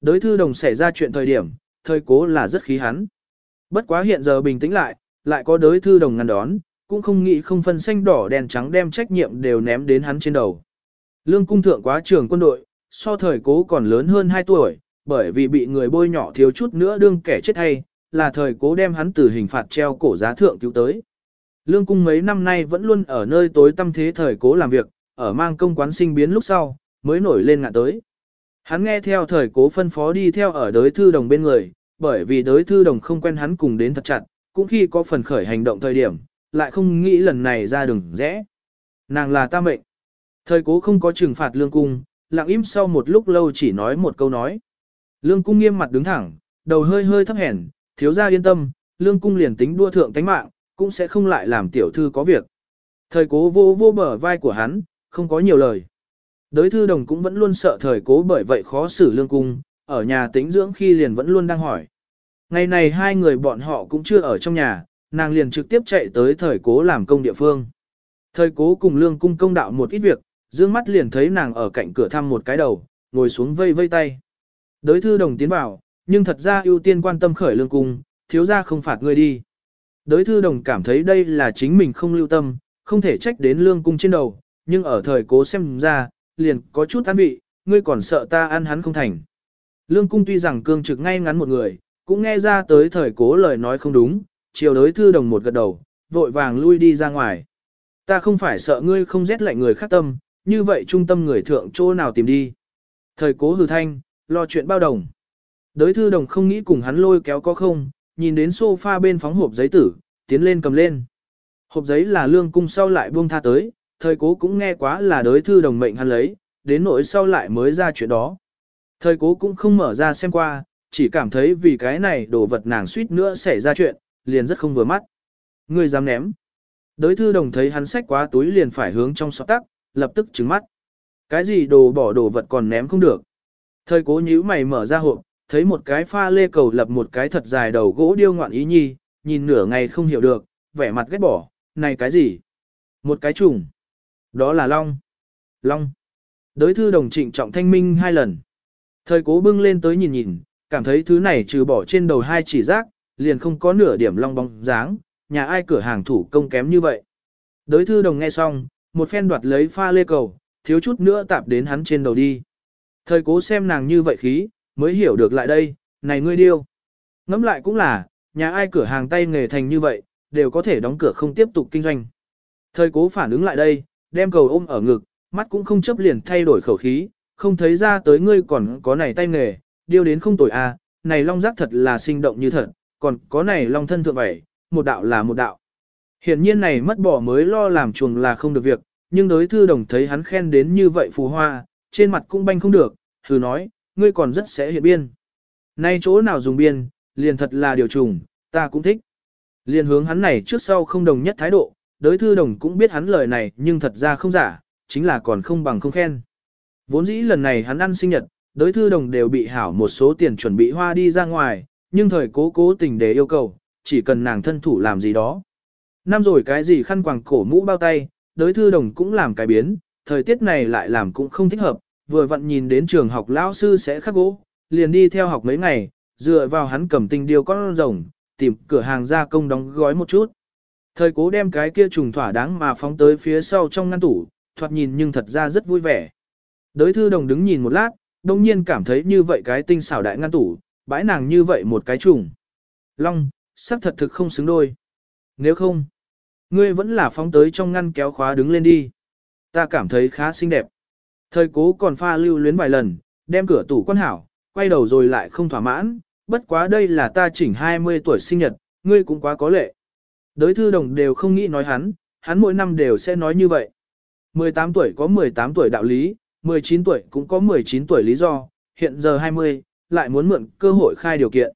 Đới thư đồng xảy ra chuyện thời điểm, thời cố là rất khí hắn. Bất quá hiện giờ bình tĩnh lại, lại có đới thư đồng ngăn đón, cũng không nghĩ không phân xanh đỏ đèn trắng đem trách nhiệm đều ném đến hắn trên đầu. Lương cung thượng quá trường quân đội, so thời cố còn lớn hơn 2 tuổi, bởi vì bị người bôi nhỏ thiếu chút nữa đương kẻ chết hay, là thời cố đem hắn từ hình phạt treo cổ giá thượng cứu tới. Lương cung mấy năm nay vẫn luôn ở nơi tối tâm thế thời cố làm việc, ở mang công quán sinh biến lúc sau, mới nổi lên ngạn tới. Hắn nghe theo thời cố phân phó đi theo ở đới thư đồng bên người, bởi vì đới thư đồng không quen hắn cùng đến thật chặt, cũng khi có phần khởi hành động thời điểm, lại không nghĩ lần này ra đường rẽ. Nàng là ta mệnh. Thời cố không có trừng phạt lương cung, lặng im sau một lúc lâu chỉ nói một câu nói. Lương cung nghiêm mặt đứng thẳng, đầu hơi hơi thấp hèn, thiếu gia yên tâm, lương cung liền tính đua thượng tánh mạng, cũng sẽ không lại làm tiểu thư có việc. Thời cố vô vô bờ vai của hắn, không có nhiều lời. Đới thư đồng cũng vẫn luôn sợ thời cố bởi vậy khó xử lương cung, ở nhà tính dưỡng khi liền vẫn luôn đang hỏi. Ngày này hai người bọn họ cũng chưa ở trong nhà, nàng liền trực tiếp chạy tới thời cố làm công địa phương. Thời cố cùng lương cung công đạo một ít việc, dương mắt liền thấy nàng ở cạnh cửa thăm một cái đầu, ngồi xuống vây vây tay. Đới thư đồng tiến vào, nhưng thật ra ưu tiên quan tâm khởi lương cung, thiếu ra không phạt ngươi đi. Đới thư đồng cảm thấy đây là chính mình không lưu tâm, không thể trách đến lương cung trên đầu, nhưng ở thời cố xem ra, liền có chút an vị, ngươi còn sợ ta ăn hắn không thành. Lương cung tuy rằng cương trực ngay ngắn một người, cũng nghe ra tới thời cố lời nói không đúng, chiều đối thư đồng một gật đầu, vội vàng lui đi ra ngoài. Ta không phải sợ ngươi không rét lạnh người khác tâm, như vậy trung tâm người thượng chỗ nào tìm đi. Thời cố hừ thanh, lo chuyện bao đồng. Đối thư đồng không nghĩ cùng hắn lôi kéo có không, nhìn đến sofa bên phóng hộp giấy tử, tiến lên cầm lên. Hộp giấy là lương cung sau lại buông tha tới, thời cố cũng nghe quá là đối thư đồng mệnh hắn lấy, đến nỗi sau lại mới ra chuyện đó. Thời cố cũng không mở ra xem qua, chỉ cảm thấy vì cái này đồ vật nàng suýt nữa xảy ra chuyện, liền rất không vừa mắt. Người dám ném. đối thư đồng thấy hắn xách quá túi liền phải hướng trong sọt tắc, lập tức trứng mắt. Cái gì đồ bỏ đồ vật còn ném không được. Thời cố nhíu mày mở ra hộp, thấy một cái pha lê cầu lập một cái thật dài đầu gỗ điêu ngoạn ý nhi, nhìn nửa ngày không hiểu được, vẻ mặt ghét bỏ, này cái gì? Một cái trùng. Đó là long. Long. Đới thư đồng trịnh trọng thanh minh hai lần. Thời cố bưng lên tới nhìn nhìn, cảm thấy thứ này trừ bỏ trên đầu hai chỉ rác, liền không có nửa điểm long bóng dáng, nhà ai cửa hàng thủ công kém như vậy. Đới thư đồng nghe xong, một phen đoạt lấy pha lê cầu, thiếu chút nữa tạp đến hắn trên đầu đi. Thời cố xem nàng như vậy khí, mới hiểu được lại đây, này ngươi điêu. Ngẫm lại cũng là, nhà ai cửa hàng tay nghề thành như vậy, đều có thể đóng cửa không tiếp tục kinh doanh. Thời cố phản ứng lại đây, đem cầu ôm ở ngực, mắt cũng không chấp liền thay đổi khẩu khí, không thấy ra tới ngươi còn có này tay nghề, điêu đến không tồi à, này long giác thật là sinh động như thật, còn có này long thân thượng vậy, một đạo là một đạo. Hiển nhiên này mất bỏ mới lo làm chuồng là không được việc, nhưng đối thư đồng thấy hắn khen đến như vậy phù hoa, trên mặt cũng banh không được, thử nói, ngươi còn rất sẽ hiện biên. Nay chỗ nào dùng biên, liền thật là điều trùng, ta cũng thích. Liền hướng hắn này trước sau không đồng nhất thái độ, đối thư đồng cũng biết hắn lời này nhưng thật ra không giả, chính là còn không bằng không khen. Vốn dĩ lần này hắn ăn sinh nhật, đối thư đồng đều bị hảo một số tiền chuẩn bị hoa đi ra ngoài, nhưng thời cố cố tình để yêu cầu, chỉ cần nàng thân thủ làm gì đó. Năm rồi cái gì khăn quàng cổ mũ bao tay, đối thư đồng cũng làm cái biến, thời tiết này lại làm cũng không thích hợp, vừa vặn nhìn đến trường học lão sư sẽ khắc gỗ, liền đi theo học mấy ngày, dựa vào hắn cầm tinh điều con rồng, tìm cửa hàng gia công đóng gói một chút. Thời cố đem cái kia trùng thỏa đáng mà phóng tới phía sau trong ngăn tủ, thoạt nhìn nhưng thật ra rất vui vẻ. Đới thư đồng đứng nhìn một lát, đông nhiên cảm thấy như vậy cái tinh xảo đại ngăn tủ, bãi nàng như vậy một cái trùng. Long, sắc thật thực không xứng đôi. Nếu không, ngươi vẫn là phóng tới trong ngăn kéo khóa đứng lên đi. Ta cảm thấy khá xinh đẹp. Thời cố còn pha lưu luyến vài lần, đem cửa tủ quan hảo, quay đầu rồi lại không thỏa mãn, bất quá đây là ta chỉnh 20 tuổi sinh nhật, ngươi cũng quá có lệ. Đới thư đồng đều không nghĩ nói hắn, hắn mỗi năm đều sẽ nói như vậy. 18 tuổi có 18 tuổi đạo lý, 19 tuổi cũng có 19 tuổi lý do, hiện giờ 20, lại muốn mượn cơ hội khai điều kiện.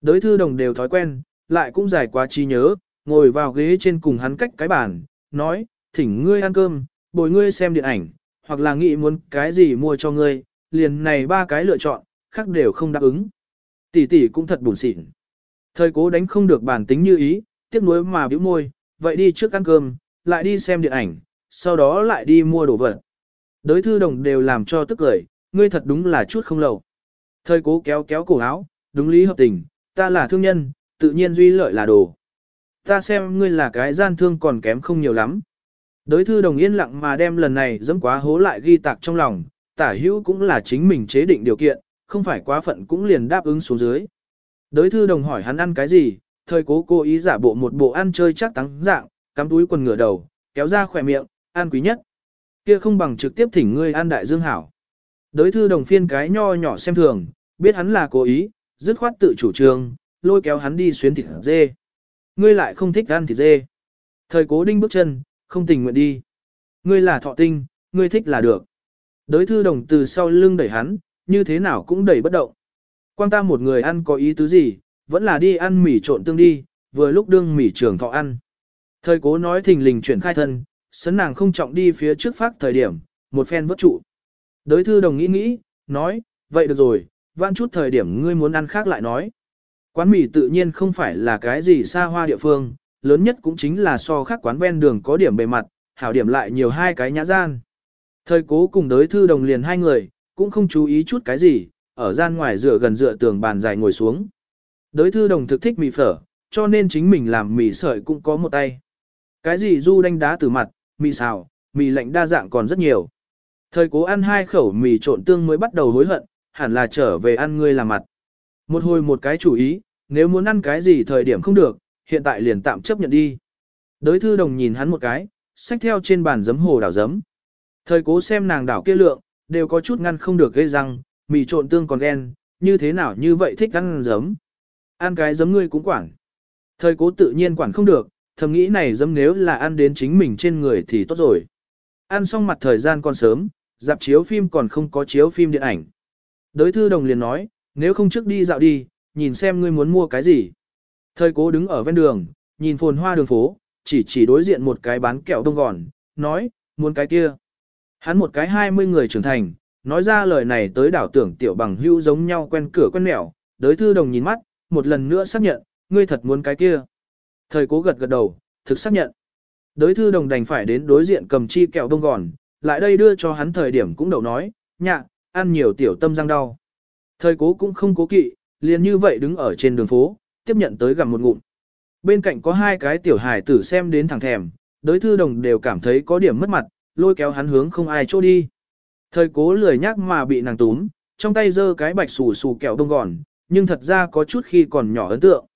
Đới thư đồng đều thói quen, lại cũng dài quá trí nhớ, ngồi vào ghế trên cùng hắn cách cái bàn, nói, thỉnh ngươi ăn cơm, bồi ngươi xem điện ảnh, hoặc là nghĩ muốn cái gì mua cho ngươi, liền này ba cái lựa chọn, khác đều không đáp ứng. Tỷ tỷ cũng thật buồn xịn. Thời cố đánh không được bản tính như ý, tiếc nuối mà bĩu môi, vậy đi trước ăn cơm, lại đi xem điện ảnh, sau đó lại đi mua đồ vật. Đới thư đồng đều làm cho tức cười, ngươi thật đúng là chút không lầu. Thời cố kéo kéo cổ áo, đúng lý hợp tình, ta là thương nhân, tự nhiên duy lợi là đồ. Ta xem ngươi là cái gian thương còn kém không nhiều lắm. Đới thư đồng yên lặng mà đem lần này dẫm quá hố lại ghi tạc trong lòng, tả hữu cũng là chính mình chế định điều kiện, không phải quá phận cũng liền đáp ứng xuống dưới. Đới thư đồng hỏi hắn ăn cái gì, thời cố cố ý giả bộ một bộ ăn chơi chắc tắng dạng, cắm túi quần ngửa đầu, kéo ra khỏe miệng, ăn quý nhất. Kia không bằng trực tiếp thỉnh ngươi ăn đại dương hảo. đối thư đồng phiên cái nho nhỏ xem thường, biết hắn là cố ý, dứt khoát tự chủ trương, lôi kéo hắn đi xuyến thịt dê. Ngươi lại không thích ăn thịt dê. Thời cố đinh bước chân, không tình nguyện đi. Ngươi là thọ tinh, ngươi thích là được. đối thư đồng từ sau lưng đẩy hắn, như thế nào cũng đẩy bất động. Quang ta một người ăn có ý tứ gì, vẫn là đi ăn mì trộn tương đi, vừa lúc đương mì trường thọ ăn. Thời cố nói thình lình chuyển khai thân, sấn nàng không trọng đi phía trước phát thời điểm, một phen vất trụ. Đới thư đồng nghĩ nghĩ, nói, vậy được rồi, vãn chút thời điểm ngươi muốn ăn khác lại nói. Quán mì tự nhiên không phải là cái gì xa hoa địa phương, lớn nhất cũng chính là so khác quán ven đường có điểm bề mặt, hảo điểm lại nhiều hai cái nhã gian. Thời cố cùng đới thư đồng liền hai người, cũng không chú ý chút cái gì, ở gian ngoài dựa gần dựa tường bàn dài ngồi xuống. Đới thư đồng thực thích mì phở, cho nên chính mình làm mì sợi cũng có một tay. Cái gì du đánh đá từ mặt, mì xào, mì lạnh đa dạng còn rất nhiều. Thời cố ăn hai khẩu mì trộn tương mới bắt đầu hối hận, hẳn là trở về ăn ngươi làm mặt. Một hồi một cái chủ ý, nếu muốn ăn cái gì thời điểm không được, hiện tại liền tạm chấp nhận đi. Đới thư đồng nhìn hắn một cái, xách theo trên bàn giấm hồ đảo giấm. Thời cố xem nàng đảo kia lượng, đều có chút ngăn không được gây răng, mì trộn tương còn ghen, như thế nào như vậy thích ăn giấm. Ăn cái giấm ngươi cũng quản. Thời cố tự nhiên quản không được, thầm nghĩ này giấm nếu là ăn đến chính mình trên người thì tốt rồi. Ăn xong mặt thời gian còn sớm, dạp chiếu phim còn không có chiếu phim điện ảnh. Đối thư đồng liền nói, nếu không trước đi dạo đi, nhìn xem ngươi muốn mua cái gì. Thời cố đứng ở ven đường, nhìn phồn hoa đường phố, chỉ chỉ đối diện một cái bán kẹo đông gòn, nói, muốn cái kia. Hắn một cái hai mươi người trưởng thành, nói ra lời này tới đảo tưởng tiểu bằng hưu giống nhau quen cửa quen mẹo, Đối thư đồng nhìn mắt, một lần nữa xác nhận, ngươi thật muốn cái kia. Thời cố gật gật đầu, thực xác nhận. Đối thư đồng đành phải đến đối diện cầm chi kẹo đông gòn, lại đây đưa cho hắn thời điểm cũng đầu nói, nhạ, ăn nhiều tiểu tâm răng đau. Thời cố cũng không cố kỵ, liền như vậy đứng ở trên đường phố, tiếp nhận tới gặm một ngụm. Bên cạnh có hai cái tiểu hài tử xem đến thẳng thèm, đối thư đồng đều cảm thấy có điểm mất mặt, lôi kéo hắn hướng không ai chỗ đi. Thời cố lười nhắc mà bị nàng túm, trong tay giơ cái bạch xù xù kẹo đông gòn, nhưng thật ra có chút khi còn nhỏ ấn tượng.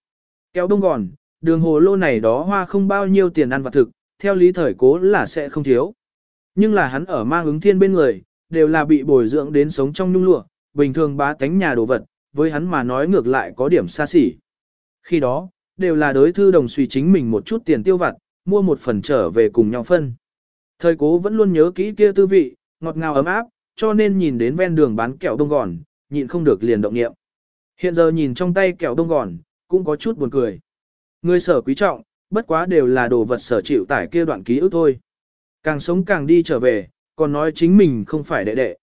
Kẹo đông gòn, đường hồ lô này đó hoa không bao nhiêu tiền ăn vặt thực, theo lý thời cố là sẽ không thiếu. Nhưng là hắn ở mang ứng thiên bên người, đều là bị bồi dưỡng đến sống trong nhung lụa, bình thường bá tánh nhà đồ vật, với hắn mà nói ngược lại có điểm xa xỉ. Khi đó, đều là đối thư đồng suy chính mình một chút tiền tiêu vặt, mua một phần trở về cùng nhau phân. Thời cố vẫn luôn nhớ kỹ kia tư vị, ngọt ngào ấm áp, cho nên nhìn đến ven đường bán kẹo đông gòn, nhịn không được liền động nghiệm. Hiện giờ nhìn trong tay kẹo đông gòn, cũng có chút buồn cười. Người sở quý trọng, bất quá đều là đồ vật sở chịu tải kia đoạn ký ức thôi. Càng sống càng đi trở về, còn nói chính mình không phải đệ đệ.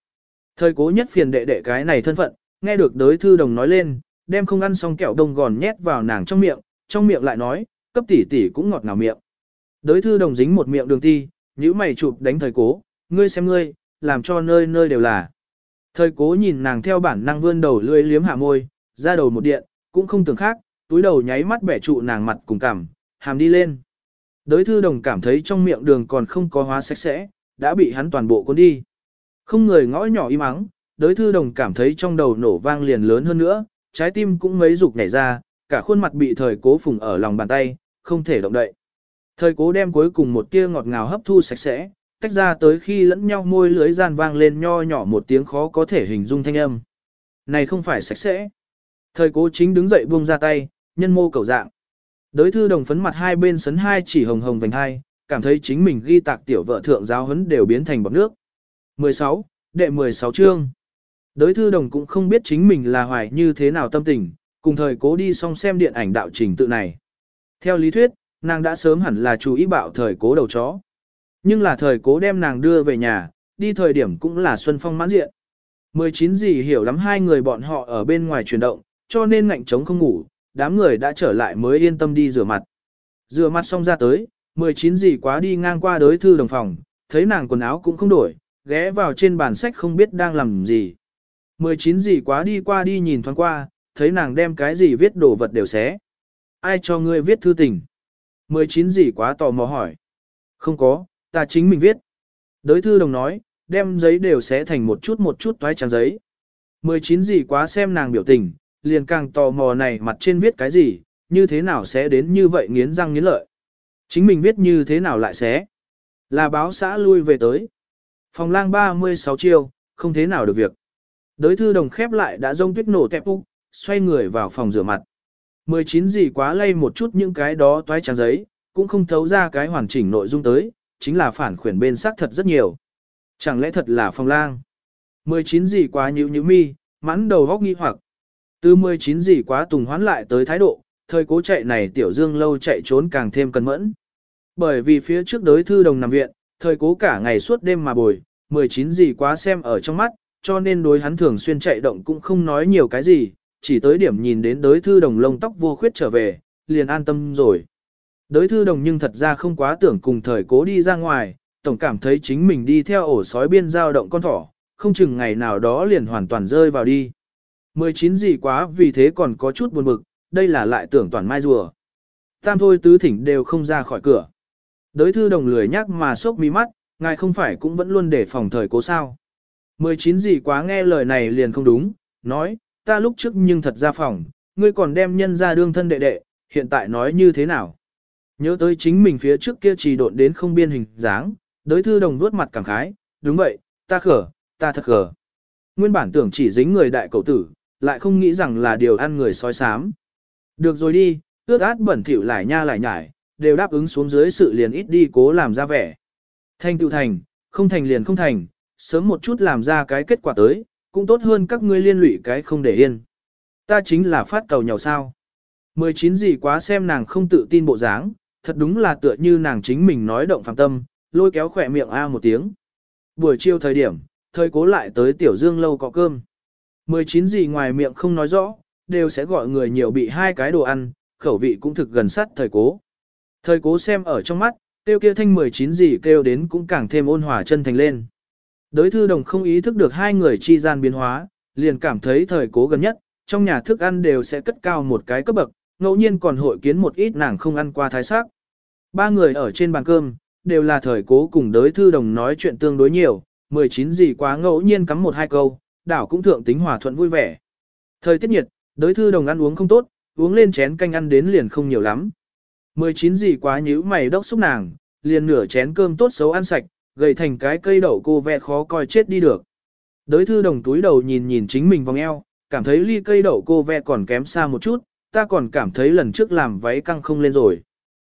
Thời cố nhất phiền đệ đệ cái này thân phận, nghe được đới thư đồng nói lên, đem không ăn xong kẹo đông gòn nhét vào nàng trong miệng, trong miệng lại nói, cấp tỷ tỷ cũng ngọt ngào miệng. Đới thư đồng dính một miệng đường ti, nhíu mày chụp đánh thời cố, ngươi xem ngươi, làm cho nơi nơi đều là. Thời cố nhìn nàng theo bản năng vươn đầu lưỡi liếm hạ môi, ra đầu một điện, cũng không tưởng khác, túi đầu nháy mắt bẻ trụ nàng mặt cùng cằm, hàm đi lên. Đới thư đồng cảm thấy trong miệng đường còn không có hóa sạch sẽ, đã bị hắn toàn bộ cuốn đi. Không người ngõ nhỏ im ắng, đới thư đồng cảm thấy trong đầu nổ vang liền lớn hơn nữa, trái tim cũng mấy dục nhảy ra, cả khuôn mặt bị thời cố phùng ở lòng bàn tay, không thể động đậy. Thời cố đem cuối cùng một tia ngọt ngào hấp thu sạch sẽ, tách ra tới khi lẫn nhau môi lưới gian vang lên nho nhỏ một tiếng khó có thể hình dung thanh âm. Này không phải sạch sẽ. Thời cố chính đứng dậy buông ra tay, nhân mô cầu dạng. Đới thư đồng phấn mặt hai bên sấn hai chỉ hồng hồng vành hai, cảm thấy chính mình ghi tạc tiểu vợ thượng giáo huấn đều biến thành bọt nước. 16, đệ 16 chương. Đới thư đồng cũng không biết chính mình là hoài như thế nào tâm tình, cùng thời cố đi xong xem điện ảnh đạo trình tự này. Theo lý thuyết, nàng đã sớm hẳn là chú ý bạo thời cố đầu chó. Nhưng là thời cố đem nàng đưa về nhà, đi thời điểm cũng là xuân phong mãn diện. 19 gì hiểu lắm hai người bọn họ ở bên ngoài chuyển động, cho nên ngạnh trống không ngủ, đám người đã trở lại mới yên tâm đi rửa mặt. Rửa mặt xong ra tới, 19 gì quá đi ngang qua đối thư đồng phòng, thấy nàng quần áo cũng không đổi, ghé vào trên bàn sách không biết đang làm gì. 19 gì quá đi qua đi nhìn thoáng qua, thấy nàng đem cái gì viết đồ vật đều xé. Ai cho ngươi viết thư tình? 19 gì quá tò mò hỏi. Không có, ta chính mình viết. Đới thư đồng nói, đem giấy đều xé thành một chút một chút toái trang giấy. 19 gì quá xem nàng biểu tình, liền càng tò mò này mặt trên viết cái gì, như thế nào sẽ đến như vậy nghiến răng nghiến lợi. Chính mình viết như thế nào lại xé. Là báo xã lui về tới. Phòng lang 36 chiêu, không thế nào được việc. Đới thư đồng khép lại đã rông tuyết nổ tẹp úc, xoay người vào phòng rửa mặt. 19 gì quá lay một chút những cái đó toái trang giấy, cũng không thấu ra cái hoàn chỉnh nội dung tới, chính là phản khuyển bên xác thật rất nhiều. Chẳng lẽ thật là phòng lang? 19 gì quá nhữ nhữ mi, mãn đầu góc nghi hoặc. Từ 19 gì quá tùng hoán lại tới thái độ, thời cố chạy này tiểu dương lâu chạy trốn càng thêm cẩn mẫn. Bởi vì phía trước đối thư đồng nằm viện, thời cố cả ngày suốt đêm mà bồi, 19 gì quá xem ở trong mắt, cho nên đối hắn thường xuyên chạy động cũng không nói nhiều cái gì, chỉ tới điểm nhìn đến đối thư đồng lông tóc vô khuyết trở về, liền an tâm rồi. Đối thư đồng nhưng thật ra không quá tưởng cùng thời cố đi ra ngoài, tổng cảm thấy chính mình đi theo ổ sói biên giao động con thỏ, không chừng ngày nào đó liền hoàn toàn rơi vào đi. 19 gì quá vì thế còn có chút buồn bực, đây là lại tưởng toàn mai rùa. Tam thôi tứ thỉnh đều không ra khỏi cửa. Đới thư đồng lười nhắc mà sốc mi mắt, ngài không phải cũng vẫn luôn để phòng thời cố sao. 19 gì quá nghe lời này liền không đúng, nói, ta lúc trước nhưng thật ra phòng, ngươi còn đem nhân ra đương thân đệ đệ, hiện tại nói như thế nào. Nhớ tới chính mình phía trước kia chỉ độn đến không biên hình dáng, đới thư đồng vuốt mặt cảm khái, đúng vậy, ta khở, ta thật khở. Nguyên bản tưởng chỉ dính người đại cậu tử, lại không nghĩ rằng là điều ăn người sói sám. Được rồi đi, ước át bẩn thỉu lại nha lại nhải, đều đáp ứng xuống dưới sự liền ít đi cố làm ra vẻ. Thành tựu thành, không thành liền không thành, sớm một chút làm ra cái kết quả tới, cũng tốt hơn các ngươi liên lụy cái không để yên. Ta chính là phát cầu nhau sao. 19 gì quá xem nàng không tự tin bộ dáng, thật đúng là tựa như nàng chính mình nói động phạm tâm, lôi kéo khỏe miệng A một tiếng. Buổi chiều thời điểm, thời cố lại tới tiểu dương lâu có cơm. 19 gì ngoài miệng không nói rõ, đều sẽ gọi người nhiều bị hai cái đồ ăn, khẩu vị cũng thực gần sát thời cố. Thời cố xem ở trong mắt, kêu kia thanh 19 gì kêu đến cũng càng thêm ôn hòa chân thành lên. Đới thư đồng không ý thức được hai người chi gian biến hóa, liền cảm thấy thời cố gần nhất, trong nhà thức ăn đều sẽ cất cao một cái cấp bậc, ngẫu nhiên còn hội kiến một ít nàng không ăn qua thái sắc. Ba người ở trên bàn cơm, đều là thời cố cùng đới thư đồng nói chuyện tương đối nhiều, 19 gì quá ngẫu nhiên cắm một hai câu, đảo cũng thượng tính hòa thuận vui vẻ. Thời tiết nhiệt, đới thư đồng ăn uống không tốt, uống lên chén canh ăn đến liền không nhiều lắm. 19 gì quá nhíu mày đốc xúc nàng, liền nửa chén cơm tốt xấu ăn sạch, gầy thành cái cây đậu cô ve khó coi chết đi được. Đới thư đồng túi đầu nhìn nhìn chính mình vòng eo, cảm thấy ly cây đậu cô ve còn kém xa một chút, ta còn cảm thấy lần trước làm váy căng không lên rồi.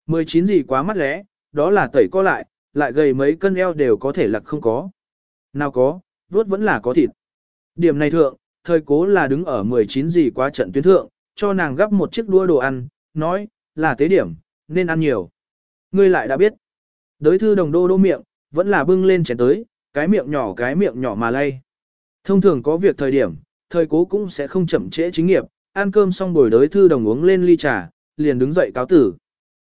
19 gì quá mắt lẽ, đó là tẩy co lại, lại gầy mấy cân eo đều có thể lặc không có. Nào có, vuốt vẫn là có thịt. Điểm này thượng, thời cố là đứng ở 19 gì quá trận tuyến thượng, cho nàng gấp một chiếc đua đồ ăn, nói, là tế điểm, nên ăn nhiều. Ngươi lại đã biết. Đới thư đồng đô đô miệng, vẫn là bưng lên chén tới, cái miệng nhỏ cái miệng nhỏ mà lay. Thông thường có việc thời điểm, thời cố cũng sẽ không chậm trễ chính nghiệp, ăn cơm xong bồi đới thư đồng uống lên ly trà, liền đứng dậy cáo tử.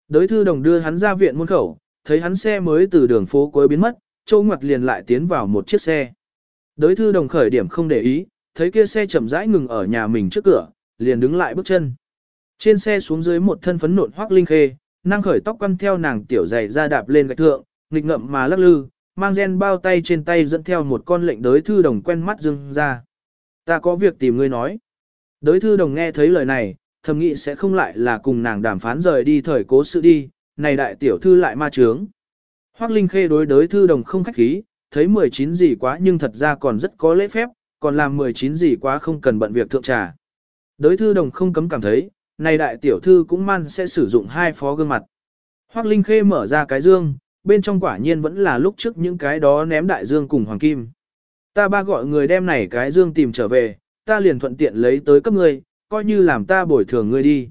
Đới thư đồng đưa hắn ra viện môn khẩu, thấy hắn xe mới từ đường phố cuối biến mất, châu ngoặt liền lại tiến vào một chiếc xe. Đới thư đồng khởi điểm không để ý, thấy kia xe chậm rãi ngừng ở nhà mình trước cửa, liền đứng lại bước chân. Trên xe xuống dưới một thân phấn nộn hoác linh khê, năng khởi tóc quăn theo nàng tiểu dày ra đạp lên gạch thượng, nghịch ngậm mà lắc lư, mang gen bao tay trên tay dẫn theo một con lệnh đới thư đồng quen mắt dưng ra. Ta có việc tìm ngươi nói. Đới thư đồng nghe thấy lời này, thầm nghĩ sẽ không lại là cùng nàng đàm phán rời đi thời cố sự đi, này đại tiểu thư lại ma trướng. Hoác Linh Khê đối đới thư đồng không khách khí, thấy 19 gì quá nhưng thật ra còn rất có lễ phép, còn làm 19 gì quá không cần bận việc thượng trà. Đới thư đồng không cấm cảm thấy, này đại tiểu thư cũng man sẽ sử dụng hai phó gương mặt. Hoác Linh Khê mở ra cái dương, bên trong quả nhiên vẫn là lúc trước những cái đó ném đại dương cùng hoàng kim. Ta ba gọi người đem này cái dương tìm trở về, ta liền thuận tiện lấy tới cấp ngươi, coi như làm ta bồi thường ngươi đi.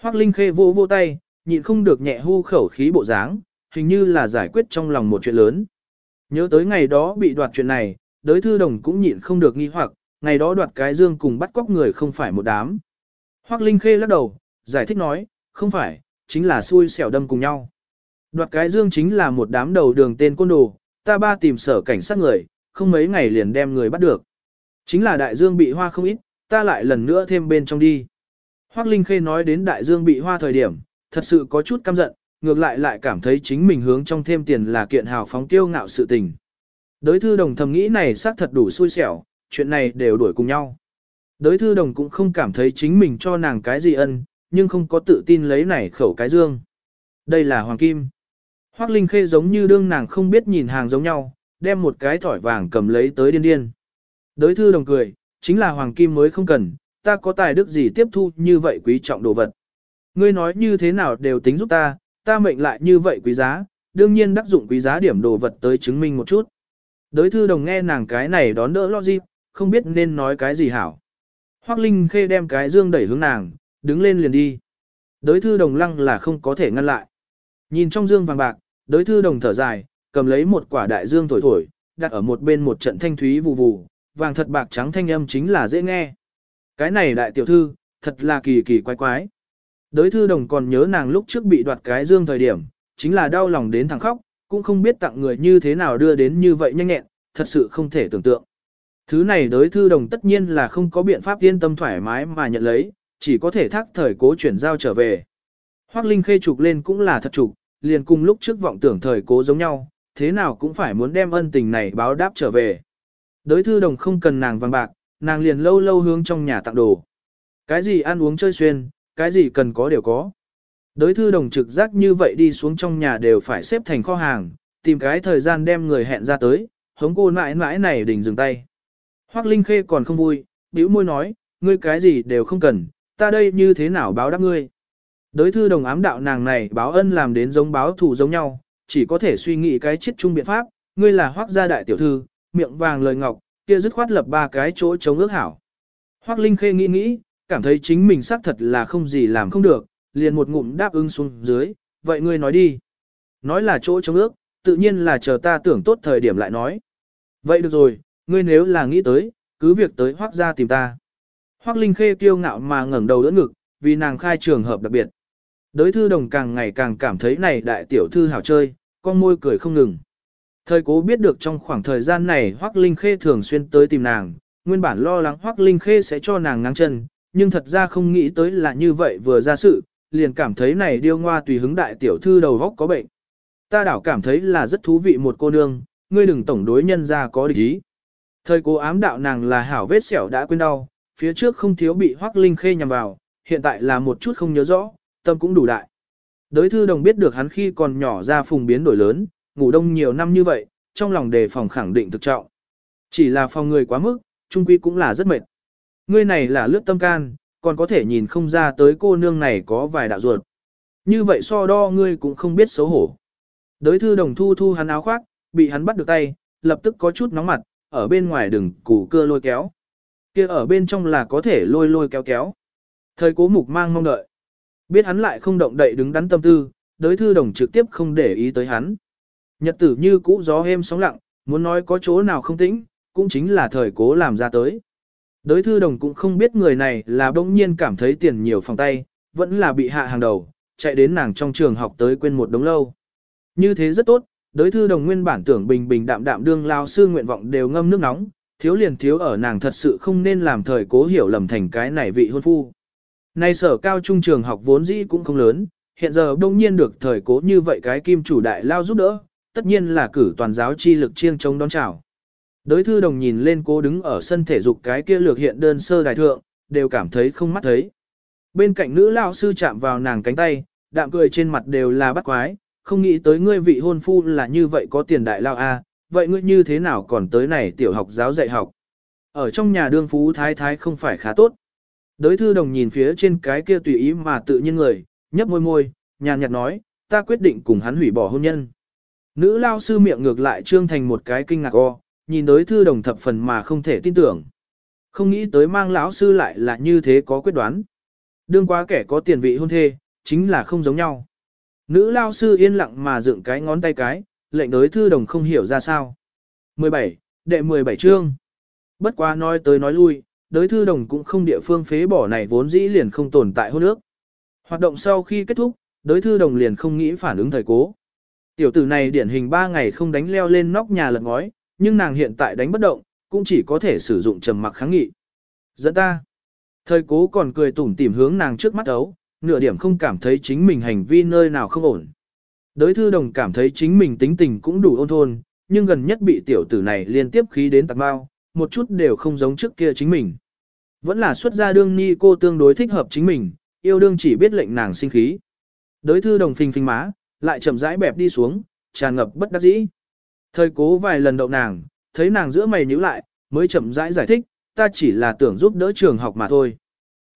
Hoác Linh Khê vô vô tay, nhịn không được nhẹ hưu khẩu khí bộ dáng, hình như là giải quyết trong lòng một chuyện lớn. Nhớ tới ngày đó bị đoạt chuyện này, đới thư đồng cũng nhịn không được nghi hoặc, ngày đó đoạt cái dương cùng bắt cóc người không phải một đám. Hoác Linh Khê lắc đầu, giải thích nói, không phải, chính là xui xẻo đâm cùng nhau. Đoạt cái dương chính là một đám đầu đường tên côn đồ, ta ba tìm sở cảnh sát người, không mấy ngày liền đem người bắt được. Chính là đại dương bị hoa không ít, ta lại lần nữa thêm bên trong đi. Hoác Linh Khê nói đến đại dương bị hoa thời điểm, thật sự có chút căm giận, ngược lại lại cảm thấy chính mình hướng trong thêm tiền là kiện hào phóng tiêu ngạo sự tình. Đới thư đồng thầm nghĩ này xác thật đủ xui xẻo, chuyện này đều đuổi cùng nhau. Đới thư đồng cũng không cảm thấy chính mình cho nàng cái gì ân, nhưng không có tự tin lấy này khẩu cái dương. Đây là hoàng kim. Hoác Linh Khê giống như đương nàng không biết nhìn hàng giống nhau, đem một cái thỏi vàng cầm lấy tới điên điên. Đới thư đồng cười, chính là hoàng kim mới không cần, ta có tài đức gì tiếp thu như vậy quý trọng đồ vật. Ngươi nói như thế nào đều tính giúp ta, ta mệnh lại như vậy quý giá, đương nhiên đắc dụng quý giá điểm đồ vật tới chứng minh một chút. Đới thư đồng nghe nàng cái này đón đỡ logic, không biết nên nói cái gì hảo. Hoắc Linh Khê đem cái dương đẩy hướng nàng, đứng lên liền đi. Đới thư đồng lăng là không có thể ngăn lại. Nhìn trong dương vàng bạc, đới thư đồng thở dài, cầm lấy một quả đại dương thổi thổi, đặt ở một bên một trận thanh thúy vù vù, vàng thật bạc trắng thanh âm chính là dễ nghe. Cái này đại tiểu thư, thật là kỳ kỳ quái quái. Đới thư đồng còn nhớ nàng lúc trước bị đoạt cái dương thời điểm, chính là đau lòng đến thằng khóc, cũng không biết tặng người như thế nào đưa đến như vậy nhanh nhẹn, thật sự không thể tưởng tượng. Thứ này đới thư đồng tất nhiên là không có biện pháp yên tâm thoải mái mà nhận lấy, chỉ có thể thác thời cố chuyển giao trở về. Hoác Linh khê trục lên cũng là thật trục, liền cùng lúc trước vọng tưởng thời cố giống nhau, thế nào cũng phải muốn đem ân tình này báo đáp trở về. Đới thư đồng không cần nàng vàng bạc, nàng liền lâu lâu hướng trong nhà tặng đồ. Cái gì ăn uống chơi xuyên, cái gì cần có đều có. đối thư đồng trực giác như vậy đi xuống trong nhà đều phải xếp thành kho hàng, tìm cái thời gian đem người hẹn ra tới, hống cô mãi mãi này đỉnh dừng tay. Hoác Linh Khê còn không vui, bĩu môi nói, ngươi cái gì đều không cần, ta đây như thế nào báo đáp ngươi. đối thư đồng ám đạo nàng này báo ân làm đến giống báo thù giống nhau, chỉ có thể suy nghĩ cái chết chung biện pháp, ngươi là hoác gia đại tiểu thư, miệng vàng lời ngọc, kia dứt khoát lập ba cái chỗ chống ước hảo. Hoác Linh Khê nghĩ nghĩ, cảm thấy chính mình xác thật là không gì làm không được, liền một ngụm đáp ứng xuống dưới, vậy ngươi nói đi. Nói là chỗ trong ước, tự nhiên là chờ ta tưởng tốt thời điểm lại nói. Vậy được rồi, ngươi nếu là nghĩ tới, cứ việc tới hoác ra tìm ta. Hoác Linh Khê kiêu ngạo mà ngẩng đầu đỡ ngực, vì nàng khai trường hợp đặc biệt. Đới thư đồng càng ngày càng cảm thấy này đại tiểu thư hảo chơi, con môi cười không ngừng. Thời cố biết được trong khoảng thời gian này Hoác Linh Khê thường xuyên tới tìm nàng, nguyên bản lo lắng Hoác Linh Khê sẽ cho nàng ngang chân, nhưng thật ra không nghĩ tới là như vậy vừa ra sự, liền cảm thấy này điêu ngoa tùy hứng đại tiểu thư đầu góc có bệnh. Ta đảo cảm thấy là rất thú vị một cô nương, ngươi đừng tổng đối nhân ra có địch ý. Thời cố ám đạo nàng là hảo vết sẹo đã quên đau, phía trước không thiếu bị Hoác Linh Khê nhằm vào, hiện tại là một chút không nhớ rõ, tâm cũng đủ đại. Đới thư đồng biết được hắn khi còn nhỏ ra phùng biến đổi lớn, ngủ đông nhiều năm như vậy, trong lòng đề phòng khẳng định thực trọng. Chỉ là phòng người quá mức, trung quy cũng là rất mệt. Ngươi này là lướt tâm can, còn có thể nhìn không ra tới cô nương này có vài đạo ruột. Như vậy so đo ngươi cũng không biết xấu hổ. Đới thư đồng thu thu hắn áo khoác, bị hắn bắt được tay, lập tức có chút nóng mặt, ở bên ngoài đừng củ cưa lôi kéo. kia ở bên trong là có thể lôi lôi kéo kéo. Thời cố mục mang mong đợi. Biết hắn lại không động đậy đứng đắn tâm tư, đới thư đồng trực tiếp không để ý tới hắn. Nhật tử như cũ gió êm sóng lặng, muốn nói có chỗ nào không tĩnh, cũng chính là thời cố làm ra tới. Đới thư đồng cũng không biết người này là bỗng nhiên cảm thấy tiền nhiều phòng tay, vẫn là bị hạ hàng đầu, chạy đến nàng trong trường học tới quên một đống lâu. Như thế rất tốt, đới thư đồng nguyên bản tưởng bình bình đạm đạm đương lao sư nguyện vọng đều ngâm nước nóng, thiếu liền thiếu ở nàng thật sự không nên làm thời cố hiểu lầm thành cái này vị hôn phu. Nay sở cao trung trường học vốn dĩ cũng không lớn, hiện giờ đông nhiên được thời cố như vậy cái kim chủ đại lao giúp đỡ, tất nhiên là cử toàn giáo chi lực chiêng chống đón chào. Đới thư đồng nhìn lên cố đứng ở sân thể dục cái kia lược hiện đơn sơ đại thượng, đều cảm thấy không mắt thấy. Bên cạnh nữ lao sư chạm vào nàng cánh tay, đạm cười trên mặt đều là bắt quái, không nghĩ tới ngươi vị hôn phu là như vậy có tiền đại lao a, vậy ngươi như thế nào còn tới này tiểu học giáo dạy học. Ở trong nhà đương phú thái thái không phải khá tốt. Đới thư đồng nhìn phía trên cái kia tùy ý mà tự nhiên người, nhấp môi môi, nhàn nhạt nói, ta quyết định cùng hắn hủy bỏ hôn nhân. Nữ lao sư miệng ngược lại trương thành một cái kinh ngạc o, nhìn đối thư đồng thập phần mà không thể tin tưởng. Không nghĩ tới mang lão sư lại là như thế có quyết đoán. Đương quá kẻ có tiền vị hôn thê, chính là không giống nhau. Nữ lao sư yên lặng mà dựng cái ngón tay cái, lệnh đối thư đồng không hiểu ra sao. 17. Đệ 17 chương. Bất quá nói tới nói lui, đối thư đồng cũng không địa phương phế bỏ này vốn dĩ liền không tồn tại hôn ước. Hoạt động sau khi kết thúc, đối thư đồng liền không nghĩ phản ứng thời cố. Tiểu tử này điển hình 3 ngày không đánh leo lên nóc nhà lật ngói, nhưng nàng hiện tại đánh bất động, cũng chỉ có thể sử dụng trầm mặc kháng nghị. Dẫn ta. Thời cố còn cười tủm tỉm hướng nàng trước mắt ấu, nửa điểm không cảm thấy chính mình hành vi nơi nào không ổn. Đới thư đồng cảm thấy chính mình tính tình cũng đủ ôn thôn, nhưng gần nhất bị tiểu tử này liên tiếp khí đến tạc bao, một chút đều không giống trước kia chính mình. Vẫn là xuất gia đương ni cô tương đối thích hợp chính mình, yêu đương chỉ biết lệnh nàng sinh khí. Đới thư đồng phình phình má, lại chậm rãi bẹp đi xuống, tràn ngập bất đắc dĩ. Thời cố vài lần đậu nàng, thấy nàng giữa mày nhíu lại, mới chậm rãi giải, giải thích, ta chỉ là tưởng giúp đỡ trường học mà thôi.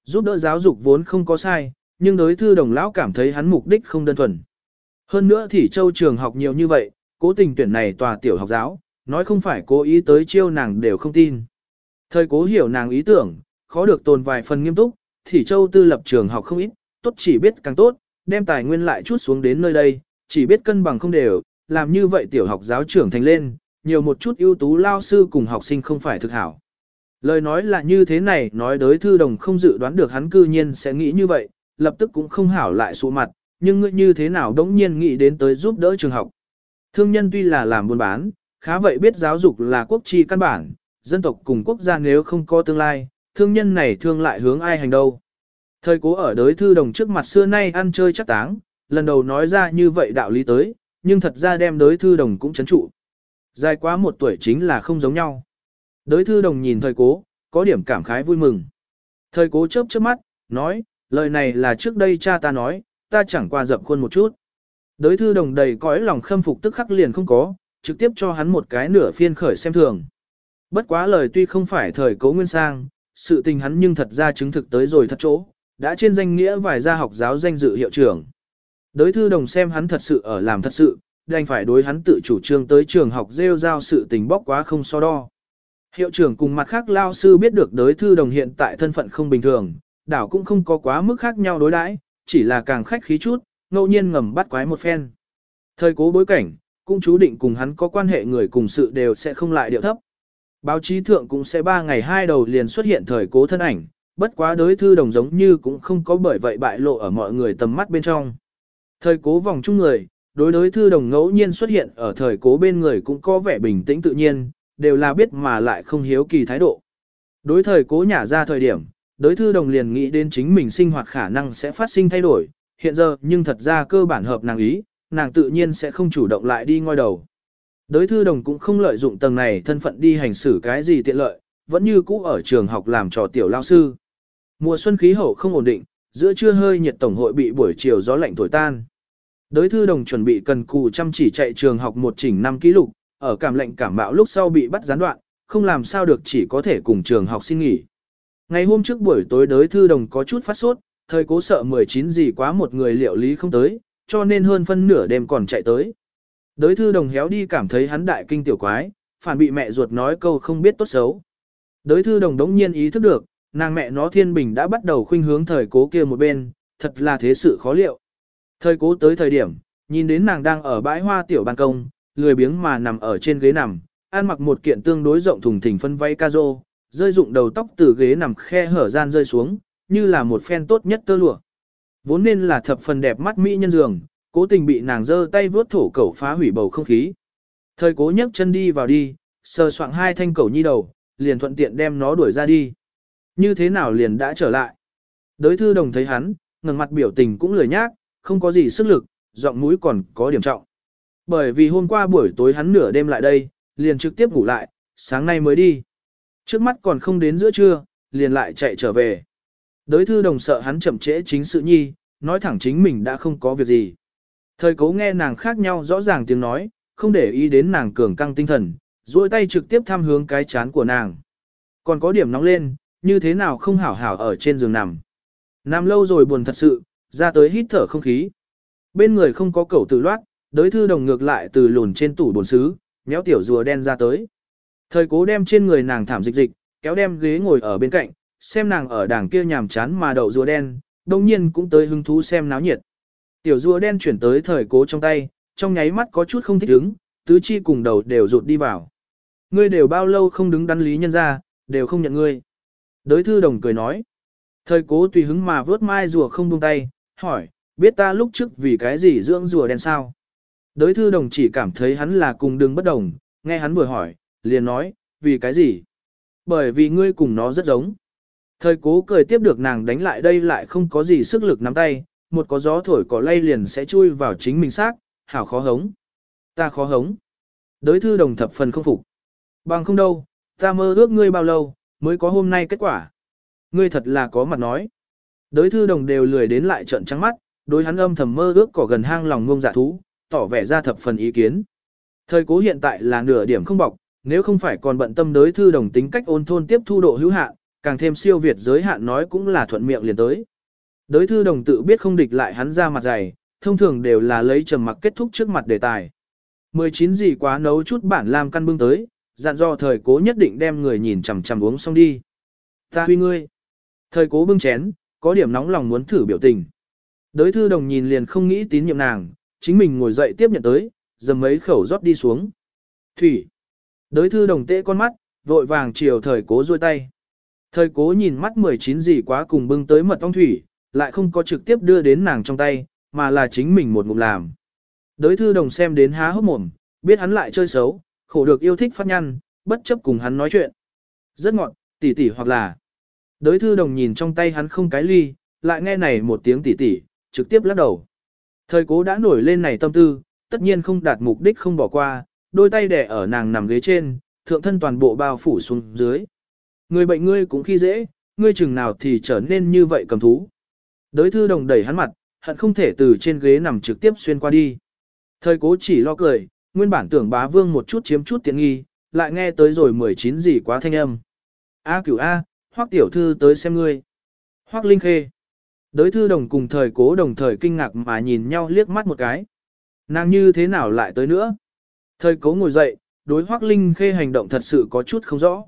Giúp đỡ giáo dục vốn không có sai, nhưng đối thư đồng lão cảm thấy hắn mục đích không đơn thuần. Hơn nữa thì châu trường học nhiều như vậy, cố tình tuyển này tòa tiểu học giáo, nói không phải cố ý tới chiêu nàng đều không tin. Thời cố hiểu nàng ý tưởng, khó được tồn vài phần nghiêm túc, thì châu tư lập trường học không ít, tốt chỉ biết càng tốt, đem tài nguyên lại chút xuống đến nơi đây, chỉ biết cân bằng không đều, làm như vậy tiểu học giáo trưởng thành lên, nhiều một chút ưu tú lao sư cùng học sinh không phải thực hảo. Lời nói là như thế này, nói đối thư đồng không dự đoán được hắn cư nhiên sẽ nghĩ như vậy, lập tức cũng không hảo lại sụ mặt, nhưng ngươi như thế nào đống nhiên nghĩ đến tới giúp đỡ trường học. Thương nhân tuy là làm buôn bán, khá vậy biết giáo dục là quốc chi căn bản, dân tộc cùng quốc gia nếu không có tương lai, thương nhân này thương lại hướng ai hành đâu. Thời cố ở đối thư đồng trước mặt xưa nay ăn chơi chắc táng, lần đầu nói ra như vậy đạo lý tới, nhưng thật ra đem đối thư đồng cũng chấn trụ. Dài quá một tuổi chính là không giống nhau. Đối thư đồng nhìn thời cố, có điểm cảm khái vui mừng. Thời cố chớp chớp mắt, nói, lời này là trước đây cha ta nói, ta chẳng qua dập khuôn một chút. Đối thư đồng đầy cõi lòng khâm phục tức khắc liền không có, trực tiếp cho hắn một cái nửa phiên khởi xem thường. Bất quá lời tuy không phải thời cố nguyên sang, sự tình hắn nhưng thật ra chứng thực tới rồi thật chỗ, đã trên danh nghĩa vài gia học giáo danh dự hiệu trưởng. Đối thư đồng xem hắn thật sự ở làm thật sự, đành phải đối hắn tự chủ trương tới trường học rêu giao sự tình bóc quá không so đo. Hiệu trưởng cùng mặt khác lao sư biết được đối thư đồng hiện tại thân phận không bình thường, đảo cũng không có quá mức khác nhau đối đãi, chỉ là càng khách khí chút, ngẫu nhiên ngầm bắt quái một phen. Thời cố bối cảnh, cũng chú định cùng hắn có quan hệ người cùng sự đều sẽ không lại điệu thấp. Báo chí thượng cũng sẽ ba ngày hai đầu liền xuất hiện thời cố thân ảnh, bất quá đối thư đồng giống như cũng không có bởi vậy bại lộ ở mọi người tầm mắt bên trong. Thời cố vòng chung người, đối đối thư đồng ngẫu nhiên xuất hiện ở thời cố bên người cũng có vẻ bình tĩnh tự nhiên, đều là biết mà lại không hiếu kỳ thái độ. Đối thời cố nhả ra thời điểm, đối thư đồng liền nghĩ đến chính mình sinh hoạt khả năng sẽ phát sinh thay đổi, hiện giờ nhưng thật ra cơ bản hợp nàng ý, nàng tự nhiên sẽ không chủ động lại đi ngoi đầu. Đối thư đồng cũng không lợi dụng tầng này thân phận đi hành xử cái gì tiện lợi, vẫn như cũ ở trường học làm trò tiểu lao sư. Mùa xuân khí hậu không ổn định, giữa trưa hơi nhiệt tổng hội bị buổi chiều gió lạnh thổi tan. Đối thư đồng chuẩn bị cần cù chăm chỉ chạy trường học một chỉnh năm ký lục, ở cảm lệnh cảm bạo lúc sau bị bắt gián đoạn, không làm sao được chỉ có thể cùng trường học xin nghỉ. Ngày hôm trước buổi tối Đới thư đồng có chút phát sốt, thời cố sợ 19 gì quá một người liệu lý không tới, cho nên hơn phân nửa đêm còn chạy tới. Đới thư đồng héo đi cảm thấy hắn đại kinh tiểu quái, phản bị mẹ ruột nói câu không biết tốt xấu. Đới thư đồng đống nhiên ý thức được, nàng mẹ nó thiên bình đã bắt đầu khuynh hướng thời cố kia một bên, thật là thế sự khó liệu. Thời cố tới thời điểm, nhìn đến nàng đang ở bãi hoa tiểu ban công, lười biếng mà nằm ở trên ghế nằm, ăn mặc một kiện tương đối rộng thùng thình phân vay ca rô, rơi dụng đầu tóc từ ghế nằm khe hở gian rơi xuống, như là một phen tốt nhất tơ lụa. Vốn nên là thập phần đẹp mắt mỹ nhân giường, cố tình bị nàng giơ tay vướt thổ cẩu phá hủy bầu không khí. Thời cố nhấc chân đi vào đi, sờ soạng hai thanh cẩu nhi đầu, liền thuận tiện đem nó đuổi ra đi. Như thế nào liền đã trở lại. Đới thư đồng thấy hắn, ngẩng mặt biểu tình cũng lười nhác, không có gì sức lực, giọng mũi còn có điểm trọng. Bởi vì hôm qua buổi tối hắn nửa đêm lại đây, liền trực tiếp ngủ lại, sáng nay mới đi. Trước mắt còn không đến giữa trưa, liền lại chạy trở về. Đới thư đồng sợ hắn chậm trễ chính sự nhi, nói thẳng chính mình đã không có việc gì. Thời cố nghe nàng khác nhau rõ ràng tiếng nói, không để ý đến nàng cường căng tinh thần, duỗi tay trực tiếp thăm hướng cái chán của nàng. Còn có điểm nóng lên, như thế nào không hảo hảo ở trên giường nằm. Nằm lâu rồi buồn thật sự, ra tới hít thở không khí. Bên người không có cẩu tự loát, đới thư đồng ngược lại từ lùn trên tủ bồn xứ, méo tiểu rùa đen ra tới. Thời cố đem trên người nàng thảm dịch dịch, kéo đem ghế ngồi ở bên cạnh, xem nàng ở đảng kia nhàm chán mà đậu rùa đen, đồng nhiên cũng tới hứng thú xem náo nhiệt. Tiểu rùa đen chuyển tới thời cố trong tay, trong nháy mắt có chút không thích đứng tứ chi cùng đầu đều rụt đi vào. Ngươi đều bao lâu không đứng đắn lý nhân ra, đều không nhận ngươi. Đới thư đồng cười nói. Thời cố tùy hứng mà vớt mai rùa không buông tay, hỏi, biết ta lúc trước vì cái gì dưỡng rùa đen sao? Đới thư đồng chỉ cảm thấy hắn là cùng đường bất đồng, nghe hắn vừa hỏi, liền nói, vì cái gì? Bởi vì ngươi cùng nó rất giống. Thời cố cười tiếp được nàng đánh lại đây lại không có gì sức lực nắm tay, một có gió thổi cỏ lay liền sẽ chui vào chính mình xác, hảo khó hống. Ta khó hống. Đới thư đồng thập phần không phục. Bằng không đâu, ta mơ ước ngươi bao lâu, mới có hôm nay kết quả. Ngươi thật là có mặt nói. Đối thư đồng đều lười đến lại trận trắng mắt, đối hắn âm thầm mơ ước cỏ gần hang lòng ngông dạ thú, tỏ vẻ ra thập phần ý kiến. Thời cố hiện tại là nửa điểm không bọc, nếu không phải còn bận tâm đối thư đồng tính cách ôn thôn tiếp thu độ hữu hạn, càng thêm siêu việt giới hạn nói cũng là thuận miệng liền tới. Đối thư đồng tự biết không địch lại hắn ra mặt dày, thông thường đều là lấy trầm mặc kết thúc trước mặt đề tài. 19 gì quá nấu chút bản làm căn bưng tới, dặn dò thời cố nhất định đem người nhìn chằm chằm uống xong đi. Ta huy ngươi. Thời cố bưng chén, có điểm nóng lòng muốn thử biểu tình. Đới thư đồng nhìn liền không nghĩ tín nhiệm nàng, chính mình ngồi dậy tiếp nhận tới, dầm mấy khẩu rót đi xuống. Thủy. Đới thư đồng tệ con mắt, vội vàng chiều thời cố rôi tay. Thời cố nhìn mắt 19 gì quá cùng bưng tới mật ong thủy, lại không có trực tiếp đưa đến nàng trong tay, mà là chính mình một ngụm làm. Đới thư đồng xem đến há hốc mồm, biết hắn lại chơi xấu, khổ được yêu thích phát nhăn, bất chấp cùng hắn nói chuyện. Rất ngọn, tỉ tỉ hoặc là. Đới thư đồng nhìn trong tay hắn không cái ly, lại nghe này một tiếng tỉ tỉ, trực tiếp lắc đầu. Thời cố đã nổi lên này tâm tư, tất nhiên không đạt mục đích không bỏ qua, đôi tay đẻ ở nàng nằm ghế trên, thượng thân toàn bộ bao phủ xuống dưới. Người bệnh ngươi cũng khi dễ, ngươi chừng nào thì trở nên như vậy cầm thú. Đới thư đồng đẩy hắn mặt, hận không thể từ trên ghế nằm trực tiếp xuyên qua đi. Thời cố chỉ lo cười, nguyên bản tưởng bá vương một chút chiếm chút tiện nghi, lại nghe tới rồi 19 gì quá thanh âm. A cửu A, hoắc tiểu thư tới xem ngươi. Hoắc linh khê. Đới thư đồng cùng thời cố đồng thời kinh ngạc mà nhìn nhau liếc mắt một cái. Nàng như thế nào lại tới nữa? Thời cố ngồi dậy, đối hoắc linh khê hành động thật sự có chút không rõ.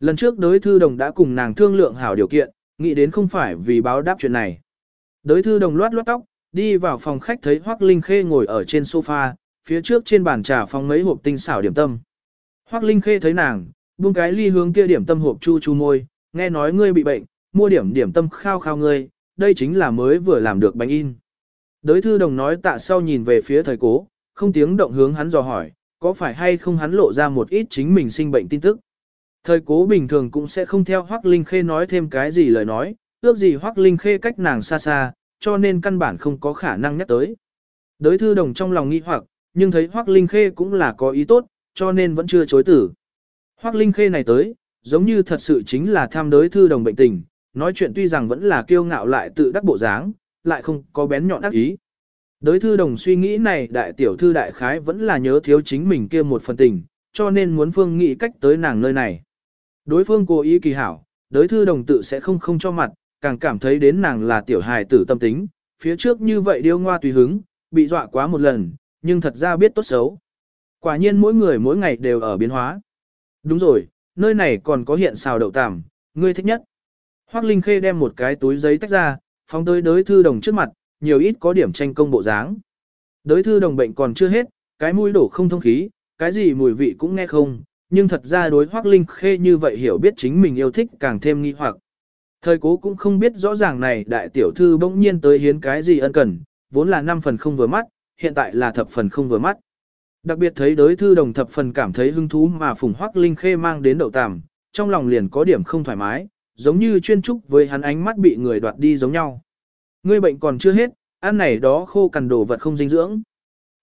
Lần trước đối thư đồng đã cùng nàng thương lượng hảo điều kiện, nghĩ đến không phải vì báo đáp chuyện này. Đối thư đồng loát loát tóc, đi vào phòng khách thấy hoắc linh khê ngồi ở trên sofa, phía trước trên bàn trà phong mấy hộp tinh xảo điểm tâm. Hoắc linh khê thấy nàng, buông cái ly hướng kia điểm tâm hộp chu chu môi, nghe nói ngươi bị bệnh, mua điểm điểm tâm khao khao ngươi, đây chính là mới vừa làm được bánh in. Đới thư đồng nói tạ sau nhìn về phía thời cố, không tiếng động hướng hắn dò hỏi, có phải hay không hắn lộ ra một ít chính mình sinh bệnh tin tức. Thời cố bình thường cũng sẽ không theo Hoắc Linh Khê nói thêm cái gì lời nói, ước gì Hoắc Linh Khê cách nàng xa xa, cho nên căn bản không có khả năng nhắc tới. Đới thư đồng trong lòng nghi hoặc, nhưng thấy Hoắc Linh Khê cũng là có ý tốt, cho nên vẫn chưa chối tử. Hoắc Linh Khê này tới, giống như thật sự chính là tham đối thư đồng bệnh tình, nói chuyện tuy rằng vẫn là kiêu ngạo lại tự đắc bộ dáng, lại không có bén nhọn ác ý. đối thư đồng suy nghĩ này đại tiểu thư đại khái vẫn là nhớ thiếu chính mình kia một phần tình, cho nên muốn phương nghĩ cách tới nàng nơi này. Đối phương cố ý kỳ hảo, đối thư đồng tự sẽ không không cho mặt, càng cảm thấy đến nàng là tiểu hài tử tâm tính, phía trước như vậy điêu ngoa tùy hứng, bị dọa quá một lần, nhưng thật ra biết tốt xấu. Quả nhiên mỗi người mỗi ngày đều ở biến hóa. Đúng rồi, nơi này còn có hiện xào đậu tằm, ngươi thích nhất. Hoác Linh Khê đem một cái túi giấy tách ra, phóng tới đới thư đồng trước mặt, nhiều ít có điểm tranh công bộ dáng. Đới thư đồng bệnh còn chưa hết, cái mũi đổ không thông khí, cái gì mùi vị cũng nghe không, nhưng thật ra đối Hoác Linh Khê như vậy hiểu biết chính mình yêu thích càng thêm nghi hoặc. Thời cố cũng không biết rõ ràng này đại tiểu thư bỗng nhiên tới hiến cái gì ân cần, vốn là 5 phần không vừa mắt, hiện tại là thập phần không vừa mắt. Đặc biệt thấy đối thư đồng thập phần cảm thấy hứng thú mà Phùng Hoắc Linh Khê mang đến đậu tằm, trong lòng liền có điểm không thoải mái, giống như chuyên trúc với hắn ánh mắt bị người đoạt đi giống nhau. Ngươi bệnh còn chưa hết, ăn này đó khô cằn đồ vật không dinh dưỡng.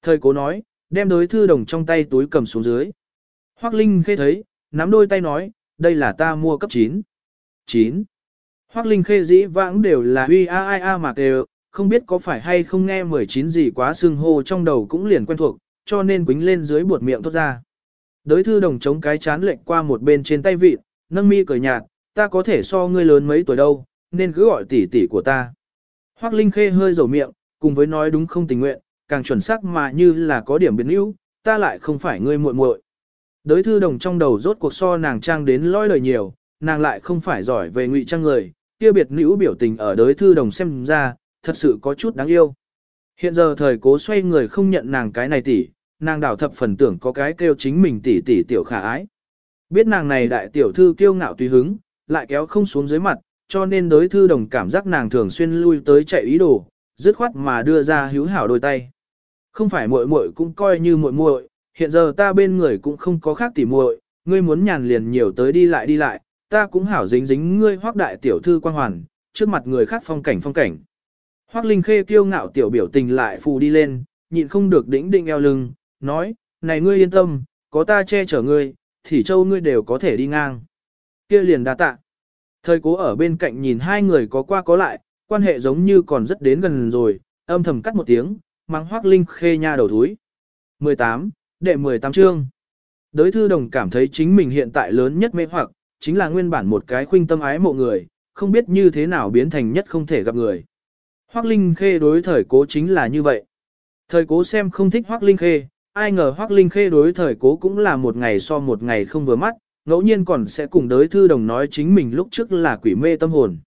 Thời cố nói, đem đối thư đồng trong tay túi cầm xuống dưới. Hoắc Linh Khê thấy, nắm đôi tay nói, đây là ta mua cấp 9. 9. Hoắc Linh Khê dĩ vãng đều là uy a ai a mà đều, không biết có phải hay không nghe 19 gì quá sưng hô trong đầu cũng liền quen thuộc, cho nên quính lên dưới buột miệng thốt ra. Đới thư đồng chống cái chán lệnh qua một bên trên tay vịt, nâng mi cười nhạt, ta có thể so ngươi lớn mấy tuổi đâu, nên cứ gọi tỷ tỷ của ta. Hoắc Linh Khê hơi dầu miệng, cùng với nói đúng không tình nguyện, càng chuẩn xác mà như là có điểm biến yếu, ta lại không phải ngươi muội muội. Đới thư đồng trong đầu rốt cuộc so nàng trang đến lôi lời nhiều, nàng lại không phải giỏi về ngụy trang người, kia biệt nữ biểu tình ở đới thư đồng xem ra, thật sự có chút đáng yêu. Hiện giờ thời cố xoay người không nhận nàng cái này tỷ, nàng đảo thập phần tưởng có cái kêu chính mình tỷ tỷ tiểu khả ái. Biết nàng này đại tiểu thư kiêu ngạo tùy hứng, lại kéo không xuống dưới mặt, cho nên đối thư đồng cảm giác nàng thường xuyên lui tới chạy ý đồ, dứt khoát mà đưa ra hữu hảo đôi tay. Không phải muội muội cũng coi như muội muội, hiện giờ ta bên người cũng không có khác tỉ muội, ngươi muốn nhàn liền nhiều tới đi lại đi lại, ta cũng hảo dính dính ngươi hoác đại tiểu thư quan hoàn, trước mặt người khác phong cảnh phong cảnh. Hoác Linh Khê kiêu ngạo tiểu biểu tình lại phù đi lên, nhịn không được đĩnh định eo lưng, nói, này ngươi yên tâm, có ta che chở ngươi, thì châu ngươi đều có thể đi ngang. Kia liền đa tạ. Thời cố ở bên cạnh nhìn hai người có qua có lại, quan hệ giống như còn rất đến gần rồi, âm thầm cắt một tiếng, mang Hoác Linh Khê nha đầu thúi. 18, đệ 18 chương. Đới thư đồng cảm thấy chính mình hiện tại lớn nhất mê hoặc, chính là nguyên bản một cái khuynh tâm ái mộ người, không biết như thế nào biến thành nhất không thể gặp người. Hoác Linh Khê đối thời cố chính là như vậy. Thời cố xem không thích Hoác Linh Khê, ai ngờ Hoác Linh Khê đối thời cố cũng là một ngày so một ngày không vừa mắt, ngẫu nhiên còn sẽ cùng đới thư đồng nói chính mình lúc trước là quỷ mê tâm hồn.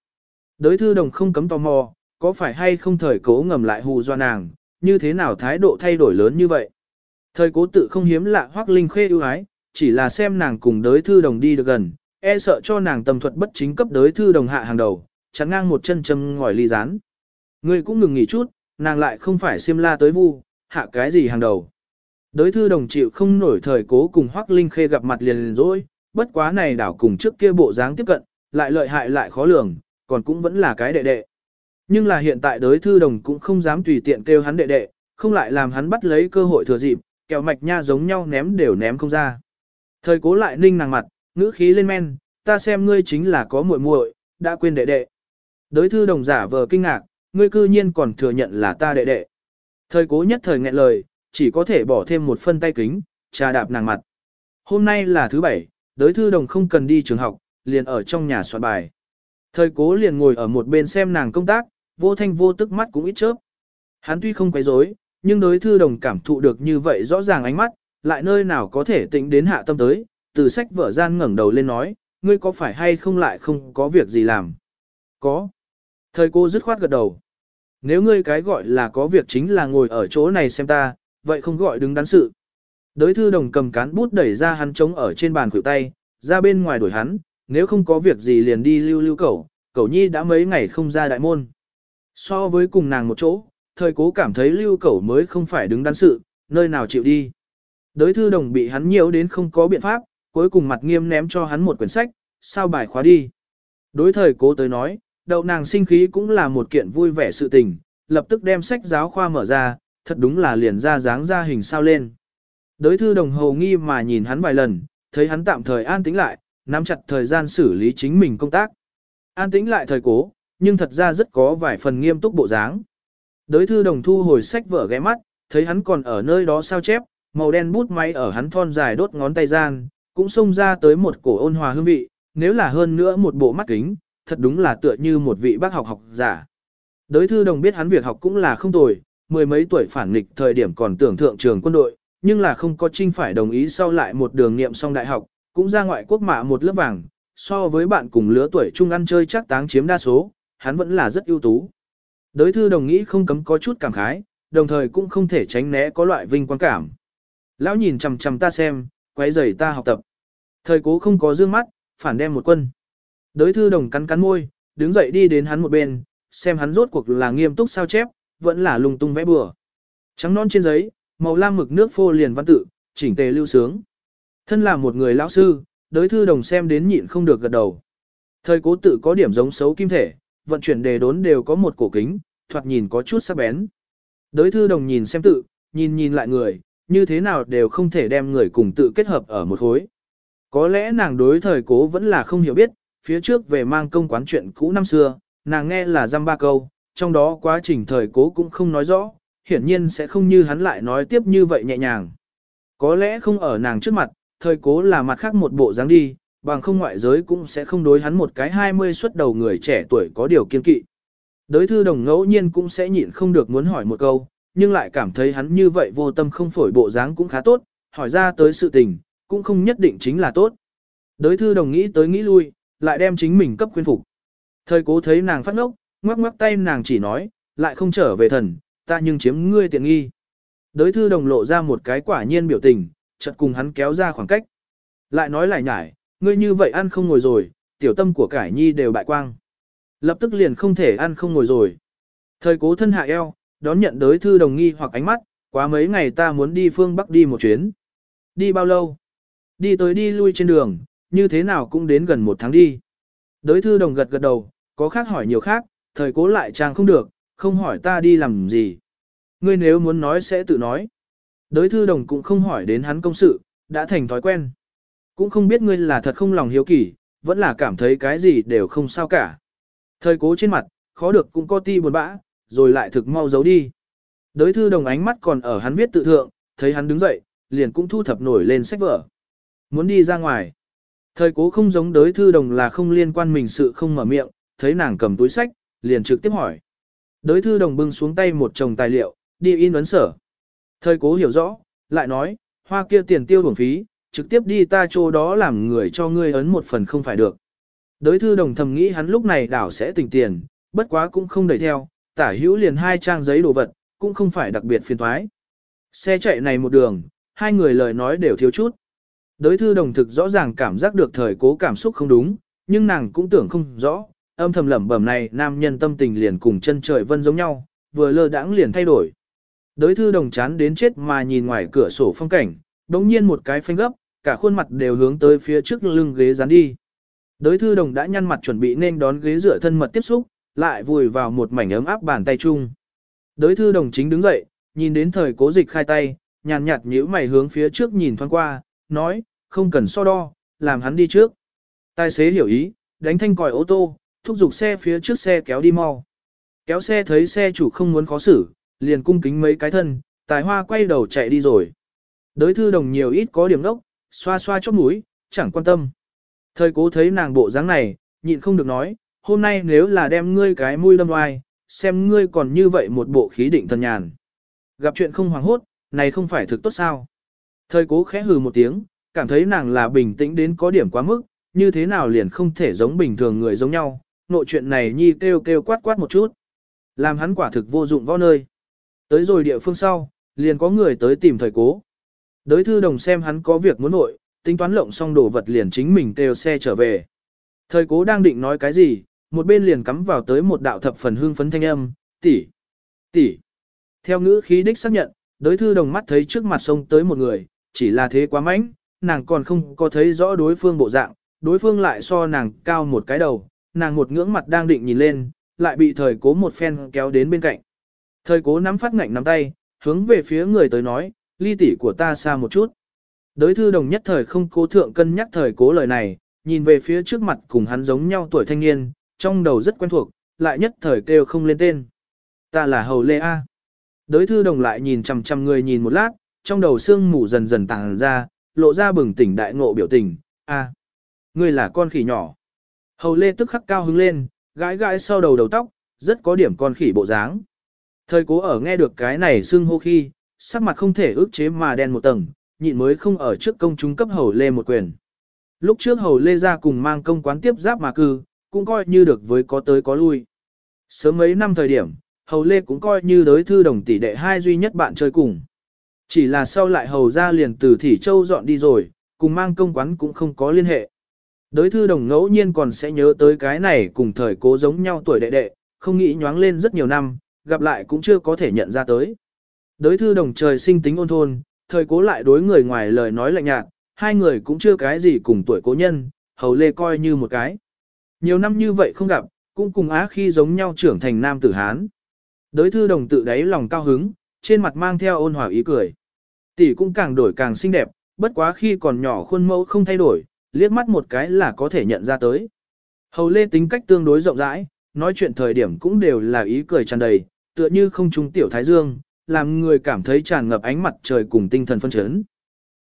Đới thư đồng không cấm tò mò, có phải hay không thời cố ngầm lại hù do nàng, như thế nào thái độ thay đổi lớn như vậy. Thời cố tự không hiếm lạ Hoác Linh Khê ưu ái, chỉ là xem nàng cùng đới thư đồng đi được gần, e sợ cho nàng tầm thuật bất chính cấp đới thư đồng hạ hàng đầu, chẳng ngang một chân châm ngòi ly rán. Ngươi cũng ngừng nghỉ chút, nàng lại không phải xiêm la tới vu, hạ cái gì hàng đầu. Đới thư đồng chịu không nổi thời cố cùng Hoắc Linh Khê gặp mặt liền liền rồi, bất quá này đảo cùng trước kia bộ dáng tiếp cận, lại lợi hại lại khó lường, còn cũng vẫn là cái đệ đệ. Nhưng là hiện tại đới thư đồng cũng không dám tùy tiện kêu hắn đệ đệ, không lại làm hắn bắt lấy cơ hội thừa dịp, kẹo mạch nha giống nhau ném đều ném không ra. Thời cố lại ninh nàng mặt, ngữ khí lên men, ta xem ngươi chính là có muội muội, đã quên đệ đệ. Đới thư đồng giả vờ kinh ngạc, ngươi cư nhiên còn thừa nhận là ta đệ đệ. Thời cố nhất thời nghẹn lời, chỉ có thể bỏ thêm một phân tay kính, trà đạp nàng mặt. Hôm nay là thứ bảy, đới thư đồng không cần đi trường học, liền ở trong nhà soạn bài. Thời cố liền ngồi ở một bên xem nàng công tác, vô thanh vô tức mắt cũng ít chớp. Hắn tuy không quấy rối, nhưng đối thư đồng cảm thụ được như vậy rõ ràng ánh mắt, lại nơi nào có thể tĩnh đến hạ tâm tới, từ sách vở gian ngẩng đầu lên nói, ngươi có phải hay không lại không có việc gì làm? Có. Thời cô dứt khoát gật đầu. Nếu ngươi cái gọi là có việc chính là ngồi ở chỗ này xem ta, vậy không gọi đứng đắn sự. Đới thư đồng cầm cán bút đẩy ra hắn trống ở trên bàn khuỷu tay, ra bên ngoài đuổi hắn, nếu không có việc gì liền đi lưu lưu cẩu, cẩu nhi đã mấy ngày không ra đại môn. So với cùng nàng một chỗ, thời cố cảm thấy lưu cẩu mới không phải đứng đắn sự, nơi nào chịu đi. Đới thư đồng bị hắn nhiều đến không có biện pháp, cuối cùng mặt nghiêm ném cho hắn một quyển sách, sao bài khóa đi. Đối thời cố tới nói, đậu nàng sinh khí cũng là một kiện vui vẻ sự tình, lập tức đem sách giáo khoa mở ra, thật đúng là liền ra dáng ra hình sao lên. Đới thư đồng hồ nghi mà nhìn hắn vài lần, thấy hắn tạm thời an tĩnh lại, nắm chặt thời gian xử lý chính mình công tác. An tĩnh lại thời cố, nhưng thật ra rất có vài phần nghiêm túc bộ dáng. Đới thư đồng thu hồi sách vở ghé mắt, thấy hắn còn ở nơi đó sao chép, màu đen bút máy ở hắn thon dài đốt ngón tay gian, cũng xông ra tới một cổ ôn hòa hương vị, nếu là hơn nữa một bộ mắt kính, thật đúng là tựa như một vị bác học học giả. Đới thư đồng biết hắn việc học cũng là không tồi, mười mấy tuổi phản nghịch thời điểm còn tưởng thượng trường quân đội, nhưng là không có trinh phải đồng ý sau lại một đường nghiệm xong đại học, cũng ra ngoại quốc mạ một lớp vàng, so với bạn cùng lứa tuổi chung ăn chơi chắc táng chiếm đa số, hắn vẫn là rất ưu tú. Đới thư đồng nghĩ không cấm có chút cảm khái, đồng thời cũng không thể tránh né có loại vinh quang cảm. Lão nhìn chằm chằm ta xem, quấy rầy ta học tập. Thời cố không có dương mắt, phản đem một quân. Đới thư đồng cắn cắn môi, đứng dậy đi đến hắn một bên, xem hắn rốt cuộc là nghiêm túc sao chép, vẫn là lung tung vẽ bừa. Trắng non trên giấy, màu lam mực nước phô liền văn tự, chỉnh tề lưu sướng. Thân là một người lão sư, đới thư đồng xem đến nhịn không được gật đầu. Thời cố tự có điểm giống xấu kim thể, vận chuyển đề đốn đều có một cổ kính, thoạt nhìn có chút sắc bén. Đới thư đồng nhìn xem tự, nhìn nhìn lại người, như thế nào đều không thể đem người cùng tự kết hợp ở một khối. Có lẽ nàng đối thời cố vẫn là không hiểu biết, phía trước về mang công quán chuyện cũ năm xưa, nàng nghe là giam ba câu, trong đó quá trình thời cố cũng không nói rõ, hiển nhiên sẽ không như hắn lại nói tiếp như vậy nhẹ nhàng. Có lẽ không ở nàng trước mặt, thời cố là mặt khác một bộ dáng đi, bằng không ngoại giới cũng sẽ không đối hắn một cái 20 xuất đầu người trẻ tuổi có điều kiên kỵ. đối thư đồng ngẫu nhiên cũng sẽ nhịn không được muốn hỏi một câu, nhưng lại cảm thấy hắn như vậy vô tâm không phổi bộ dáng cũng khá tốt, hỏi ra tới sự tình, cũng không nhất định chính là tốt. đối thư đồng nghĩ tới nghĩ lui, lại đem chính mình cấp quyên phục. Thời cố thấy nàng phát ngốc, ngoắc ngoắc tay nàng chỉ nói, lại không trở về thần, ta nhưng chiếm ngươi tiện nghi. Đới thư đồng lộ ra một cái quả nhiên biểu tình, chợt cùng hắn kéo ra khoảng cách. Lại nói lại nhải, ngươi như vậy ăn không ngồi rồi, tiểu tâm của cải nhi đều bại quang. Lập tức liền không thể ăn không ngồi rồi. Thời cố thân hạ eo, đón nhận đới thư đồng nghi hoặc ánh mắt, quá mấy ngày ta muốn đi phương Bắc đi một chuyến. Đi bao lâu? Đi tới đi lui trên đường, như thế nào cũng đến gần một tháng đi. Đới thư đồng gật gật đầu, có khác hỏi nhiều khác, thời cố lại trang không được, không hỏi ta đi làm gì. Ngươi nếu muốn nói sẽ tự nói. Đới thư đồng cũng không hỏi đến hắn công sự, đã thành thói quen. Cũng không biết ngươi là thật không lòng hiếu kỳ, vẫn là cảm thấy cái gì đều không sao cả. Thời cố trên mặt, khó được cũng có ti buồn bã, rồi lại thực mau giấu đi. Đới thư đồng ánh mắt còn ở hắn viết tự thượng, thấy hắn đứng dậy, liền cũng thu thập nổi lên sách vở. Muốn đi ra ngoài. Thời cố không giống đối thư đồng là không liên quan mình sự không mở miệng, thấy nàng cầm túi sách, liền trực tiếp hỏi. Đối thư đồng bưng xuống tay một chồng tài liệu, đi in ấn sở. Thời cố hiểu rõ, lại nói, hoa kia tiền tiêu bổng phí, trực tiếp đi ta chỗ đó làm người cho ngươi ấn một phần không phải được. Đối thư đồng thầm nghĩ hắn lúc này đảo sẽ tỉnh tiền, bất quá cũng không đẩy theo, tả hữu liền hai trang giấy đồ vật, cũng không phải đặc biệt phiền thoái. Xe chạy này một đường, hai người lời nói đều thiếu chút. Đối thư đồng thực rõ ràng cảm giác được thời cố cảm xúc không đúng, nhưng nàng cũng tưởng không rõ, âm thầm lẩm bẩm này nam nhân tâm tình liền cùng chân trời vân giống nhau, vừa lơ đãng liền thay đổi. Đối thư đồng chán đến chết mà nhìn ngoài cửa sổ phong cảnh, đống nhiên một cái phanh gấp, cả khuôn mặt đều hướng tới phía trước lưng ghế dán đi. Đối thư đồng đã nhăn mặt chuẩn bị nên đón ghế rửa thân mật tiếp xúc, lại vùi vào một mảnh ấm áp bàn tay chung. Đối thư đồng chính đứng dậy, nhìn đến thời cố dịch khai tay, nhàn nhạt nhíu mày hướng phía trước nhìn thoáng qua, nói, không cần so đo, làm hắn đi trước. Tài xế hiểu ý, đánh thanh còi ô tô, thúc giục xe phía trước xe kéo đi mau. Kéo xe thấy xe chủ không muốn khó xử, liền cung kính mấy cái thân, tài hoa quay đầu chạy đi rồi. Đới thư đồng nhiều ít có điểm đốc, xoa xoa chóp mũi, chẳng quan tâm. Thời cố thấy nàng bộ dáng này, nhịn không được nói, hôm nay nếu là đem ngươi cái mũi đâm oai, xem ngươi còn như vậy một bộ khí định thần nhàn. Gặp chuyện không hoàng hốt, này không phải thực tốt sao. Thời cố khẽ hừ một tiếng, cảm thấy nàng là bình tĩnh đến có điểm quá mức, như thế nào liền không thể giống bình thường người giống nhau, nội chuyện này nhi kêu kêu quát quát một chút. Làm hắn quả thực vô dụng võ nơi. Tới rồi địa phương sau, liền có người tới tìm thời cố. Đới thư đồng xem hắn có việc muốn nội, tính toán lộng xong đồ vật liền chính mình kêu xe trở về. Thời cố đang định nói cái gì, một bên liền cắm vào tới một đạo thập phần hương phấn thanh âm, tỷ, tỷ. Theo ngữ khí đích xác nhận, đối thư đồng mắt thấy trước mặt sông tới một người, chỉ là thế quá mạnh, nàng còn không có thấy rõ đối phương bộ dạng, đối phương lại so nàng cao một cái đầu, nàng một ngưỡng mặt đang định nhìn lên, lại bị thời cố một phen kéo đến bên cạnh. Thời cố nắm phát ngạnh nắm tay, hướng về phía người tới nói, ly tỷ của ta xa một chút. Đới thư đồng nhất thời không cố thượng cân nhắc thời cố lời này, nhìn về phía trước mặt cùng hắn giống nhau tuổi thanh niên, trong đầu rất quen thuộc, lại nhất thời kêu không lên tên. Ta là Hầu Lê A. Đới thư đồng lại nhìn chằm chằm người nhìn một lát, trong đầu sương mù dần dần tàng ra, lộ ra bừng tỉnh đại ngộ biểu tình, A. Ngươi là con khỉ nhỏ. Hầu Lê tức khắc cao hứng lên, gãi gãi sau đầu đầu tóc, rất có điểm con khỉ bộ dáng. Thời cố ở nghe được cái này xưng hô khi, sắc mặt không thể ước chế mà đen một tầng, nhịn mới không ở trước công chúng cấp hầu lê một quyền. Lúc trước hầu lê ra cùng mang công quán tiếp giáp mà cư, cũng coi như được với có tới có lui. Sớm mấy năm thời điểm, hầu lê cũng coi như đối thư đồng tỷ đệ hai duy nhất bạn chơi cùng. Chỉ là sau lại hầu ra liền từ Thỉ Châu dọn đi rồi, cùng mang công quán cũng không có liên hệ. Đối thư đồng ngẫu nhiên còn sẽ nhớ tới cái này cùng thời cố giống nhau tuổi đệ đệ, không nghĩ nhoáng lên rất nhiều năm, gặp lại cũng chưa có thể nhận ra tới. Đối thư đồng trời sinh tính ôn thôn, thời cố lại đối người ngoài lời nói lạnh nhạt, hai người cũng chưa cái gì cùng tuổi cố nhân, hầu lê coi như một cái. Nhiều năm như vậy không gặp, cũng cùng á khi giống nhau trưởng thành nam tử Hán. Đới thư đồng tự đáy lòng cao hứng, trên mặt mang theo ôn hòa ý cười. Tỷ cũng càng đổi càng xinh đẹp, bất quá khi còn nhỏ khuôn mẫu không thay đổi, liếc mắt một cái là có thể nhận ra tới. Hầu lê tính cách tương đối rộng rãi, nói chuyện thời điểm cũng đều là ý cười tràn đầy, tựa như không trung tiểu thái dương, làm người cảm thấy tràn ngập ánh mặt trời cùng tinh thần phân chấn.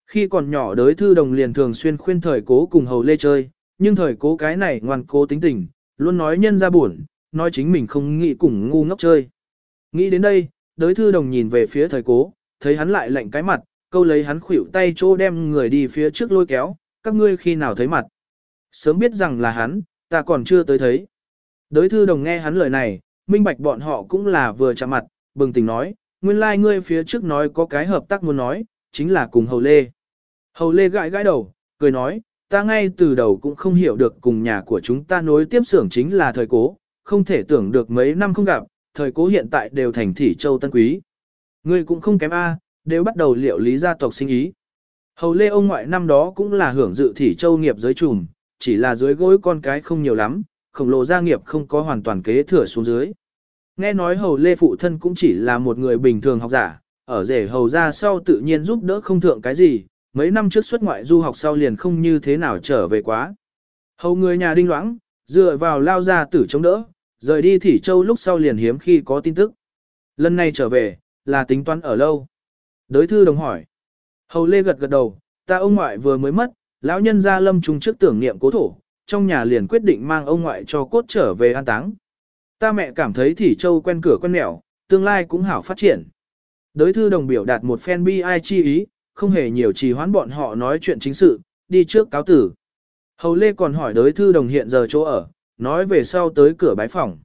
Khi còn nhỏ đới thư đồng liền thường xuyên khuyên thời cố cùng hầu lê chơi, nhưng thời cố cái này ngoan cố tính tình, luôn nói nhân ra buồn, nói chính mình không nghĩ cùng ngu ngốc chơi. Nghĩ đến đây, đới thư đồng nhìn về phía thời cố, thấy hắn lại lạnh cái mặt, câu lấy hắn khuỷu tay chỗ đem người đi phía trước lôi kéo, các ngươi khi nào thấy mặt. Sớm biết rằng là hắn, ta còn chưa tới thấy. Đới thư đồng nghe hắn lời này, minh bạch bọn họ cũng là vừa chạm mặt, bừng tỉnh nói, nguyên lai like ngươi phía trước nói có cái hợp tác muốn nói, chính là cùng Hầu Lê. Hầu Lê gãi gãi đầu, cười nói, ta ngay từ đầu cũng không hiểu được cùng nhà của chúng ta nối tiếp xưởng chính là thời cố, không thể tưởng được mấy năm không gặp, thời cố hiện tại đều thành thị châu tân quý. Ngươi cũng không kém A, đều bắt đầu liệu lý gia tộc sinh ý. Hầu lê ông ngoại năm đó cũng là hưởng dự thị châu nghiệp giới trùm, chỉ là dưới gối con cái không nhiều lắm, khổng lồ gia nghiệp không có hoàn toàn kế thừa xuống dưới. Nghe nói hầu lê phụ thân cũng chỉ là một người bình thường học giả, ở rể hầu ra sau tự nhiên giúp đỡ không thượng cái gì, mấy năm trước xuất ngoại du học sau liền không như thế nào trở về quá. Hầu người nhà đinh loãng, dựa vào lao ra tử chống đỡ, rời đi thỉ châu lúc sau liền hiếm khi có tin tức. Lần này trở về, là tính toán ở lâu. Đới thư đồng hỏi. Hầu lê gật gật đầu, ta ông ngoại vừa mới mất, lão nhân gia lâm trùng trước tưởng niệm cố thổ, trong nhà liền quyết định mang ông ngoại cho cốt trở về an táng. Ta mẹ cảm thấy thỉ châu quen cửa quen mẹo, tương lai cũng hảo phát triển. Đới thư đồng biểu đạt một fan bi ai chi ý, không hề nhiều trì hoãn bọn họ nói chuyện chính sự, đi trước cáo tử. Hầu Lê còn hỏi đới thư đồng hiện giờ chỗ ở, nói về sau tới cửa bái phòng.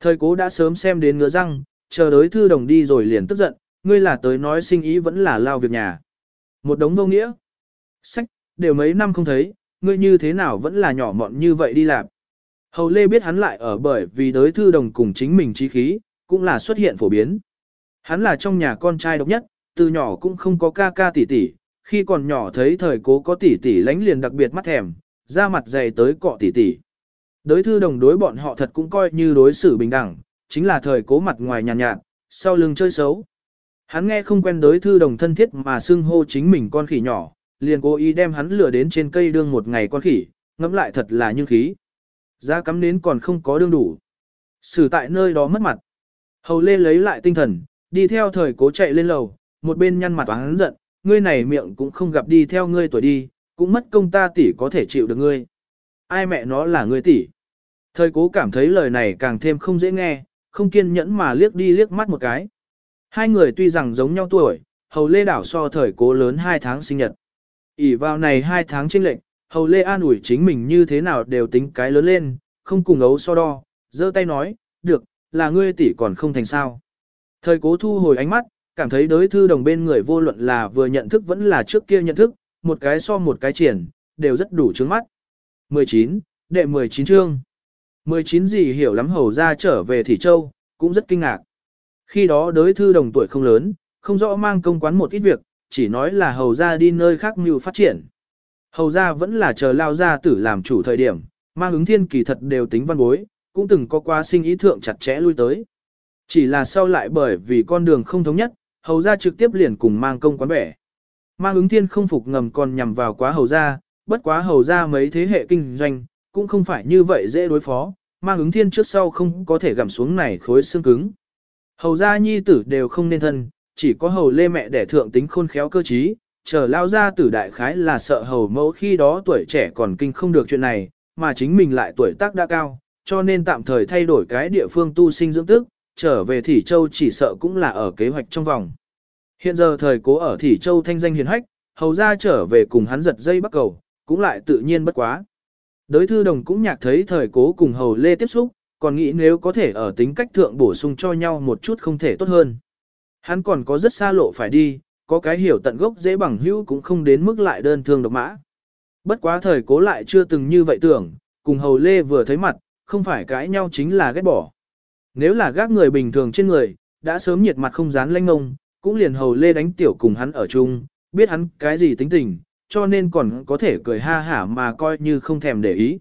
Thời cố đã sớm xem đến ngứa răng, chờ đới thư đồng đi rồi liền tức giận, ngươi là tới nói sinh ý vẫn là lao việc nhà. Một đống vô nghĩa. Sách, đều mấy năm không thấy, ngươi như thế nào vẫn là nhỏ mọn như vậy đi làm. Hầu Lê biết hắn lại ở bởi vì đới thư đồng cùng chính mình trí khí, cũng là xuất hiện phổ biến. Hắn là trong nhà con trai độc nhất, từ nhỏ cũng không có ca ca tỷ tỷ, khi còn nhỏ thấy thời cố có tỷ tỷ lánh liền đặc biệt mắt thèm, ra mặt dày tới cọ tỷ tỷ. Đối thư đồng đối bọn họ thật cũng coi như đối xử bình đẳng, chính là thời cố mặt ngoài nhàn nhạt, nhạt, sau lưng chơi xấu. Hắn nghe không quen đối thư đồng thân thiết mà xưng hô chính mình con khỉ nhỏ, liền cố ý đem hắn lừa đến trên cây đương một ngày con khỉ, ngẫm lại thật là như khí. Giá cắm nến còn không có đương đủ. Xử tại nơi đó mất mặt. Hầu Lê lấy lại tinh thần, đi theo thời cố chạy lên lầu, một bên nhăn mặt hắn giận, ngươi này miệng cũng không gặp đi theo ngươi tuổi đi, cũng mất công ta tỷ có thể chịu được ngươi. Ai mẹ nó là ngươi tỷ? Thời cố cảm thấy lời này càng thêm không dễ nghe, không kiên nhẫn mà liếc đi liếc mắt một cái. Hai người tuy rằng giống nhau tuổi, hầu lê đảo so thời cố lớn hai tháng sinh nhật. ỉ vào này hai tháng chênh lệnh, hầu lê an ủi chính mình như thế nào đều tính cái lớn lên, không cùng ấu so đo, giơ tay nói, được, là ngươi tỷ còn không thành sao. Thời cố thu hồi ánh mắt, cảm thấy đối thư đồng bên người vô luận là vừa nhận thức vẫn là trước kia nhận thức, một cái so một cái triển, đều rất đủ trứng mắt. 19, đệ 19 chương. 19 gì hiểu lắm hầu ra trở về Thị Châu, cũng rất kinh ngạc. Khi đó đối thư đồng tuổi không lớn, không rõ mang công quán một ít việc, chỉ nói là hầu ra đi nơi khác mưu phát triển. Hầu ra vẫn là chờ lao ra tử làm chủ thời điểm, mang ứng thiên kỳ thật đều tính văn bối, cũng từng có qua sinh ý thượng chặt chẽ lui tới. Chỉ là sau lại bởi vì con đường không thống nhất, hầu ra trực tiếp liền cùng mang công quán bẻ. Mang ứng thiên không phục ngầm còn nhằm vào quá hầu ra, bất quá hầu ra mấy thế hệ kinh doanh, cũng không phải như vậy dễ đối phó, mang ứng thiên trước sau không có thể gặm xuống này khối xương cứng. Hầu gia nhi tử đều không nên thân, chỉ có hầu lê mẹ đẻ thượng tính khôn khéo cơ trí, chờ lao ra tử đại khái là sợ hầu mẫu khi đó tuổi trẻ còn kinh không được chuyện này, mà chính mình lại tuổi tác đã cao, cho nên tạm thời thay đổi cái địa phương tu sinh dưỡng tức, trở về Thỉ Châu chỉ sợ cũng là ở kế hoạch trong vòng. Hiện giờ thời cố ở Thỉ Châu thanh danh hiền hách, hầu ra trở về cùng hắn giật dây bắt cầu, cũng lại tự nhiên bất quá. Đới thư đồng cũng nhạc thấy thời cố cùng hầu lê tiếp xúc, còn nghĩ nếu có thể ở tính cách thượng bổ sung cho nhau một chút không thể tốt hơn. Hắn còn có rất xa lộ phải đi, có cái hiểu tận gốc dễ bằng hữu cũng không đến mức lại đơn thương độc mã. Bất quá thời cố lại chưa từng như vậy tưởng, cùng hầu lê vừa thấy mặt, không phải cãi nhau chính là ghét bỏ. Nếu là gác người bình thường trên người, đã sớm nhiệt mặt không dán lanh ngông, cũng liền hầu lê đánh tiểu cùng hắn ở chung, biết hắn cái gì tính tình, cho nên còn có thể cười ha hả mà coi như không thèm để ý.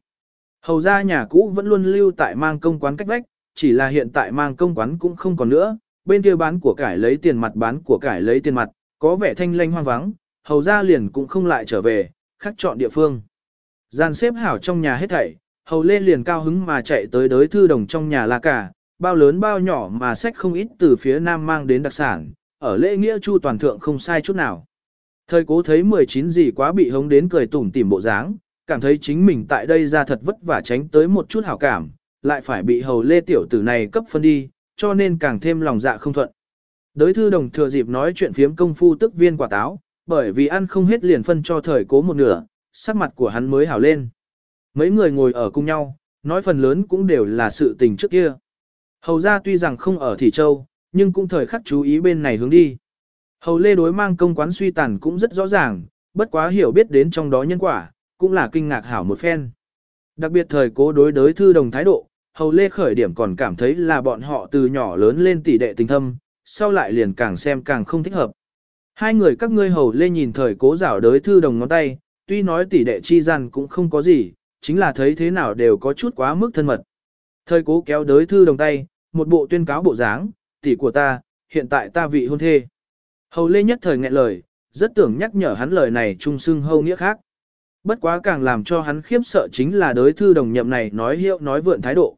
Hầu ra nhà cũ vẫn luôn lưu tại mang công quán cách vách, chỉ là hiện tại mang công quán cũng không còn nữa, bên kia bán của cải lấy tiền mặt bán của cải lấy tiền mặt, có vẻ thanh lanh hoang vắng, hầu ra liền cũng không lại trở về, khắc chọn địa phương. Gian xếp hảo trong nhà hết thảy, hầu lê liền cao hứng mà chạy tới đới thư đồng trong nhà là cả, bao lớn bao nhỏ mà sách không ít từ phía nam mang đến đặc sản, ở lễ nghĩa chu toàn thượng không sai chút nào. Thời cố thấy 19 gì quá bị hống đến cười tủm tỉm bộ dáng, cảm thấy chính mình tại đây ra thật vất vả tránh tới một chút hảo cảm, lại phải bị hầu lê tiểu tử này cấp phân đi, cho nên càng thêm lòng dạ không thuận. Đới thư đồng thừa dịp nói chuyện phiếm công phu tức viên quả táo, bởi vì ăn không hết liền phân cho thời cố một nửa, sắc mặt của hắn mới hảo lên. Mấy người ngồi ở cùng nhau, nói phần lớn cũng đều là sự tình trước kia. Hầu ra tuy rằng không ở Thị Châu, nhưng cũng thời khắc chú ý bên này hướng đi. Hầu lê đối mang công quán suy tàn cũng rất rõ ràng, bất quá hiểu biết đến trong đó nhân quả, cũng là kinh ngạc hảo một phen. Đặc biệt thời cố đối đối thư đồng thái độ, hầu lê khởi điểm còn cảm thấy là bọn họ từ nhỏ lớn lên tỷ đệ tình thâm, sau lại liền càng xem càng không thích hợp. Hai người các ngươi hầu lê nhìn thời cố rảo đối thư đồng ngón tay, tuy nói tỷ đệ chi gian cũng không có gì, chính là thấy thế nào đều có chút quá mức thân mật. Thời cố kéo đối thư đồng tay, một bộ tuyên cáo bộ dáng, tỷ của ta, hiện tại ta vị hôn thê. Hầu lê nhất thời nghẹn lời, rất tưởng nhắc nhở hắn lời này trung sưng hâu nghĩa khác. Bất quá càng làm cho hắn khiếp sợ chính là đối thư đồng nhậm này nói hiệu nói vượn thái độ.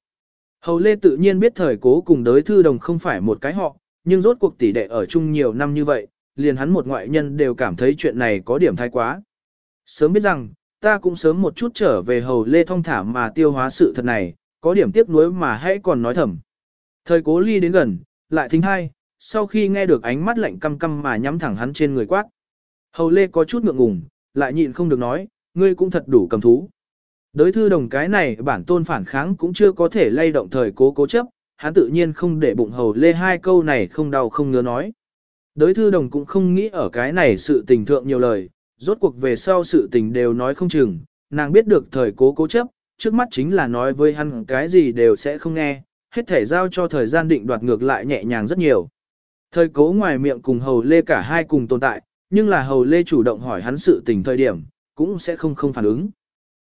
Hầu lê tự nhiên biết thời cố cùng đối thư đồng không phải một cái họ, nhưng rốt cuộc tỷ đệ ở chung nhiều năm như vậy, liền hắn một ngoại nhân đều cảm thấy chuyện này có điểm thái quá. Sớm biết rằng, ta cũng sớm một chút trở về hầu lê thông thả mà tiêu hóa sự thật này, có điểm tiếc nuối mà hãy còn nói thầm. Thời cố ly đến gần, lại thính hai, sau khi nghe được ánh mắt lạnh căm căm mà nhắm thẳng hắn trên người quát. Hầu lê có chút ngượng ngùng, lại nhịn không được nói, ngươi cũng thật đủ cầm thú. Đối thư đồng cái này bản tôn phản kháng cũng chưa có thể lay động thời cố cố chấp, hắn tự nhiên không để bụng hầu lê hai câu này không đau không ngứa nói. Đối thư đồng cũng không nghĩ ở cái này sự tình thượng nhiều lời, rốt cuộc về sau sự tình đều nói không chừng, nàng biết được thời cố cố chấp, trước mắt chính là nói với hắn cái gì đều sẽ không nghe, hết thể giao cho thời gian định đoạt ngược lại nhẹ nhàng rất nhiều. Thời cố ngoài miệng cùng hầu lê cả hai cùng tồn tại, nhưng là hầu lê chủ động hỏi hắn sự tình thời điểm, cũng sẽ không không phản ứng.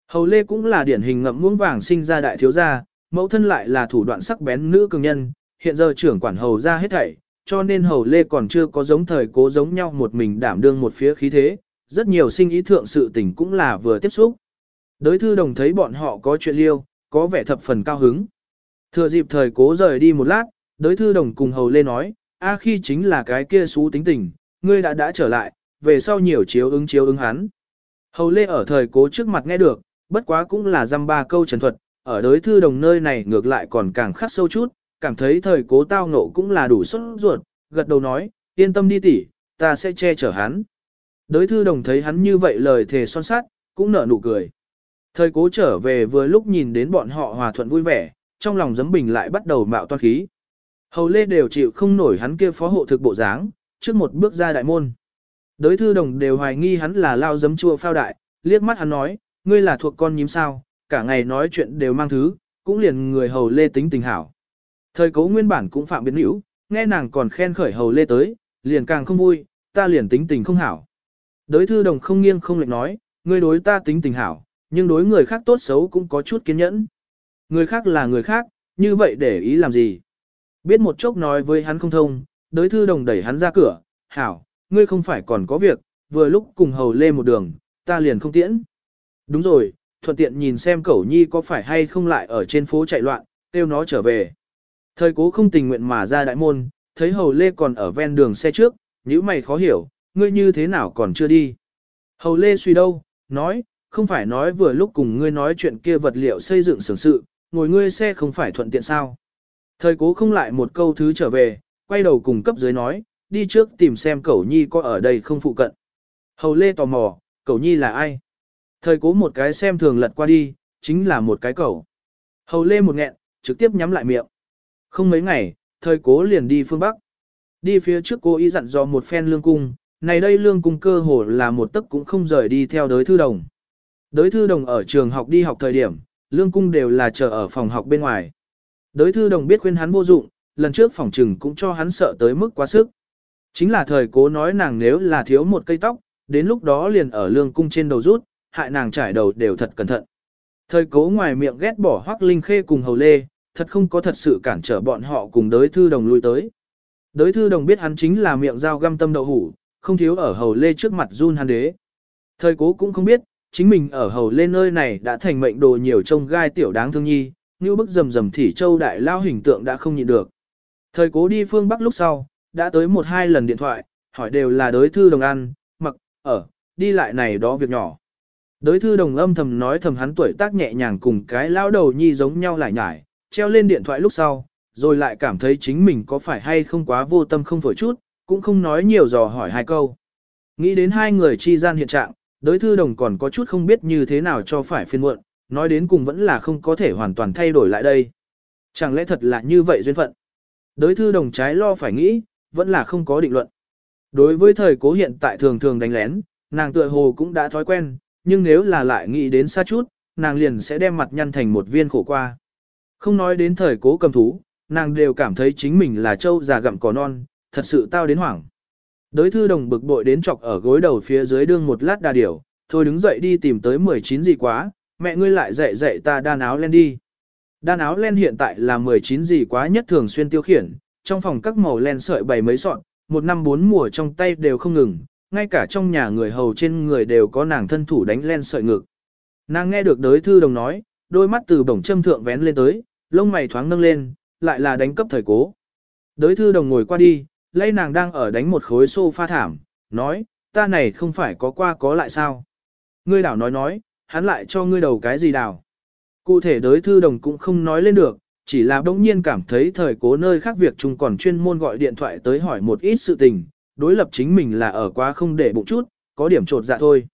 Hầu lê cũng là điển hình ngậm muỗng vàng sinh ra đại thiếu gia, mẫu thân lại là thủ đoạn sắc bén nữ cường nhân, hiện giờ trưởng quản hầu ra hết thảy, cho nên hầu lê còn chưa có giống thời cố giống nhau một mình đảm đương một phía khí thế, rất nhiều sinh ý thượng sự tình cũng là vừa tiếp xúc. Đới thư đồng thấy bọn họ có chuyện liêu, có vẻ thập phần cao hứng. Thừa dịp thời cố rời đi một lát, đới thư đồng cùng hầu lê nói, a khi chính là cái kia xú tính tình, ngươi đã đã trở lại, về sau nhiều chiếu ứng chiếu ứng hắn. Hầu lê ở thời cố trước mặt nghe được, bất quá cũng là dăm ba câu trần thuật, ở đối thư đồng nơi này ngược lại còn càng khắc sâu chút, cảm thấy thời cố tao nộ cũng là đủ xuất ruột, gật đầu nói, yên tâm đi tỉ, ta sẽ che chở hắn. Đối thư đồng thấy hắn như vậy lời thề son sát, cũng nở nụ cười. Thời cố trở về vừa lúc nhìn đến bọn họ hòa thuận vui vẻ, trong lòng giấm bình lại bắt đầu mạo toan khí. Hầu lê đều chịu không nổi hắn kia phó hộ thực bộ dáng, trước một bước ra đại môn. Đối thư đồng đều hoài nghi hắn là lao giấm chua phao đại, liếc mắt hắn nói, ngươi là thuộc con nhím sao, cả ngày nói chuyện đều mang thứ, cũng liền người hầu lê tính tình hảo. Thời cố nguyên bản cũng phạm biến hữu, nghe nàng còn khen khởi hầu lê tới, liền càng không vui, ta liền tính tình không hảo. Đối thư đồng không nghiêng không lệch nói, ngươi đối ta tính tình hảo, nhưng đối người khác tốt xấu cũng có chút kiên nhẫn. Người khác là người khác, như vậy để ý làm gì? Biết một chốc nói với hắn không thông, đối thư đồng đẩy hắn ra cửa, hảo, ngươi không phải còn có việc, vừa lúc cùng hầu lê một đường, ta liền không tiễn. Đúng rồi, thuận tiện nhìn xem cẩu nhi có phải hay không lại ở trên phố chạy loạn, kêu nó trở về. Thời cố không tình nguyện mà ra đại môn, thấy hầu lê còn ở ven đường xe trước, nhíu mày khó hiểu, ngươi như thế nào còn chưa đi. Hầu lê suy đâu, nói, không phải nói vừa lúc cùng ngươi nói chuyện kia vật liệu xây dựng sưởng sự, ngồi ngươi xe không phải thuận tiện sao. Thời cố không lại một câu thứ trở về, quay đầu cùng cấp dưới nói, đi trước tìm xem cẩu nhi có ở đây không phụ cận. Hầu lê tò mò, cẩu nhi là ai? Thời cố một cái xem thường lật qua đi, chính là một cái cẩu. Hầu lê một nghẹn, trực tiếp nhắm lại miệng. Không mấy ngày, thời cố liền đi phương Bắc. Đi phía trước cô ý dặn dò một phen lương cung, này đây lương cung cơ hồ là một tấc cũng không rời đi theo đới thư đồng. Đới thư đồng ở trường học đi học thời điểm, lương cung đều là chờ ở phòng học bên ngoài. Đới thư đồng biết khuyên hắn vô dụng, lần trước phòng trừng cũng cho hắn sợ tới mức quá sức. Chính là thời cố nói nàng nếu là thiếu một cây tóc, đến lúc đó liền ở lương cung trên đầu rút, hại nàng trải đầu đều thật cẩn thận. Thời cố ngoài miệng ghét bỏ Hoắc Linh Khê cùng Hầu Lê, thật không có thật sự cản trở bọn họ cùng đới thư đồng lui tới. Đới thư đồng biết hắn chính là miệng dao găm tâm đậu hủ, không thiếu ở Hầu Lê trước mặt run hắn đế. Thời cố cũng không biết, chính mình ở Hầu Lê nơi này đã thành mệnh đồ nhiều trông gai tiểu đáng thương nhi, như bức rầm rầm thỉ châu đại lao hình tượng đã không nhịn được. Thời cố đi phương Bắc lúc sau, đã tới một hai lần điện thoại, hỏi đều là đối thư đồng ăn, mặc, ở, đi lại này đó việc nhỏ. Đối thư đồng âm thầm nói thầm hắn tuổi tác nhẹ nhàng cùng cái lao đầu nhi giống nhau lại nhải, treo lên điện thoại lúc sau, rồi lại cảm thấy chính mình có phải hay không quá vô tâm không phổi chút, cũng không nói nhiều dò hỏi hai câu. Nghĩ đến hai người chi gian hiện trạng, đối thư đồng còn có chút không biết như thế nào cho phải phiên muộn, nói đến cùng vẫn là không có thể hoàn toàn thay đổi lại đây. Chẳng lẽ thật là như vậy duyên phận? đối thư đồng trái lo phải nghĩ, vẫn là không có định luận. Đối với thời cố hiện tại thường thường đánh lén, nàng tựa hồ cũng đã thói quen, nhưng nếu là lại nghĩ đến xa chút, nàng liền sẽ đem mặt nhăn thành một viên khổ qua. Không nói đến thời cố cầm thú, nàng đều cảm thấy chính mình là trâu già gặm cỏ non, thật sự tao đến hoảng. đối thư đồng bực bội đến chọc ở gối đầu phía dưới đương một lát đà điểu, thôi đứng dậy đi tìm tới 19 gì quá, mẹ ngươi lại dạy dạy ta đan áo len đi. Đan áo len hiện tại là 19 gì quá nhất thường xuyên tiêu khiển, trong phòng các màu len sợi bày mấy sọn, một năm bốn mùa trong tay đều không ngừng, ngay cả trong nhà người hầu trên người đều có nàng thân thủ đánh len sợi ngực. Nàng nghe được đới thư đồng nói, đôi mắt từ bổng châm thượng vén lên tới, lông mày thoáng nâng lên, lại là đánh cấp thời cố. Đới thư đồng ngồi qua đi, lấy nàng đang ở đánh một khối sofa thảm, nói, ta này không phải có qua có lại sao. Ngươi đảo nói nói, hắn lại cho ngươi đầu cái gì đào, Cụ thể đối thư đồng cũng không nói lên được, chỉ là bỗng nhiên cảm thấy thời cố nơi khác việc chung còn chuyên môn gọi điện thoại tới hỏi một ít sự tình, đối lập chính mình là ở quá không để bụng chút, có điểm trột dạ thôi.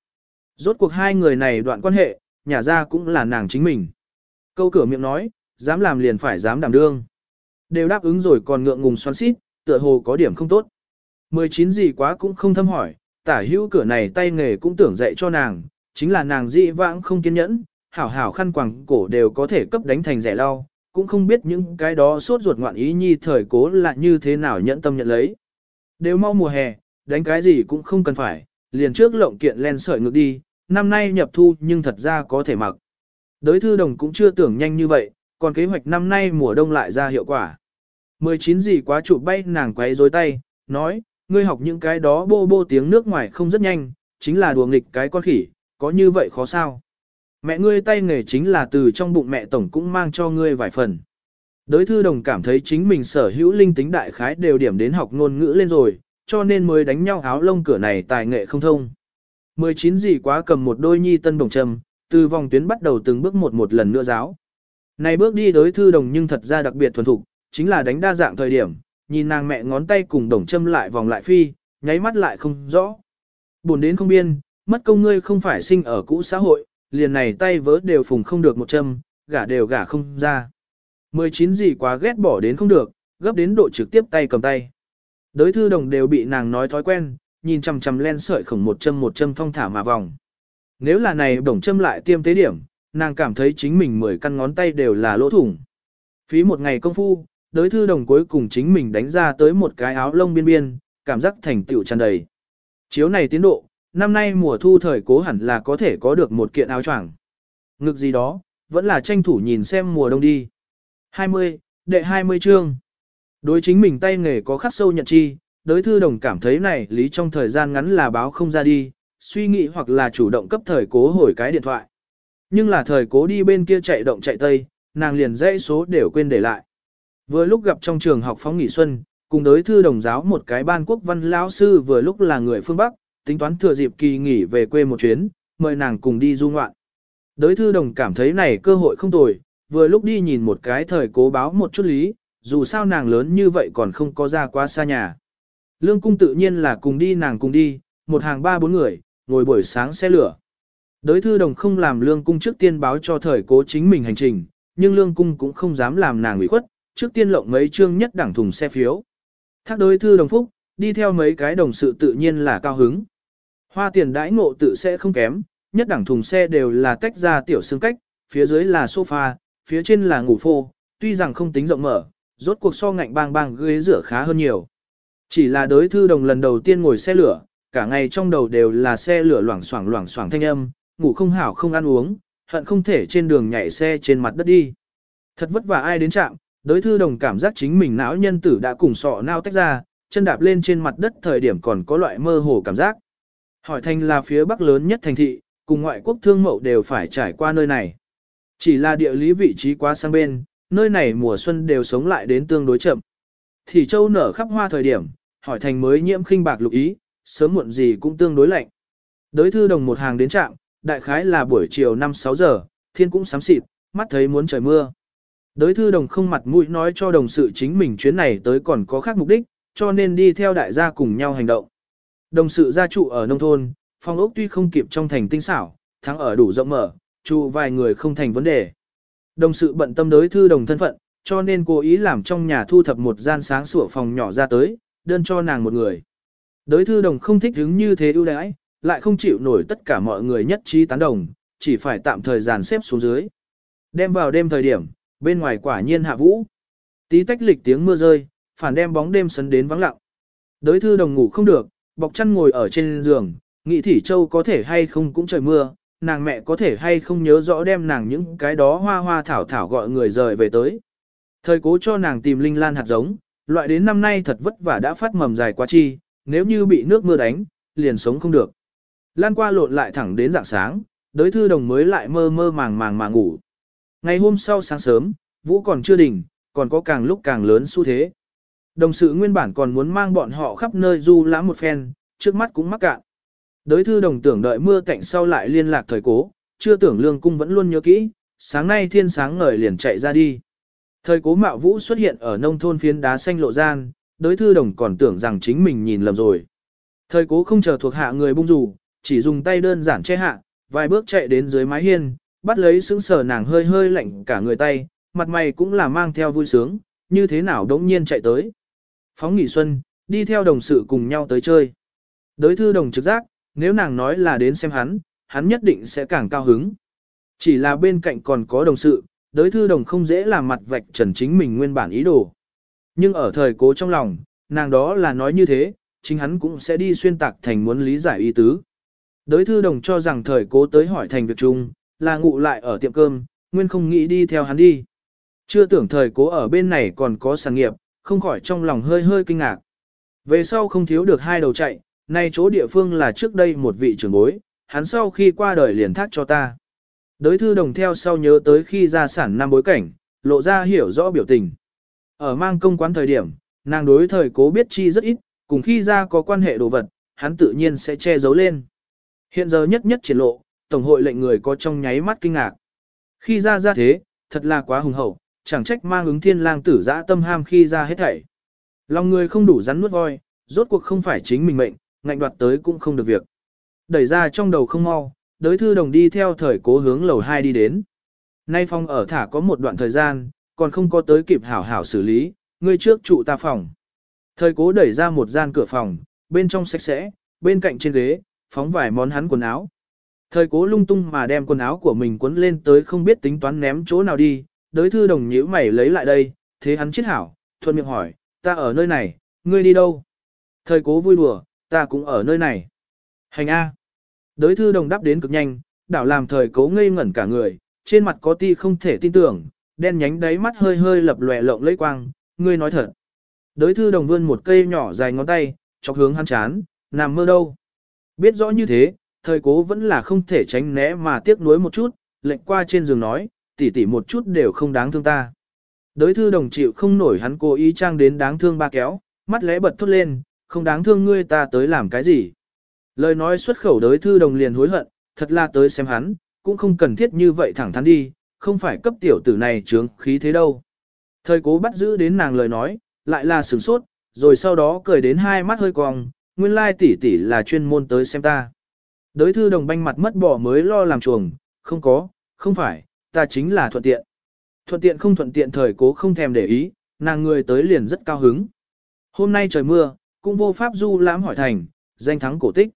Rốt cuộc hai người này đoạn quan hệ, nhà ra cũng là nàng chính mình. Câu cửa miệng nói, dám làm liền phải dám đảm đương. Đều đáp ứng rồi còn ngượng ngùng xoắn xít, tựa hồ có điểm không tốt. 19 gì quá cũng không thâm hỏi, tả hữu cửa này tay nghề cũng tưởng dạy cho nàng, chính là nàng dị vãng không kiên nhẫn, hảo hảo khăn quàng cổ đều có thể cấp đánh thành rẻ lau, cũng không biết những cái đó sốt ruột ngoạn ý nhi thời cố là như thế nào nhẫn tâm nhận lấy. Đều mau mùa hè, đánh cái gì cũng không cần phải, liền trước lộng kiện len sợi ngược đi, năm nay nhập thu nhưng thật ra có thể mặc. Đới thư đồng cũng chưa tưởng nhanh như vậy, còn kế hoạch năm nay mùa đông lại ra hiệu quả. 19 gì quá trụ bay nàng quấy rối tay, nói, ngươi học những cái đó bô bô tiếng nước ngoài không rất nhanh, chính là đùa nghịch cái con khỉ, có như vậy khó sao? Mẹ ngươi tay nghề chính là từ trong bụng mẹ tổng cũng mang cho ngươi vài phần. Đới thư đồng cảm thấy chính mình sở hữu linh tính đại khái đều điểm đến học ngôn ngữ lên rồi, cho nên mới đánh nhau áo lông cửa này tài nghệ không thông. 19 gì quá cầm một đôi nhi tân đồng trầm, từ vòng tuyến bắt đầu từng bước một một lần nữa giáo. Này bước đi đối thư đồng nhưng thật ra đặc biệt thuần thục, chính là đánh đa dạng thời điểm, nhìn nàng mẹ ngón tay cùng đồng châm lại vòng lại phi, nháy mắt lại không rõ. Buồn đến không biên, mất công ngươi không phải sinh ở cũ xã hội, liền này tay vớ đều phùng không được một châm, gả đều gả không ra. 19 gì quá ghét bỏ đến không được, gấp đến độ trực tiếp tay cầm tay. Đới thư đồng đều bị nàng nói thói quen, nhìn chằm chằm len sợi khổng một châm một châm thong thả mà vòng. Nếu là này đồng châm lại tiêm tế điểm, nàng cảm thấy chính mình mười căn ngón tay đều là lỗ thủng. Phí một ngày công phu, đới thư đồng cuối cùng chính mình đánh ra tới một cái áo lông biên biên, cảm giác thành tựu tràn đầy. Chiếu này tiến độ, năm nay mùa thu thời cố hẳn là có thể có được một kiện áo choàng. Ngực gì đó, vẫn là tranh thủ nhìn xem mùa đông đi. 20, đệ 20 chương. Đối chính mình tay nghề có khắc sâu nhận chi, đối thư đồng cảm thấy này lý trong thời gian ngắn là báo không ra đi, suy nghĩ hoặc là chủ động cấp thời cố hồi cái điện thoại. Nhưng là thời cố đi bên kia chạy động chạy tây, nàng liền dãy số đều quên để lại. Vừa lúc gặp trong trường học phóng nghỉ xuân, cùng đối thư đồng giáo một cái ban quốc văn lão sư vừa lúc là người phương Bắc, tính toán thừa dịp kỳ nghỉ về quê một chuyến, mời nàng cùng đi du ngoạn. Đối thư đồng cảm thấy này cơ hội không tồi, vừa lúc đi nhìn một cái thời cố báo một chút lý, dù sao nàng lớn như vậy còn không có ra quá xa nhà. Lương cung tự nhiên là cùng đi nàng cùng đi, một hàng ba bốn người, ngồi buổi sáng xe lửa. Đới thư đồng không làm lương cung trước tiên báo cho thời cố chính mình hành trình, nhưng lương cung cũng không dám làm nàng ủy khuất, trước tiên lộng mấy chương nhất đẳng thùng xe phiếu. Thác đối thư đồng phúc, đi theo mấy cái đồng sự tự nhiên là cao hứng. Hoa tiền đãi ngộ tự sẽ không kém, nhất đẳng thùng xe đều là tách ra tiểu xương cách, phía dưới là sofa, phía trên là ngủ phô, tuy rằng không tính rộng mở, rốt cuộc so ngạnh bang bang ghế rửa khá hơn nhiều. Chỉ là đối thư đồng lần đầu tiên ngồi xe lửa, cả ngày trong đầu đều là xe lửa loảng xoảng loảng xoảng thanh âm, ngủ không hảo không ăn uống, hận không thể trên đường nhảy xe trên mặt đất đi. Thật vất vả ai đến trạm, đối thư đồng cảm giác chính mình não nhân tử đã cùng sọ nao tách ra, chân đạp lên trên mặt đất thời điểm còn có loại mơ hồ cảm giác. Hỏi thành là phía bắc lớn nhất thành thị, cùng ngoại quốc thương mậu đều phải trải qua nơi này. Chỉ là địa lý vị trí quá sang bên, nơi này mùa xuân đều sống lại đến tương đối chậm. Thì châu nở khắp hoa thời điểm, hỏi thành mới nhiễm khinh bạc lục ý, sớm muộn gì cũng tương đối lạnh. Đới thư đồng một hàng đến trạm, đại khái là buổi chiều 5-6 giờ, thiên cũng sám xịt, mắt thấy muốn trời mưa. Đới thư đồng không mặt mũi nói cho đồng sự chính mình chuyến này tới còn có khác mục đích, cho nên đi theo đại gia cùng nhau hành động. Đồng sự gia trụ ở nông thôn, phòng ốc tuy không kịp trong thành tinh xảo, thắng ở đủ rộng mở, trụ vài người không thành vấn đề. Đồng sự bận tâm đối thư đồng thân phận, cho nên cố ý làm trong nhà thu thập một gian sáng sủa phòng nhỏ ra tới, đơn cho nàng một người. Đối thư đồng không thích hứng như thế ưu đãi, lại không chịu nổi tất cả mọi người nhất trí tán đồng, chỉ phải tạm thời dàn xếp xuống dưới. Đem vào đêm thời điểm, bên ngoài quả nhiên hạ vũ. Tí tách lịch tiếng mưa rơi, phản đem bóng đêm sấn đến vắng lặng. đối thư đồng ngủ không được, bọc chăn ngồi ở trên giường, nghĩ Thỉ Châu có thể hay không cũng trời mưa, nàng mẹ có thể hay không nhớ rõ đem nàng những cái đó hoa hoa thảo thảo gọi người rời về tới. Thời cố cho nàng tìm linh lan hạt giống, loại đến năm nay thật vất vả đã phát mầm dài quá chi, nếu như bị nước mưa đánh, liền sống không được. Lan qua lộn lại thẳng đến dạng sáng, đới thư đồng mới lại mơ mơ màng màng mà ngủ. Ngày hôm sau sáng sớm, vũ còn chưa đỉnh, còn có càng lúc càng lớn xu thế. Đồng sự nguyên bản còn muốn mang bọn họ khắp nơi du lãm một phen, trước mắt cũng mắc cạn. Đới thư đồng tưởng đợi mưa cạnh sau lại liên lạc thời cố, chưa tưởng lương cung vẫn luôn nhớ kỹ, sáng nay thiên sáng ngời liền chạy ra đi. Thời cố mạo vũ xuất hiện ở nông thôn phiến đá xanh lộ gian, đới thư đồng còn tưởng rằng chính mình nhìn lầm rồi. Thời cố không chờ thuộc hạ người bung rủ, chỉ dùng tay đơn giản che hạ, vài bước chạy đến dưới mái hiên, bắt lấy sững sờ nàng hơi hơi lạnh cả người tay, mặt mày cũng là mang theo vui sướng, như thế nào đống nhiên chạy tới. Phóng nghỉ xuân, đi theo đồng sự cùng nhau tới chơi. Đới thư đồng trực giác, nếu nàng nói là đến xem hắn, hắn nhất định sẽ càng cao hứng. Chỉ là bên cạnh còn có đồng sự, đới thư đồng không dễ làm mặt vạch trần chính mình nguyên bản ý đồ. Nhưng ở thời cố trong lòng, nàng đó là nói như thế, chính hắn cũng sẽ đi xuyên tạc thành muốn lý giải ý tứ. Đới thư đồng cho rằng thời cố tới hỏi thành việc chung, là ngụ lại ở tiệm cơm, nguyên không nghĩ đi theo hắn đi. Chưa tưởng thời cố ở bên này còn có sản nghiệp, không khỏi trong lòng hơi hơi kinh ngạc. Về sau không thiếu được hai đầu chạy, nay chỗ địa phương là trước đây một vị trưởng bối, hắn sau khi qua đời liền thác cho ta. Đới thư đồng theo sau nhớ tới khi ra sản năm bối cảnh, lộ ra hiểu rõ biểu tình. Ở mang công quán thời điểm, nàng đối thời cố biết chi rất ít, cùng khi ra có quan hệ đồ vật, hắn tự nhiên sẽ che giấu lên. Hiện giờ nhất nhất triển lộ, Tổng hội lệnh người có trong nháy mắt kinh ngạc. Khi ra ra thế, thật là quá hùng hậu, chẳng trách mang ứng thiên lang tử dã tâm ham khi ra hết thảy. Lòng người không đủ rắn nuốt voi, rốt cuộc không phải chính mình mệnh, ngạnh đoạt tới cũng không được việc. Đẩy ra trong đầu không mau, đới thư đồng đi theo thời cố hướng lầu 2 đi đến. Nay phòng ở thả có một đoạn thời gian, còn không có tới kịp hảo hảo xử lý, người trước trụ ta phòng. Thời cố đẩy ra một gian cửa phòng, bên trong sạch sẽ, bên cạnh trên ghế, phóng vài món hắn quần áo. Thời cố lung tung mà đem quần áo của mình quấn lên tới không biết tính toán ném chỗ nào đi, đới thư đồng nhíu mày lấy lại đây, thế hắn chết hảo, thuận miệng hỏi, ta ở nơi này, ngươi đi đâu? Thời cố vui đùa, ta cũng ở nơi này. Hành A. Đới thư đồng đáp đến cực nhanh, đảo làm thời cố ngây ngẩn cả người, trên mặt có ti không thể tin tưởng, đen nhánh đáy mắt hơi hơi lập lòe lộng lấy quang, ngươi nói thật. Đới thư đồng vươn một cây nhỏ dài ngón tay, chọc hướng hắn chán, nằm mơ đâu. Biết rõ như thế, thời cố vẫn là không thể tránh né mà tiếc nuối một chút, lệnh qua trên giường nói, tỉ tỉ một chút đều không đáng thương ta. Đới thư đồng chịu không nổi hắn cố ý trang đến đáng thương ba kéo, mắt lẽ bật thốt lên, không đáng thương ngươi ta tới làm cái gì. Lời nói xuất khẩu đới thư đồng liền hối hận, thật là tới xem hắn, cũng không cần thiết như vậy thẳng thắn đi, không phải cấp tiểu tử này trướng khí thế đâu. Thời cố bắt giữ đến nàng lời nói, lại là sửng sốt, rồi sau đó cười đến hai mắt hơi cong, nguyên lai tỷ tỷ là chuyên môn tới xem ta. Đới thư đồng banh mặt mất bỏ mới lo làm chuồng, không có, không phải, ta chính là thuận tiện. Thuận tiện không thuận tiện thời cố không thèm để ý, nàng người tới liền rất cao hứng. Hôm nay trời mưa, cũng vô pháp du lãm hỏi thành, danh thắng cổ tích.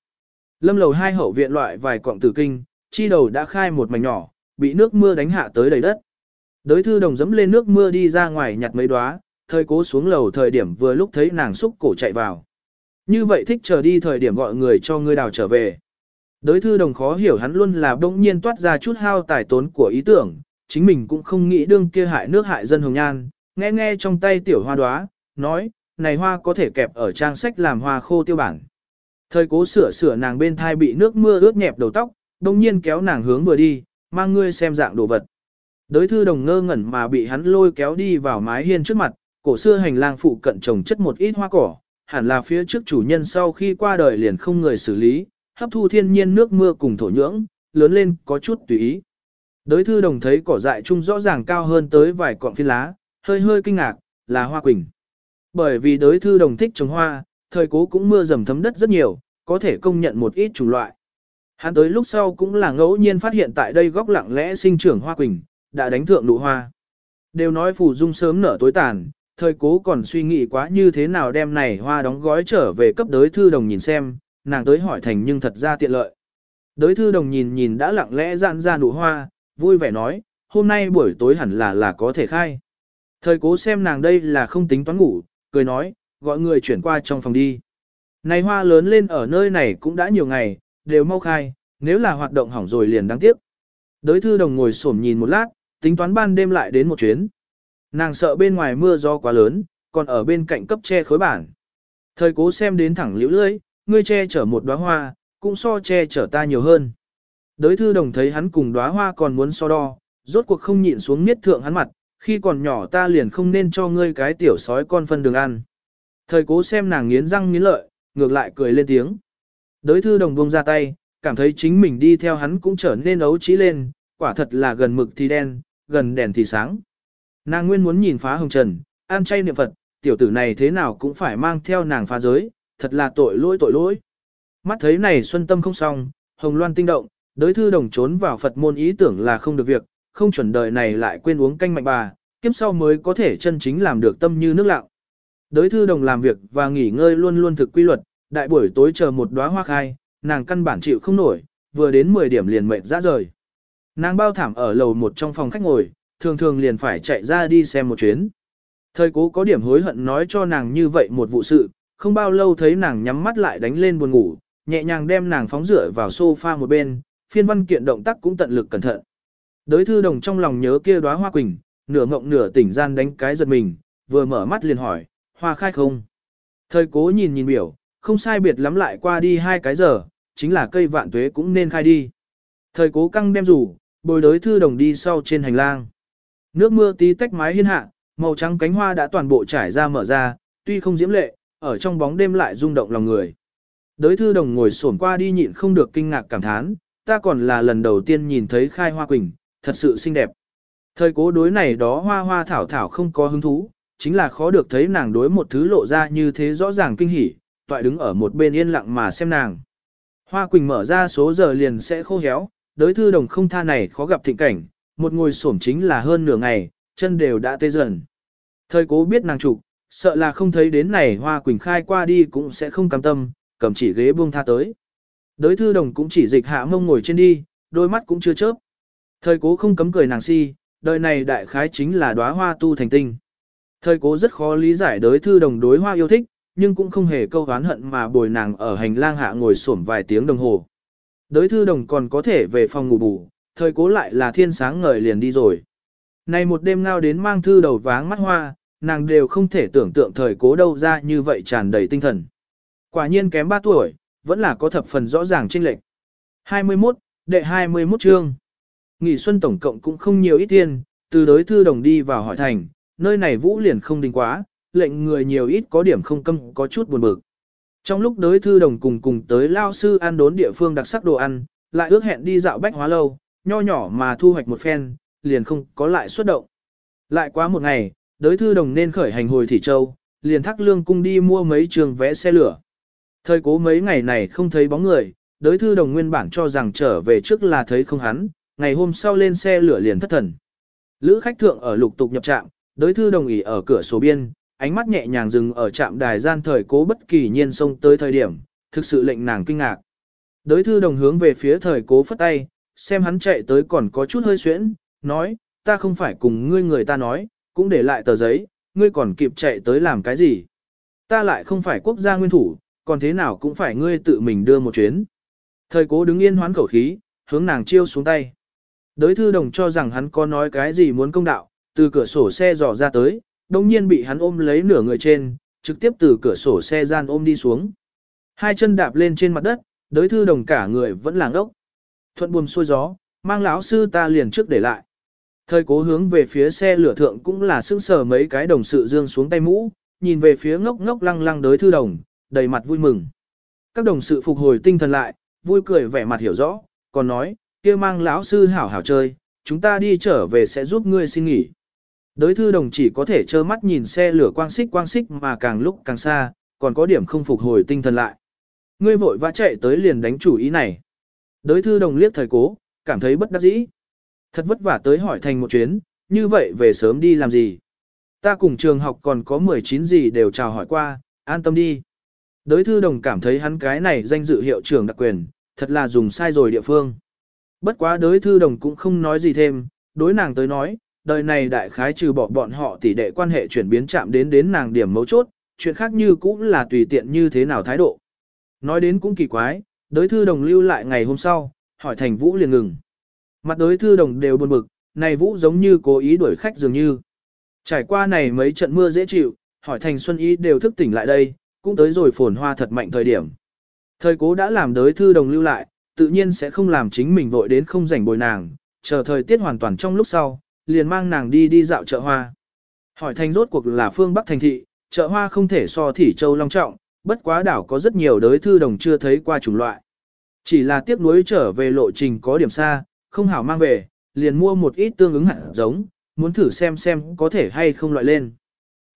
Lâm lầu hai hậu viện loại vài cọng tử kinh, chi đầu đã khai một mảnh nhỏ, bị nước mưa đánh hạ tới đầy đất. Đới thư đồng dẫm lên nước mưa đi ra ngoài nhặt mấy đóa, thời cố xuống lầu thời điểm vừa lúc thấy nàng xúc cổ chạy vào. Như vậy thích chờ đi thời điểm gọi người cho ngươi đào trở về. Đới thư đồng khó hiểu hắn luôn là bỗng nhiên toát ra chút hao tài tốn của ý tưởng, chính mình cũng không nghĩ đương kia hại nước hại dân hồng nhan, nghe nghe trong tay tiểu hoa đóa, nói, này hoa có thể kẹp ở trang sách làm hoa khô tiêu bản. Thời cố sửa sửa nàng bên thai bị nước mưa ướt nhẹp đầu tóc, đồng nhiên kéo nàng hướng vừa đi, mang ngươi xem dạng đồ vật. Đới thư đồng ngơ ngẩn mà bị hắn lôi kéo đi vào mái hiên trước mặt, cổ xưa hành lang phụ cận trồng chất một ít hoa cỏ, hẳn là phía trước chủ nhân sau khi qua đời liền không người xử lý, hấp thu thiên nhiên nước mưa cùng thổ nhưỡng, lớn lên có chút tùy ý. Đới thư đồng thấy cỏ dại chung rõ ràng cao hơn tới vài cọng phi lá, hơi hơi kinh ngạc, là hoa quỳnh. Bởi vì đới thư đồng thích trồng hoa, thời cố cũng mưa dầm thấm đất rất nhiều, có thể công nhận một ít chủng loại. Hắn tới lúc sau cũng là ngẫu nhiên phát hiện tại đây góc lặng lẽ sinh trưởng hoa quỳnh, đã đánh thượng nụ hoa. Đều nói phù dung sớm nở tối tàn, thời cố còn suy nghĩ quá như thế nào đem này hoa đóng gói trở về cấp đới thư đồng nhìn xem, nàng tới hỏi thành nhưng thật ra tiện lợi. Đới thư đồng nhìn nhìn đã lặng lẽ dạn ra nụ hoa, vui vẻ nói, hôm nay buổi tối hẳn là là có thể khai. Thời cố xem nàng đây là không tính toán ngủ, cười nói, gọi người chuyển qua trong phòng đi. Này hoa lớn lên ở nơi này cũng đã nhiều ngày, đều mau khai, nếu là hoạt động hỏng rồi liền đáng tiếc. Đới thư đồng ngồi xổm nhìn một lát, tính toán ban đêm lại đến một chuyến. Nàng sợ bên ngoài mưa gió quá lớn, còn ở bên cạnh cấp che khối bản. Thời cố xem đến thẳng liễu lưỡi, ngươi che chở một đóa hoa, cũng so che chở ta nhiều hơn. Đới thư đồng thấy hắn cùng đóa hoa còn muốn so đo, rốt cuộc không nhịn xuống miết thượng hắn mặt, khi còn nhỏ ta liền không nên cho ngươi cái tiểu sói con phân đường ăn. Thời cố xem nàng nghiến răng nghiến lợi, ngược lại cười lên tiếng. Đới thư đồng buông ra tay, cảm thấy chính mình đi theo hắn cũng trở nên ấu trí lên, quả thật là gần mực thì đen, gần đèn thì sáng. Nàng nguyên muốn nhìn phá hồng trần, an chay niệm Phật, tiểu tử này thế nào cũng phải mang theo nàng phá giới, thật là tội lỗi tội lỗi. Mắt thấy này xuân tâm không xong, hồng loan tinh động, đới thư đồng trốn vào Phật môn ý tưởng là không được việc, không chuẩn đời này lại quên uống canh mạnh bà, kiếp sau mới có thể chân chính làm được tâm như nước lặng. Đới thư đồng làm việc và nghỉ ngơi luôn luôn thực quy luật, đại buổi tối chờ một đóa hoa khai, nàng căn bản chịu không nổi, vừa đến 10 điểm liền mệt ra rời. Nàng bao thảm ở lầu một trong phòng khách ngồi, thường thường liền phải chạy ra đi xem một chuyến. Thời cố có điểm hối hận nói cho nàng như vậy một vụ sự, không bao lâu thấy nàng nhắm mắt lại đánh lên buồn ngủ, nhẹ nhàng đem nàng phóng rửa vào sofa một bên, phiên văn kiện động tác cũng tận lực cẩn thận. Đới thư đồng trong lòng nhớ kia đóa hoa quỳnh, nửa mộng nửa tỉnh gian đánh cái giật mình, vừa mở mắt liền hỏi, hoa khai không? Thời cố nhìn nhìn biểu, không sai biệt lắm lại qua đi hai cái giờ, chính là cây vạn tuế cũng nên khai đi. Thời cố căng đem rủ, bồi đới thư đồng đi sau trên hành lang. Nước mưa tí tách mái hiên hạ, màu trắng cánh hoa đã toàn bộ trải ra mở ra, tuy không diễm lệ, ở trong bóng đêm lại rung động lòng người. Đới thư đồng ngồi xổm qua đi nhịn không được kinh ngạc cảm thán, ta còn là lần đầu tiên nhìn thấy khai hoa quỳnh, thật sự xinh đẹp. Thời cố đối này đó hoa hoa thảo thảo không có hứng thú, chính là khó được thấy nàng đối một thứ lộ ra như thế rõ ràng kinh hỉ, toại đứng ở một bên yên lặng mà xem nàng. Hoa quỳnh mở ra số giờ liền sẽ khô héo, đới thư đồng không tha này khó gặp thịnh cảnh, một ngồi xổm chính là hơn nửa ngày, chân đều đã tê dần. Thời cố biết nàng trục, sợ là không thấy đến này hoa quỳnh khai qua đi cũng sẽ không cam tâm, cầm chỉ ghế buông tha tới. Đới thư đồng cũng chỉ dịch hạ mông ngồi trên đi, đôi mắt cũng chưa chớp. Thời cố không cấm cười nàng si, đời này đại khái chính là đóa hoa tu thành tinh. Thời cố rất khó lý giải đới thư đồng đối hoa yêu thích, nhưng cũng không hề câu oán hận mà bồi nàng ở hành lang hạ ngồi xổm vài tiếng đồng hồ. Đới thư đồng còn có thể về phòng ngủ bù, thời cố lại là thiên sáng ngời liền đi rồi. Này một đêm ngao đến mang thư đầu váng mắt hoa, nàng đều không thể tưởng tượng thời cố đâu ra như vậy tràn đầy tinh thần. Quả nhiên kém 3 tuổi, vẫn là có thập phần rõ ràng chênh lệch. 21, đệ 21 chương. Nghỉ xuân tổng cộng cũng không nhiều ít tiền, từ đối thư đồng đi vào hỏi thành, nơi này vũ liền không đình quá, lệnh người nhiều ít có điểm không câm có chút buồn bực. Trong lúc đối thư đồng cùng cùng tới lao sư ăn đốn địa phương đặc sắc đồ ăn, lại ước hẹn đi dạo bách hóa lâu, nho nhỏ mà thu hoạch một phen, liền không có lại xuất động. Lại quá một ngày, Đới thư đồng nên khởi hành hồi Thị Châu, liền thắc lương cung đi mua mấy trường vẽ xe lửa. Thời cố mấy ngày này không thấy bóng người, Đới thư đồng nguyên bản cho rằng trở về trước là thấy không hắn, ngày hôm sau lên xe lửa liền thất thần. Lữ khách thượng ở lục tục nhập trạm, Đới thư đồng ý ở cửa sổ biên, ánh mắt nhẹ nhàng dừng ở trạm đài gian thời cố bất kỳ nhiên xông tới thời điểm, thực sự lệnh nàng kinh ngạc. Đới thư đồng hướng về phía thời cố phất tay, xem hắn chạy tới còn có chút hơi xuyễn, nói, ta không phải cùng ngươi người ta nói, cũng để lại tờ giấy, ngươi còn kịp chạy tới làm cái gì. Ta lại không phải quốc gia nguyên thủ, còn thế nào cũng phải ngươi tự mình đưa một chuyến. Thời cố đứng yên hoán khẩu khí, hướng nàng chiêu xuống tay. Đới thư đồng cho rằng hắn có nói cái gì muốn công đạo, từ cửa sổ xe dò ra tới, đồng nhiên bị hắn ôm lấy nửa người trên, trực tiếp từ cửa sổ xe gian ôm đi xuống. Hai chân đạp lên trên mặt đất, đới thư đồng cả người vẫn làng ốc. Thuận buồm xuôi gió, mang lão sư ta liền trước để lại. Thời cố hướng về phía xe lửa thượng cũng là sững sờ mấy cái đồng sự dương xuống tay mũ, nhìn về phía ngốc ngốc lăng lăng đới thư đồng, đầy mặt vui mừng. Các đồng sự phục hồi tinh thần lại, vui cười vẻ mặt hiểu rõ, còn nói, kia mang lão sư hảo hảo chơi, chúng ta đi trở về sẽ giúp ngươi xin nghỉ. Đới thư đồng chỉ có thể trơ mắt nhìn xe lửa quang xích quang xích mà càng lúc càng xa, còn có điểm không phục hồi tinh thần lại. Ngươi vội vã chạy tới liền đánh chủ ý này. Đới thư đồng liếc thời cố, cảm thấy bất đắc dĩ. Thật vất vả tới hỏi thành một chuyến, như vậy về sớm đi làm gì? Ta cùng trường học còn có 19 gì đều chào hỏi qua, an tâm đi. Đới thư đồng cảm thấy hắn cái này danh dự hiệu trưởng đặc quyền, thật là dùng sai rồi địa phương. Bất quá đới thư đồng cũng không nói gì thêm, đối nàng tới nói, đời này đại khái trừ bỏ bọn họ tỷ đệ quan hệ chuyển biến chạm đến đến nàng điểm mấu chốt, chuyện khác như cũng là tùy tiện như thế nào thái độ. Nói đến cũng kỳ quái, đối thư đồng lưu lại ngày hôm sau, hỏi thành vũ liền ngừng. Mặt đối thư đồng đều buồn bực, này vũ giống như cố ý đuổi khách dường như. Trải qua này mấy trận mưa dễ chịu, hỏi thành xuân ý đều thức tỉnh lại đây, cũng tới rồi phồn hoa thật mạnh thời điểm. Thời cố đã làm đối thư đồng lưu lại, tự nhiên sẽ không làm chính mình vội đến không rảnh bồi nàng, chờ thời tiết hoàn toàn trong lúc sau, liền mang nàng đi đi dạo chợ hoa. Hỏi thành rốt cuộc là phương Bắc thành thị, chợ hoa không thể so thỉ châu long trọng, bất quá đảo có rất nhiều đới thư đồng chưa thấy qua chủng loại. Chỉ là tiếp nối trở về lộ trình có điểm xa, không hảo mang về, liền mua một ít tương ứng hạt giống, muốn thử xem xem có thể hay không loại lên.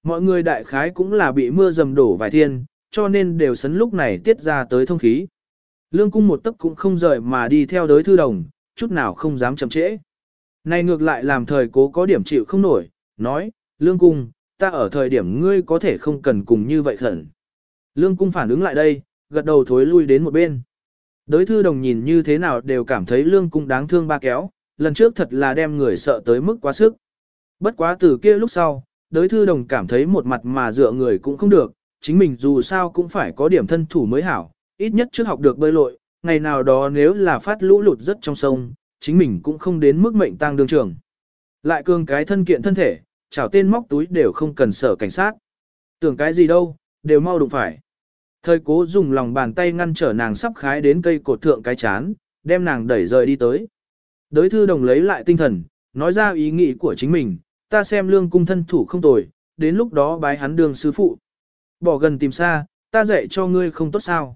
Mọi người đại khái cũng là bị mưa dầm đổ vài thiên, cho nên đều sấn lúc này tiết ra tới thông khí. Lương cung một tấc cũng không rời mà đi theo đới thư đồng, chút nào không dám chậm trễ. Này ngược lại làm thời cố có điểm chịu không nổi, nói, Lương cung, ta ở thời điểm ngươi có thể không cần cùng như vậy khẩn. Lương cung phản ứng lại đây, gật đầu thối lui đến một bên. Đới thư đồng nhìn như thế nào đều cảm thấy lương cung đáng thương ba kéo, lần trước thật là đem người sợ tới mức quá sức. Bất quá từ kia lúc sau, đới thư đồng cảm thấy một mặt mà dựa người cũng không được, chính mình dù sao cũng phải có điểm thân thủ mới hảo, ít nhất trước học được bơi lội, ngày nào đó nếu là phát lũ lụt rất trong sông, chính mình cũng không đến mức mệnh tang đương trường. Lại cường cái thân kiện thân thể, chảo tên móc túi đều không cần sở cảnh sát. Tưởng cái gì đâu, đều mau đụng phải. Thời cố dùng lòng bàn tay ngăn trở nàng sắp khái đến cây cột thượng cái chán, đem nàng đẩy rời đi tới. Đới thư đồng lấy lại tinh thần, nói ra ý nghĩ của chính mình, ta xem lương cung thân thủ không tồi, đến lúc đó bái hắn đường sư phụ. Bỏ gần tìm xa, ta dạy cho ngươi không tốt sao.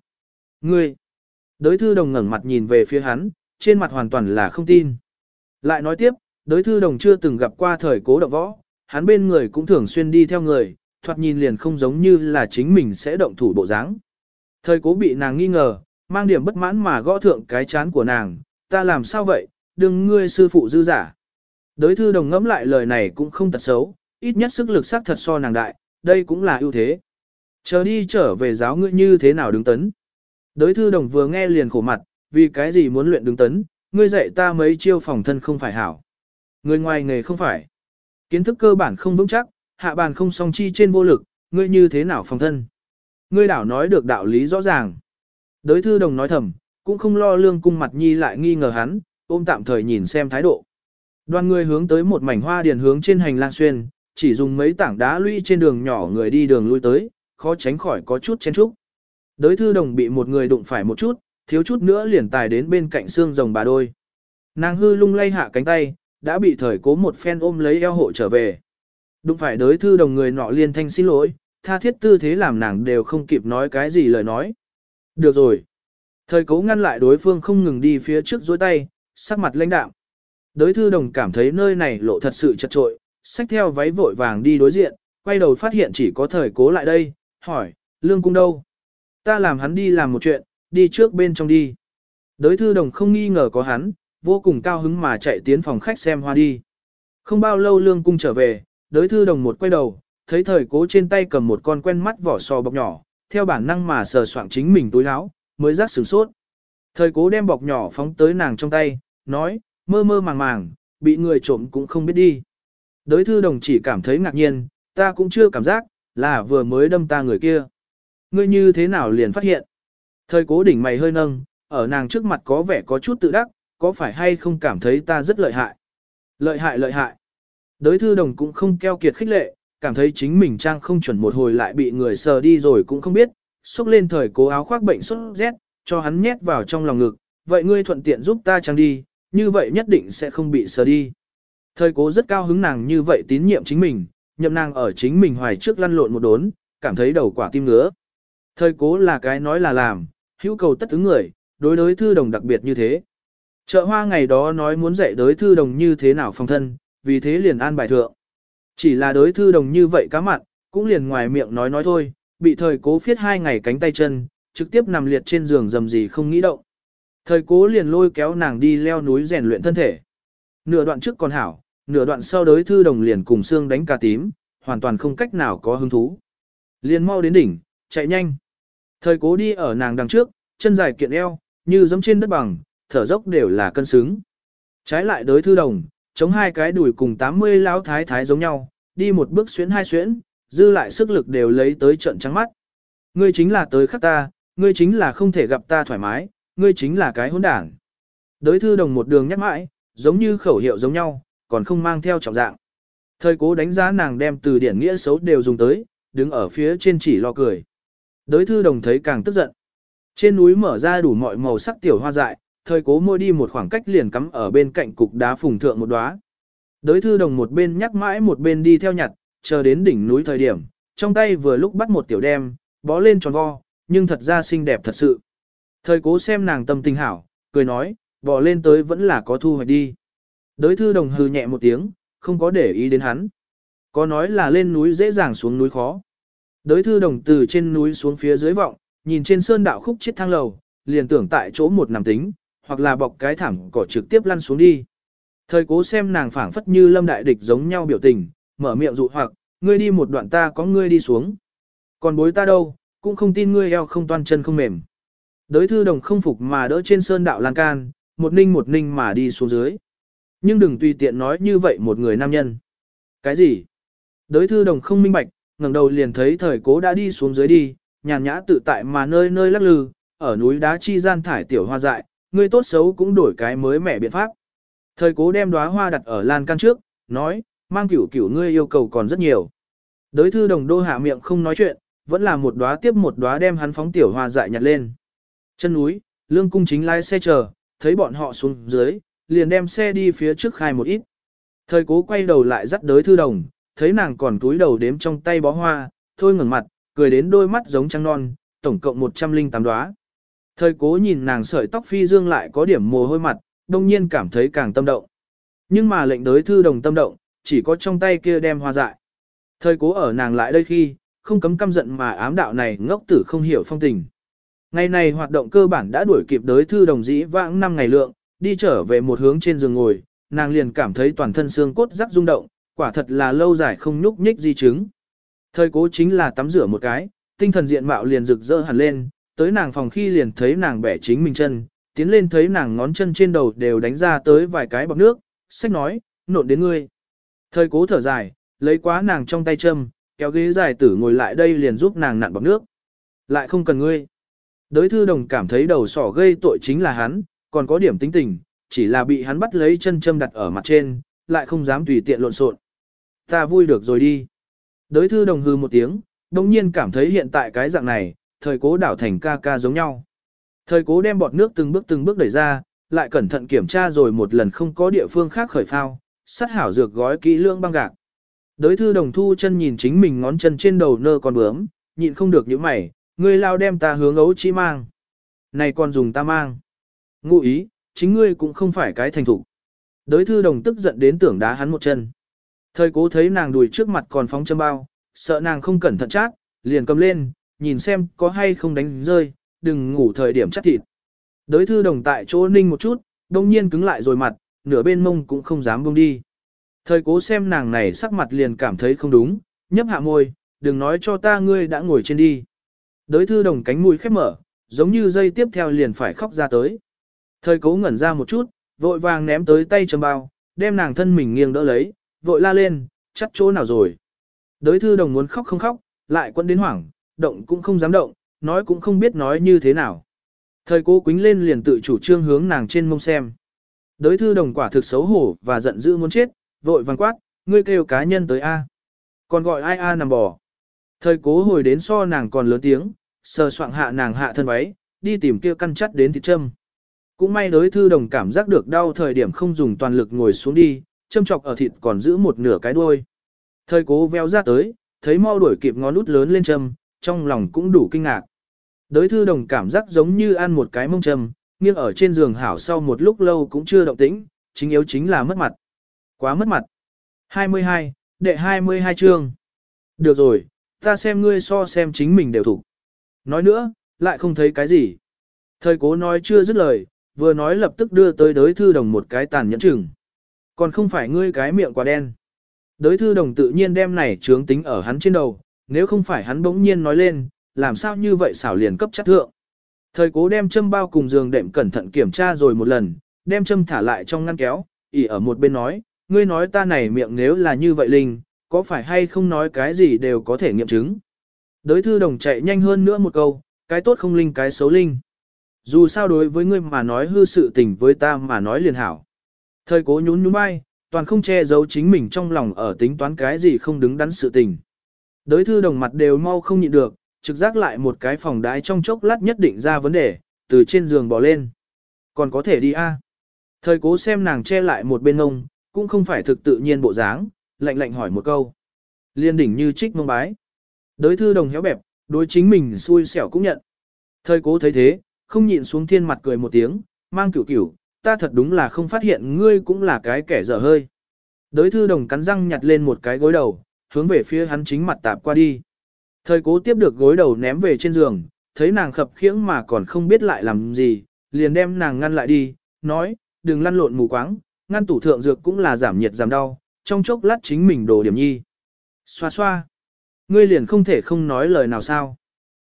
Ngươi. Đới thư đồng ngẩng mặt nhìn về phía hắn, trên mặt hoàn toàn là không tin. Lại nói tiếp, đới thư đồng chưa từng gặp qua thời cố động võ, hắn bên người cũng thường xuyên đi theo người, thoạt nhìn liền không giống như là chính mình sẽ động thủ bộ dáng. Thời cố bị nàng nghi ngờ, mang điểm bất mãn mà gõ thượng cái chán của nàng, ta làm sao vậy, đừng ngươi sư phụ dư giả. Đới thư đồng ngẫm lại lời này cũng không tật xấu, ít nhất sức lực sắc thật so nàng đại, đây cũng là ưu thế. Chờ đi trở về giáo ngươi như thế nào đứng tấn. Đới thư đồng vừa nghe liền khổ mặt, vì cái gì muốn luyện đứng tấn, ngươi dạy ta mấy chiêu phòng thân không phải hảo. Người ngoài nghề không phải. Kiến thức cơ bản không vững chắc, hạ bàn không song chi trên vô lực, ngươi như thế nào phòng thân. Ngươi đảo nói được đạo lý rõ ràng. Đới thư đồng nói thầm, cũng không lo lương cung mặt nhi lại nghi ngờ hắn, ôm tạm thời nhìn xem thái độ. Đoàn người hướng tới một mảnh hoa điền hướng trên hành lang xuyên, chỉ dùng mấy tảng đá lũy trên đường nhỏ người đi đường lui tới, khó tránh khỏi có chút chen trúc. Đới thư đồng bị một người đụng phải một chút, thiếu chút nữa liền tài đến bên cạnh xương rồng bà đôi. Nàng hư lung lay hạ cánh tay, đã bị thời cố một phen ôm lấy eo hộ trở về đúng phải đối thư đồng người nọ liên thanh xin lỗi, tha thiết tư thế làm nàng đều không kịp nói cái gì lời nói. Được rồi. Thời cố ngăn lại đối phương không ngừng đi phía trước dối tay, sắc mặt lãnh đạm. đối thư đồng cảm thấy nơi này lộ thật sự chật trội, xách theo váy vội vàng đi đối diện, quay đầu phát hiện chỉ có thời cố lại đây, hỏi, lương cung đâu? Ta làm hắn đi làm một chuyện, đi trước bên trong đi. đối thư đồng không nghi ngờ có hắn, vô cùng cao hứng mà chạy tiến phòng khách xem hoa đi. Không bao lâu lương cung trở về, đới thư đồng một quay đầu, thấy thời cố trên tay cầm một con quen mắt vỏ sò bọc nhỏ, theo bản năng mà sờ soạng chính mình túi áo, mới rắc sửng sốt. Thời cố đem bọc nhỏ phóng tới nàng trong tay, nói, mơ mơ màng màng, bị người trộm cũng không biết đi. Đới thư đồng chỉ cảm thấy ngạc nhiên, ta cũng chưa cảm giác, là vừa mới đâm ta người kia. Ngươi như thế nào liền phát hiện? Thời cố đỉnh mày hơi nâng, ở nàng trước mặt có vẻ có chút tự đắc, có phải hay không cảm thấy ta rất lợi hại? Lợi hại lợi hại. Đới thư đồng cũng không keo kiệt khích lệ, cảm thấy chính mình trang không chuẩn một hồi lại bị người sờ đi rồi cũng không biết, xúc lên thời cố áo khoác bệnh sốt rét, cho hắn nhét vào trong lòng ngực, vậy ngươi thuận tiện giúp ta trang đi, như vậy nhất định sẽ không bị sờ đi. Thời cố rất cao hứng nàng như vậy tín nhiệm chính mình, nhậm nàng ở chính mình hoài trước lăn lộn một đốn, cảm thấy đầu quả tim ngứa. Thời cố là cái nói là làm, hữu cầu tất ứng người, đối đối thư đồng đặc biệt như thế. Chợ hoa ngày đó nói muốn dạy đối thư đồng như thế nào phòng thân, vì thế liền an bài thượng. Chỉ là đối thư đồng như vậy cá mặn, cũng liền ngoài miệng nói nói thôi, bị thời cố phiết hai ngày cánh tay chân, trực tiếp nằm liệt trên giường dầm gì không nghĩ động. Thời cố liền lôi kéo nàng đi leo núi rèn luyện thân thể. Nửa đoạn trước còn hảo, nửa đoạn sau đối thư đồng liền cùng xương đánh cà tím, hoàn toàn không cách nào có hứng thú. Liền mau đến đỉnh, chạy nhanh. Thời cố đi ở nàng đằng trước, chân dài kiện eo, như giống trên đất bằng, thở dốc đều là cân xứng. Trái lại đối thư đồng, chống hai cái đùi cùng 80 lão thái thái giống nhau, đi một bước xuyến hai xuyến, dư lại sức lực đều lấy tới trận trắng mắt. Ngươi chính là tới khắc ta, ngươi chính là không thể gặp ta thoải mái, ngươi chính là cái hỗn đảng. đối thư đồng một đường nhắc mãi, giống như khẩu hiệu giống nhau, còn không mang theo trọng dạng. Thời cố đánh giá nàng đem từ điển nghĩa xấu đều dùng tới, đứng ở phía trên chỉ lo cười. đối thư đồng thấy càng tức giận. Trên núi mở ra đủ mọi màu sắc tiểu hoa dại, thời cố môi đi một khoảng cách liền cắm ở bên cạnh cục đá phùng thượng một đóa. Đới thư đồng một bên nhắc mãi một bên đi theo nhặt, chờ đến đỉnh núi thời điểm, trong tay vừa lúc bắt một tiểu đem, bó lên tròn vo, nhưng thật ra xinh đẹp thật sự. Thời cố xem nàng tâm tình hảo, cười nói, bò lên tới vẫn là có thu hoạch đi. Đới thư đồng hừ nhẹ một tiếng, không có để ý đến hắn. Có nói là lên núi dễ dàng xuống núi khó. Đới thư đồng từ trên núi xuống phía dưới vọng, nhìn trên sơn đạo khúc chiết thang lầu, liền tưởng tại chỗ một nằm tính, hoặc là bọc cái thảm cỏ trực tiếp lăn xuống đi. Thời cố xem nàng phảng phất như lâm đại địch giống nhau biểu tình, mở miệng dụ hoặc, ngươi đi một đoạn ta có ngươi đi xuống. Còn bối ta đâu, cũng không tin ngươi eo không toan chân không mềm. Đới thư đồng không phục mà đỡ trên sơn đạo lan can, một ninh một ninh mà đi xuống dưới. Nhưng đừng tùy tiện nói như vậy một người nam nhân. Cái gì? Đới thư đồng không minh bạch, ngẩng đầu liền thấy thời cố đã đi xuống dưới đi, nhàn nhã tự tại mà nơi nơi lắc lư, ở núi đá chi gian thải tiểu hoa dại, ngươi tốt xấu cũng đổi cái mới mẻ biện pháp. Thời cố đem đóa hoa đặt ở lan can trước, nói, mang cửu cửu ngươi yêu cầu còn rất nhiều. Đới thư đồng đô hạ miệng không nói chuyện, vẫn là một đóa tiếp một đóa đem hắn phóng tiểu hoa dại nhặt lên. Chân núi, lương cung chính lái xe chờ, thấy bọn họ xuống dưới, liền đem xe đi phía trước khai một ít. Thời cố quay đầu lại dắt đới thư đồng, thấy nàng còn túi đầu đếm trong tay bó hoa, thôi ngừng mặt, cười đến đôi mắt giống trăng non, tổng cộng 108 đóa. Thời cố nhìn nàng sợi tóc phi dương lại có điểm mồ hôi mặt, đông nhiên cảm thấy càng tâm động. Nhưng mà lệnh đối thư đồng tâm động, chỉ có trong tay kia đem hoa dại. Thời cố ở nàng lại đây khi, không cấm căm giận mà ám đạo này ngốc tử không hiểu phong tình. Ngày này hoạt động cơ bản đã đuổi kịp đối thư đồng dĩ vãng năm ngày lượng, đi trở về một hướng trên giường ngồi, nàng liền cảm thấy toàn thân xương cốt rắc rung động, quả thật là lâu dài không nhúc nhích di chứng. Thời cố chính là tắm rửa một cái, tinh thần diện mạo liền rực rỡ hẳn lên, tới nàng phòng khi liền thấy nàng bẻ chính mình chân, tiến lên thấy nàng ngón chân trên đầu đều đánh ra tới vài cái bọc nước, sách nói, nộn đến ngươi. Thời cố thở dài, lấy quá nàng trong tay châm, kéo ghế dài tử ngồi lại đây liền giúp nàng nặn bọc nước. Lại không cần ngươi. Đới thư đồng cảm thấy đầu sỏ gây tội chính là hắn, còn có điểm tính tình, chỉ là bị hắn bắt lấy chân châm đặt ở mặt trên, lại không dám tùy tiện lộn xộn. Ta vui được rồi đi. Đới thư đồng hư một tiếng, đồng nhiên cảm thấy hiện tại cái dạng này, thời cố đảo thành ca ca giống nhau. Thời cố đem bọt nước từng bước từng bước đẩy ra, lại cẩn thận kiểm tra rồi một lần không có địa phương khác khởi phao, sắt hảo dược gói kỹ lưỡng băng gạc. Đới thư đồng thu chân nhìn chính mình ngón chân trên đầu nơ con bướm, nhịn không được những mày, ngươi lao đem ta hướng ấu chi mang. Này còn dùng ta mang. Ngụ ý, chính ngươi cũng không phải cái thành thủ. Đới thư đồng tức giận đến tưởng đá hắn một chân. Thời cố thấy nàng đùi trước mặt còn phóng châm bao, sợ nàng không cẩn thận chát, liền cầm lên, nhìn xem có hay không đánh rơi, đừng ngủ thời điểm chắc thịt. Đới thư đồng tại chỗ ninh một chút, đông nhiên cứng lại rồi mặt, nửa bên mông cũng không dám buông đi. Thời cố xem nàng này sắc mặt liền cảm thấy không đúng, nhấp hạ môi, đừng nói cho ta ngươi đã ngồi trên đi. Đới thư đồng cánh mũi khép mở, giống như dây tiếp theo liền phải khóc ra tới. Thời cố ngẩn ra một chút, vội vàng ném tới tay châm bao, đem nàng thân mình nghiêng đỡ lấy, vội la lên, chắc chỗ nào rồi. Đới thư đồng muốn khóc không khóc, lại quẫn đến hoảng, động cũng không dám động, nói cũng không biết nói như thế nào. Thời cố quính lên liền tự chủ trương hướng nàng trên mông xem. Đới thư đồng quả thực xấu hổ và giận dữ muốn chết, vội vàng quát, ngươi kêu cá nhân tới A. Còn gọi ai A nằm bò. Thời cố hồi đến so nàng còn lớn tiếng, sờ soạng hạ nàng hạ thân váy, đi tìm kia căn chắt đến thịt châm. Cũng may đối thư đồng cảm giác được đau thời điểm không dùng toàn lực ngồi xuống đi, châm chọc ở thịt còn giữ một nửa cái đuôi. Thời cố veo ra tới, thấy mau đuổi kịp ngón út lớn lên châm, trong lòng cũng đủ kinh ngạc. Đới thư đồng cảm giác giống như ăn một cái mông trầm, nghiêng ở trên giường hảo sau một lúc lâu cũng chưa động tĩnh, chính yếu chính là mất mặt. Quá mất mặt. 22, đệ 22 chương. Được rồi, ta xem ngươi so xem chính mình đều thủ. Nói nữa, lại không thấy cái gì. Thời cố nói chưa dứt lời, vừa nói lập tức đưa tới đới thư đồng một cái tàn nhẫn chừng. Còn không phải ngươi cái miệng quá đen. Đới thư đồng tự nhiên đem này trướng tính ở hắn trên đầu, nếu không phải hắn bỗng nhiên nói lên, làm sao như vậy xảo liền cấp chất thượng. Thời cố đem châm bao cùng giường đệm cẩn thận kiểm tra rồi một lần, đem châm thả lại trong ngăn kéo, ỉ ở một bên nói, ngươi nói ta này miệng nếu là như vậy linh, có phải hay không nói cái gì đều có thể nghiệm chứng. Đới thư đồng chạy nhanh hơn nữa một câu, cái tốt không linh cái xấu linh. Dù sao đối với ngươi mà nói hư sự tình với ta mà nói liền hảo. Thời cố nhún nhún bay, toàn không che giấu chính mình trong lòng ở tính toán cái gì không đứng đắn sự tình. Đới thư đồng mặt đều mau không nhịn được, trực giác lại một cái phòng đái trong chốc lát nhất định ra vấn đề, từ trên giường bỏ lên. Còn có thể đi a Thời cố xem nàng che lại một bên ngông, cũng không phải thực tự nhiên bộ dáng, lạnh lạnh hỏi một câu. Liên đỉnh như trích mông bái. Đới thư đồng héo bẹp, đối chính mình xui xẻo cũng nhận. Thời cố thấy thế, không nhịn xuống thiên mặt cười một tiếng, mang cửu cửu, ta thật đúng là không phát hiện ngươi cũng là cái kẻ dở hơi. Đới thư đồng cắn răng nhặt lên một cái gối đầu, hướng về phía hắn chính mặt tạp qua đi. Thời cố tiếp được gối đầu ném về trên giường, thấy nàng khập khiễng mà còn không biết lại làm gì, liền đem nàng ngăn lại đi, nói, đừng lăn lộn mù quáng, ngăn tủ thượng dược cũng là giảm nhiệt giảm đau, trong chốc lát chính mình đồ điểm nhi. Xoa xoa. Ngươi liền không thể không nói lời nào sao.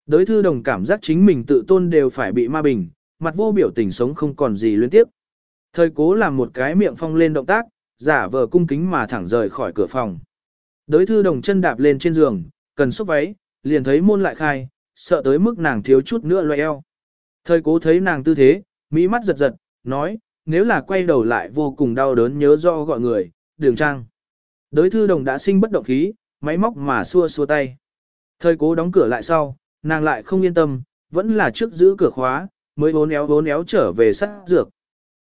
Đới thư đồng cảm giác chính mình tự tôn đều phải bị ma bình, mặt vô biểu tình sống không còn gì liên tiếp. Thời cố làm một cái miệng phong lên động tác, giả vờ cung kính mà thẳng rời khỏi cửa phòng. Đới thư đồng chân đạp lên trên giường, cần xúc váy, liền thấy môn lại khai, sợ tới mức nàng thiếu chút nữa loe eo. Thời cố thấy nàng tư thế, mỹ mắt giật giật, nói, nếu là quay đầu lại vô cùng đau đớn nhớ do gọi người, đường trang. Đới thư đồng đã sinh bất động khí, máy móc mà xua xua tay. Thời cố đóng cửa lại sau, nàng lại không yên tâm, vẫn là trước giữ cửa khóa, mới bốn éo bốn éo trở về sát dược.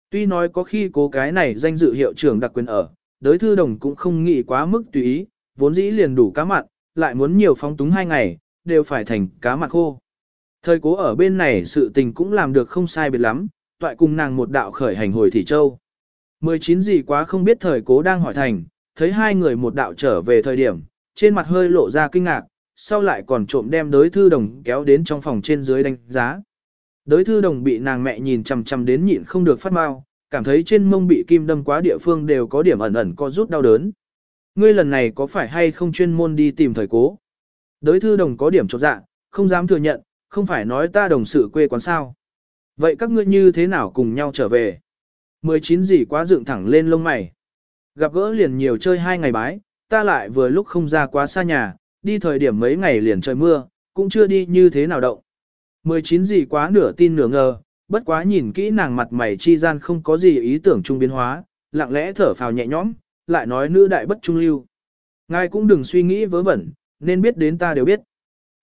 Tuy nói có khi cố cái này danh dự hiệu trưởng đặc quyền ở, đới thư đồng cũng không nghĩ quá mức tùy ý, vốn dĩ liền đủ cá mặn, lại muốn nhiều phóng túng hai ngày, đều phải thành cá mặn khô. Thời cố ở bên này sự tình cũng làm được không sai biệt lắm, toại cùng nàng một đạo khởi hành hồi thị châu. 19 gì quá không biết thời cố đang hỏi thành, thấy hai người một đạo trở về thời điểm, trên mặt hơi lộ ra kinh ngạc, sau lại còn trộm đem đới thư đồng kéo đến trong phòng trên dưới đánh giá. Đới thư đồng bị nàng mẹ nhìn chằm chằm đến nhịn không được phát mau, cảm thấy trên mông bị kim đâm quá địa phương đều có điểm ẩn ẩn có rút đau đớn. Ngươi lần này có phải hay không chuyên môn đi tìm thời cố? Đới thư đồng có điểm chột dạ, không dám thừa nhận, không phải nói ta đồng sự quê quán sao. Vậy các ngươi như thế nào cùng nhau trở về? 19 gì quá dựng thẳng lên lông mày. Gặp gỡ liền nhiều chơi hai ngày bái, ta lại vừa lúc không ra quá xa nhà, đi thời điểm mấy ngày liền trời mưa, cũng chưa đi như thế nào động. 19 gì quá nửa tin nửa ngờ, bất quá nhìn kỹ nàng mặt mày chi gian không có gì ý tưởng trung biến hóa, lặng lẽ thở phào nhẹ nhõm, lại nói nữ đại bất trung lưu. Ngài cũng đừng suy nghĩ vớ vẩn, nên biết đến ta đều biết.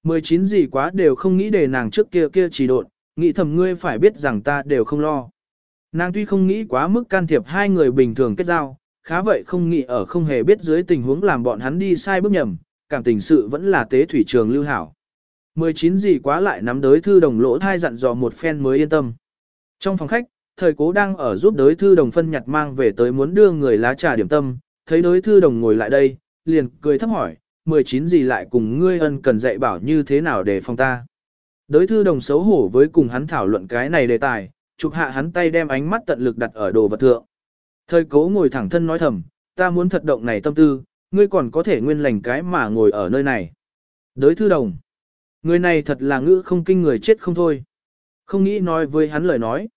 19 gì quá đều không nghĩ để nàng trước kia kia chỉ độn, nghĩ thầm ngươi phải biết rằng ta đều không lo. Nàng tuy không nghĩ quá mức can thiệp hai người bình thường kết giao, khá vậy không nghĩ ở không hề biết dưới tình huống làm bọn hắn đi sai bước nhầm, cảm tình sự vẫn là tế thủy trường lưu hảo. 19 gì quá lại nắm đới thư đồng lỗ thai dặn dò một phen mới yên tâm. Trong phòng khách, thời cố đang ở giúp đới thư đồng phân nhặt mang về tới muốn đưa người lá trà điểm tâm, thấy đới thư đồng ngồi lại đây, liền cười thấp hỏi, 19 gì lại cùng ngươi ân cần dạy bảo như thế nào để phòng ta. Đới thư đồng xấu hổ với cùng hắn thảo luận cái này đề tài, chụp hạ hắn tay đem ánh mắt tận lực đặt ở đồ vật thượng. Thời cố ngồi thẳng thân nói thầm, ta muốn thật động này tâm tư, ngươi còn có thể nguyên lành cái mà ngồi ở nơi này. Đới thư đồng. Người này thật là ngữ không kinh người chết không thôi. Không nghĩ nói với hắn lời nói.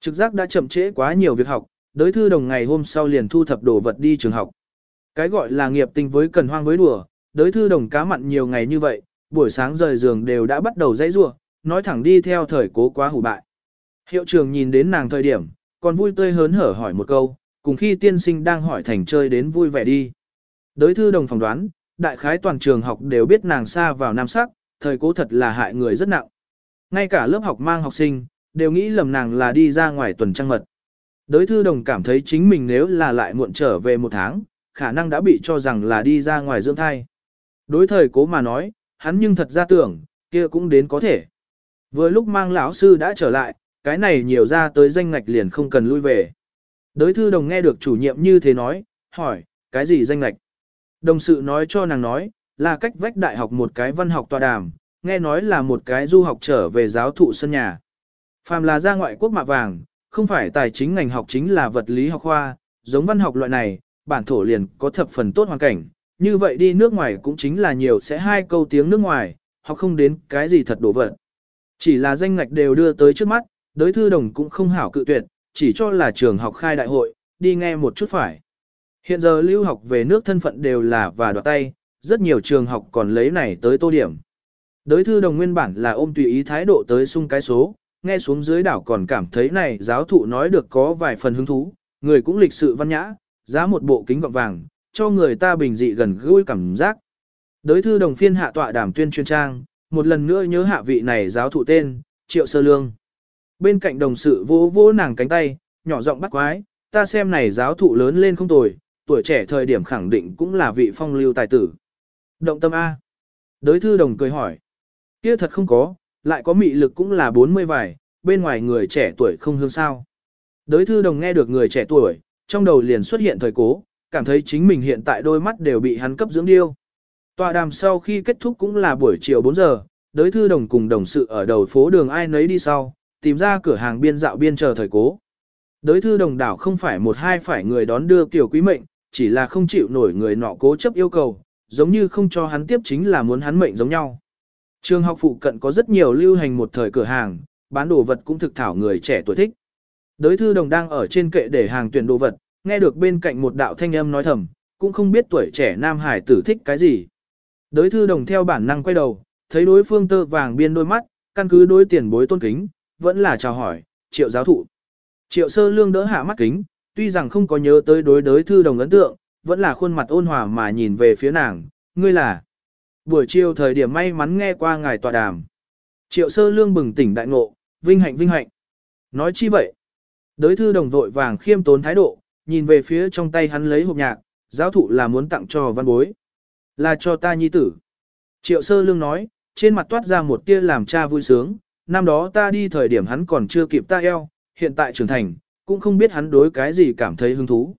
Trực giác đã chậm trễ quá nhiều việc học, đới thư đồng ngày hôm sau liền thu thập đồ vật đi trường học. Cái gọi là nghiệp tình với cần hoang với đùa, đới thư đồng cá mặn nhiều ngày như vậy, buổi sáng rời giường đều đã bắt đầu dãy rua, nói thẳng đi theo thời cố quá hủ bại. Hiệu trường nhìn đến nàng thời điểm, còn vui tươi hớn hở hỏi một câu, cùng khi tiên sinh đang hỏi thành chơi đến vui vẻ đi. Đới thư đồng phỏng đoán, đại khái toàn trường học đều biết nàng xa vào nam sắc, thời cố thật là hại người rất nặng. Ngay cả lớp học mang học sinh, đều nghĩ lầm nàng là đi ra ngoài tuần trăng mật. Đới thư đồng cảm thấy chính mình nếu là lại muộn trở về một tháng, khả năng đã bị cho rằng là đi ra ngoài dưỡng thai. Đối thời cố mà nói, hắn nhưng thật ra tưởng, kia cũng đến có thể. Vừa lúc mang lão sư đã trở lại, cái này nhiều ra tới danh ngạch liền không cần lui về. Đới thư đồng nghe được chủ nhiệm như thế nói, hỏi, cái gì danh ngạch? Đồng sự nói cho nàng nói, là cách vách đại học một cái văn học tòa đàm, nghe nói là một cái du học trở về giáo thụ sân nhà. Phàm là ra ngoại quốc mạ vàng, không phải tài chính ngành học chính là vật lý học khoa, giống văn học loại này, bản thổ liền có thập phần tốt hoàn cảnh, như vậy đi nước ngoài cũng chính là nhiều sẽ hai câu tiếng nước ngoài, học không đến cái gì thật đổ vật. Chỉ là danh ngạch đều đưa tới trước mắt, đối thư đồng cũng không hảo cự tuyệt, chỉ cho là trường học khai đại hội, đi nghe một chút phải. Hiện giờ lưu học về nước thân phận đều là và đoạt tay, rất nhiều trường học còn lấy này tới tô điểm. Đối thư đồng nguyên bản là ôm tùy ý thái độ tới sung cái số, nghe xuống dưới đảo còn cảm thấy này giáo thụ nói được có vài phần hứng thú, người cũng lịch sự văn nhã, giá một bộ kính gọng vàng, cho người ta bình dị gần gũi cảm giác. đối thư đồng phiên hạ tọa đàm tuyên chuyên trang, một lần nữa nhớ hạ vị này giáo thụ tên, Triệu Sơ Lương. Bên cạnh đồng sự vỗ vỗ nàng cánh tay, nhỏ giọng bắt quái, ta xem này giáo thụ lớn lên không tồi, tuổi trẻ thời điểm khẳng định cũng là vị phong lưu tài tử. Động tâm A. đối thư đồng cười hỏi. kia thật không có, lại có mị lực cũng là 40 vài, bên ngoài người trẻ tuổi không hương sao. Đới thư đồng nghe được người trẻ tuổi, trong đầu liền xuất hiện thời cố, cảm thấy chính mình hiện tại đôi mắt đều bị hắn cấp dưỡng điêu. Tòa đàm sau khi kết thúc cũng là buổi chiều 4 giờ, đới thư đồng cùng đồng sự ở đầu phố đường ai nấy đi sau, tìm ra cửa hàng biên dạo biên chờ thời cố. Đới thư đồng đảo không phải một hai phải người đón đưa tiểu quý mệnh, chỉ là không chịu nổi người nọ cố chấp yêu cầu, giống như không cho hắn tiếp chính là muốn hắn mệnh giống nhau. Trường học phụ cận có rất nhiều lưu hành một thời cửa hàng, bán đồ vật cũng thực thảo người trẻ tuổi thích. Đới thư đồng đang ở trên kệ để hàng tuyển đồ vật, nghe được bên cạnh một đạo thanh âm nói thầm, cũng không biết tuổi trẻ nam hải tử thích cái gì. Đới thư đồng theo bản năng quay đầu, thấy đối phương tơ vàng biên đôi mắt, căn cứ đối tiền bối tôn kính, vẫn là chào hỏi, triệu giáo thụ. Triệu sơ lương đỡ hạ mắt kính, tuy rằng không có nhớ tới đối đới thư đồng ấn tượng, vẫn là khuôn mặt ôn hòa mà nhìn về phía nàng, ngươi là. Buổi chiều thời điểm may mắn nghe qua ngài tọa đàm. Triệu sơ lương bừng tỉnh đại ngộ, vinh hạnh vinh hạnh. Nói chi vậy? Đới thư đồng vội vàng khiêm tốn thái độ, nhìn về phía trong tay hắn lấy hộp nhạc, giáo thụ là muốn tặng cho văn bối. Là cho ta nhi tử. Triệu sơ lương nói, trên mặt toát ra một tia làm cha vui sướng, năm đó ta đi thời điểm hắn còn chưa kịp ta eo, hiện tại trưởng thành, cũng không biết hắn đối cái gì cảm thấy hứng thú.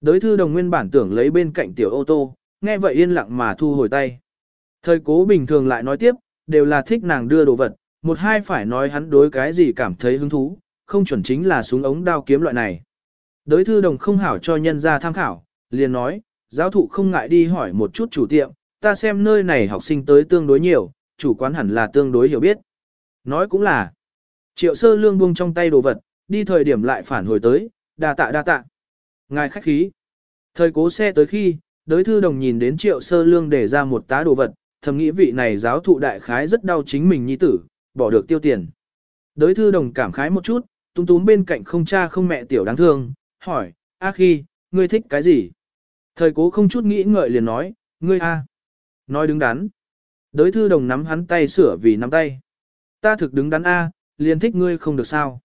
Đới thư đồng nguyên bản tưởng lấy bên cạnh tiểu ô tô, nghe vậy yên lặng mà thu hồi tay. Thời cố bình thường lại nói tiếp, đều là thích nàng đưa đồ vật, một hai phải nói hắn đối cái gì cảm thấy hứng thú, không chuẩn chính là súng ống đao kiếm loại này. Đới thư đồng không hảo cho nhân ra tham khảo, liền nói, giáo thụ không ngại đi hỏi một chút chủ tiệm, ta xem nơi này học sinh tới tương đối nhiều, chủ quán hẳn là tương đối hiểu biết. Nói cũng là, triệu sơ lương buông trong tay đồ vật, đi thời điểm lại phản hồi tới, đa tạ đa tạ. Ngài khách khí. Thời cố xe tới khi, đới thư đồng nhìn đến triệu sơ lương để ra một tá đồ vật, thầm nghĩ vị này giáo thụ đại khái rất đau chính mình nhi tử, bỏ được tiêu tiền. Đới thư đồng cảm khái một chút, túm túm bên cạnh không cha không mẹ tiểu đáng thương, hỏi, a khi, ngươi thích cái gì? Thời cố không chút nghĩ ngợi liền nói, ngươi a, Nói đứng đắn. Đới thư đồng nắm hắn tay sửa vì nắm tay. Ta thực đứng đắn a, liền thích ngươi không được sao.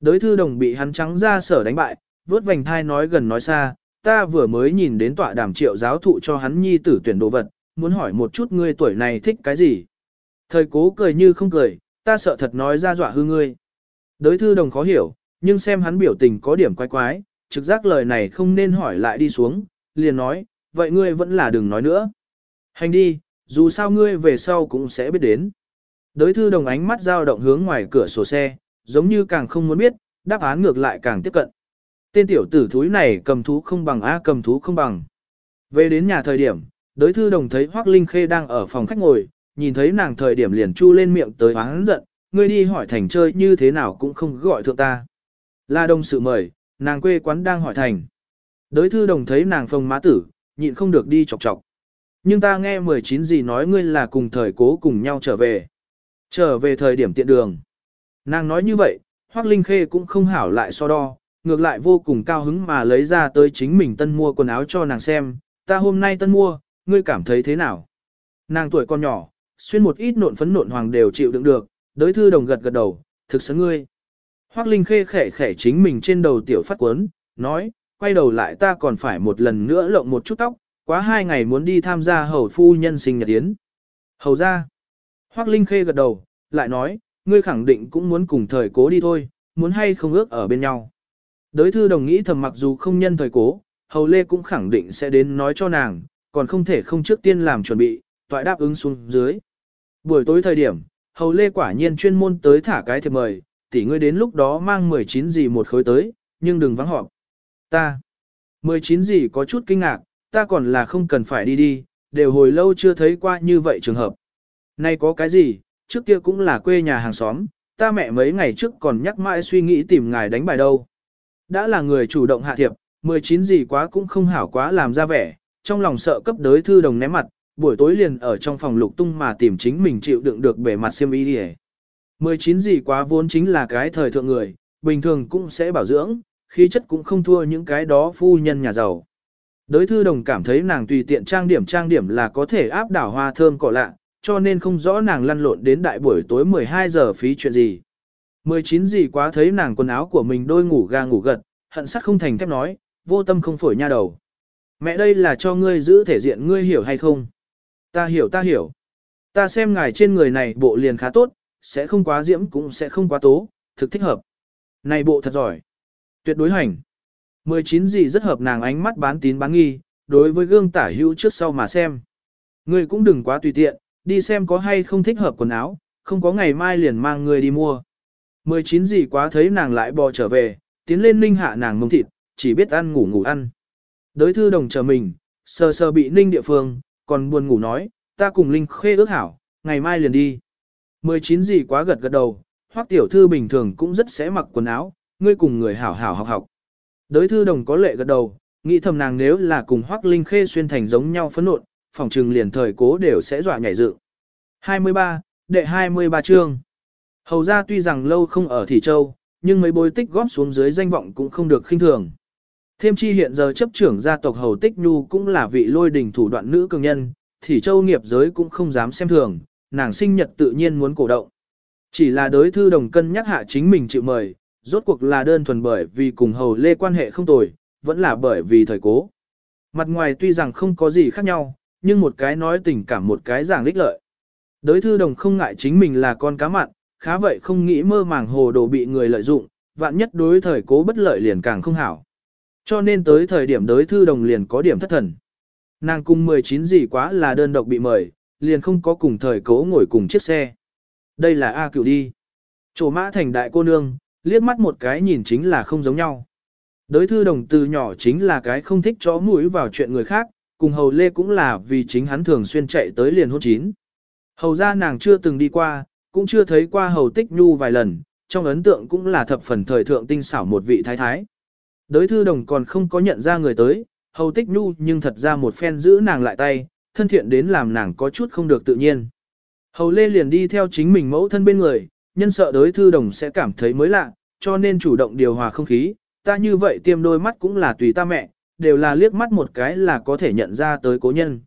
Đới thư đồng bị hắn trắng ra sở đánh bại, vớt vành thai nói gần nói xa, ta vừa mới nhìn đến tọa đàm triệu giáo thụ cho hắn nhi tử tuyển đồ vật, muốn hỏi một chút ngươi tuổi này thích cái gì. Thời cố cười như không cười, ta sợ thật nói ra dọa hư ngươi. Đới thư đồng khó hiểu, nhưng xem hắn biểu tình có điểm quái quái, trực giác lời này không nên hỏi lại đi xuống, liền nói, vậy ngươi vẫn là đừng nói nữa. Hành đi, dù sao ngươi về sau cũng sẽ biết đến. Đới thư đồng ánh mắt dao động hướng ngoài cửa sổ xe, giống như càng không muốn biết, đáp án ngược lại càng tiếp cận. Tên tiểu tử thúi này cầm thú không bằng A cầm thú không bằng. Về đến nhà thời điểm, Đối thư đồng thấy Hoác Linh Khê đang ở phòng khách ngồi, nhìn thấy nàng thời điểm liền chu lên miệng tới oán giận, ngươi đi hỏi thành chơi như thế nào cũng không gọi thượng ta. La đông sự mời, nàng quê quán đang hỏi thành. Đối thư đồng thấy nàng phòng má tử, nhịn không được đi chọc chọc. Nhưng ta nghe 19 gì nói ngươi là cùng thời cố cùng nhau trở về. Trở về thời điểm tiện đường. Nàng nói như vậy, Hoác Linh Khê cũng không hảo lại so đo, ngược lại vô cùng cao hứng mà lấy ra tới chính mình tân mua quần áo cho nàng xem, ta hôm nay tân mua, ngươi cảm thấy thế nào? Nàng tuổi còn nhỏ, xuyên một ít nộn phấn nộn hoàng đều chịu đựng được, đới thư đồng gật gật đầu, thực sự ngươi. Hoác Linh Khê khẽ khẽ chính mình trên đầu tiểu phát quấn, nói, quay đầu lại ta còn phải một lần nữa lộng một chút tóc, quá hai ngày muốn đi tham gia hầu phu nhân sinh nhật tiến. Hầu ra. Hoác Linh Khê gật đầu, lại nói, ngươi khẳng định cũng muốn cùng thời cố đi thôi, muốn hay không ước ở bên nhau. Đới thư đồng nghĩ thầm mặc dù không nhân thời cố, hầu lê cũng khẳng định sẽ đến nói cho nàng, còn không thể không trước tiên làm chuẩn bị, toại đáp ứng xuống dưới. Buổi tối thời điểm, hầu lê quả nhiên chuyên môn tới thả cái thiệp mời, tỷ ngươi đến lúc đó mang 19 gì một khối tới, nhưng đừng vắng họp. Ta, 19 gì có chút kinh ngạc, ta còn là không cần phải đi đi, đều hồi lâu chưa thấy qua như vậy trường hợp. Nay có cái gì, trước kia cũng là quê nhà hàng xóm, ta mẹ mấy ngày trước còn nhắc mãi suy nghĩ tìm ngài đánh bài đâu. Đã là người chủ động hạ thiệp, 19 gì quá cũng không hảo quá làm ra vẻ, trong lòng sợ cấp đới thư đồng ném mặt, buổi tối liền ở trong phòng lục tung mà tìm chính mình chịu đựng được bề mặt xiêm y đi 19 gì quá vốn chính là cái thời thượng người, bình thường cũng sẽ bảo dưỡng, khí chất cũng không thua những cái đó phu nhân nhà giàu. Đới thư đồng cảm thấy nàng tùy tiện trang điểm trang điểm là có thể áp đảo hoa thơm cỏ lạ, cho nên không rõ nàng lăn lộn đến đại buổi tối 12 giờ phí chuyện gì. 19 gì quá thấy nàng quần áo của mình đôi ngủ ga ngủ gật, hận sắc không thành thép nói, vô tâm không phổi nha đầu. Mẹ đây là cho ngươi giữ thể diện ngươi hiểu hay không? Ta hiểu ta hiểu. Ta xem ngài trên người này bộ liền khá tốt, sẽ không quá diễm cũng sẽ không quá tố, thực thích hợp. Này bộ thật giỏi. Tuyệt đối hành. 19 gì rất hợp nàng ánh mắt bán tín bán nghi, đối với gương tả hữu trước sau mà xem. Ngươi cũng đừng quá tùy tiện, đi xem có hay không thích hợp quần áo, không có ngày mai liền mang ngươi đi mua. 19 gì quá thấy nàng lại bò trở về, tiến lên ninh hạ nàng mông thịt, chỉ biết ăn ngủ ngủ ăn. Đới thư đồng chờ mình, sờ sờ bị ninh địa phương, còn buồn ngủ nói, ta cùng Linh khê ước hảo, ngày mai liền đi. 19 gì quá gật gật đầu, hoắc tiểu thư bình thường cũng rất sẽ mặc quần áo, ngươi cùng người hảo hảo học học. Đới thư đồng có lệ gật đầu, nghĩ thầm nàng nếu là cùng hoắc Linh khê xuyên thành giống nhau phấn nộn, phòng trừng liền thời cố đều sẽ dọa nhảy dựng. 23, đệ 23 chương. Hầu ra tuy rằng lâu không ở Thị Châu, nhưng mấy bối tích góp xuống dưới danh vọng cũng không được khinh thường. Thêm chi hiện giờ chấp trưởng gia tộc Hầu Tích Nhu cũng là vị lôi đình thủ đoạn nữ cường nhân, thì Châu nghiệp giới cũng không dám xem thường, nàng sinh nhật tự nhiên muốn cổ động. Chỉ là đối thư đồng cân nhắc hạ chính mình chịu mời, rốt cuộc là đơn thuần bởi vì cùng Hầu Lê quan hệ không tồi, vẫn là bởi vì thời cố. Mặt ngoài tuy rằng không có gì khác nhau, nhưng một cái nói tình cảm một cái giảng lích lợi. đối thư đồng không ngại chính mình là con cá mặn, khá vậy không nghĩ mơ màng hồ đồ bị người lợi dụng, vạn nhất đối thời cố bất lợi liền càng không hảo. Cho nên tới thời điểm đới thư đồng liền có điểm thất thần. Nàng cùng 19 gì quá là đơn độc bị mời, liền không có cùng thời cố ngồi cùng chiếc xe. Đây là A cựu đi. Chỗ mã thành đại cô nương, liếc mắt một cái nhìn chính là không giống nhau. Đới thư đồng từ nhỏ chính là cái không thích chó mũi vào chuyện người khác, cùng hầu lê cũng là vì chính hắn thường xuyên chạy tới liền hôn chín. Hầu ra nàng chưa từng đi qua, cũng chưa thấy qua hầu tích nhu vài lần, trong ấn tượng cũng là thập phần thời thượng tinh xảo một vị thái thái. Đới thư đồng còn không có nhận ra người tới, hầu tích nhu nhưng thật ra một phen giữ nàng lại tay, thân thiện đến làm nàng có chút không được tự nhiên. Hầu lê liền đi theo chính mình mẫu thân bên người, nhân sợ đới thư đồng sẽ cảm thấy mới lạ, cho nên chủ động điều hòa không khí, ta như vậy tiêm đôi mắt cũng là tùy ta mẹ, đều là liếc mắt một cái là có thể nhận ra tới cố nhân.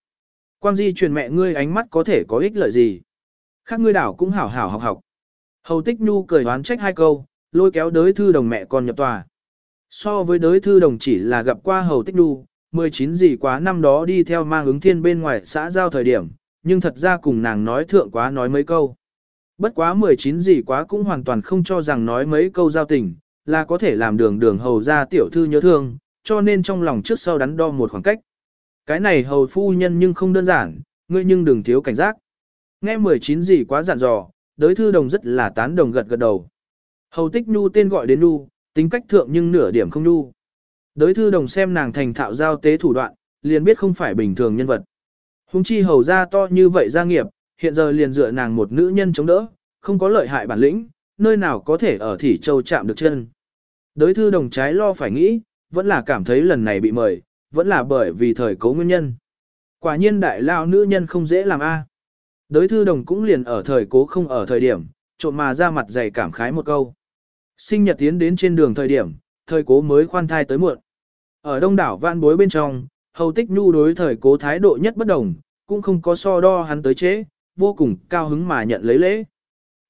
Quang di truyền mẹ ngươi ánh mắt có thể có ích lợi gì? Khác ngươi đảo cũng hảo hảo học học. Hầu tích nhu cười đoán trách hai câu, lôi kéo đới thư đồng mẹ con nhập tòa. So với đối thư đồng chỉ là gặp qua hầu tích đu, 19 gì quá năm đó đi theo mang ứng thiên bên ngoài xã giao thời điểm, nhưng thật ra cùng nàng nói thượng quá nói mấy câu. Bất quá 19 gì quá cũng hoàn toàn không cho rằng nói mấy câu giao tình, là có thể làm đường đường hầu ra tiểu thư nhớ thương, cho nên trong lòng trước sau đắn đo một khoảng cách. Cái này hầu phu nhân nhưng không đơn giản, ngươi nhưng đừng thiếu cảnh giác. Nghe 19 gì quá dặn dò, đối thư đồng rất là tán đồng gật gật đầu. Hầu tích nhu tên gọi đến nhu, tính cách thượng nhưng nửa điểm không nhu. Đới thư đồng xem nàng thành thạo giao tế thủ đoạn, liền biết không phải bình thường nhân vật. Hùng chi hầu ra to như vậy gia nghiệp, hiện giờ liền dựa nàng một nữ nhân chống đỡ, không có lợi hại bản lĩnh, nơi nào có thể ở Thỉ Châu chạm được chân. Đới thư đồng trái lo phải nghĩ, vẫn là cảm thấy lần này bị mời, vẫn là bởi vì thời cấu nguyên nhân. Quả nhiên đại lao nữ nhân không dễ làm a. À. Đới thư đồng cũng liền ở thời cố không ở thời điểm, trộm mà ra mặt dày cảm khái một câu. Sinh nhật tiến đến trên đường thời điểm, thời cố mới khoan thai tới muộn. Ở đông đảo vạn bối bên trong, hầu tích nhu đối thời cố thái độ nhất bất đồng, cũng không có so đo hắn tới chế, vô cùng cao hứng mà nhận lấy lễ.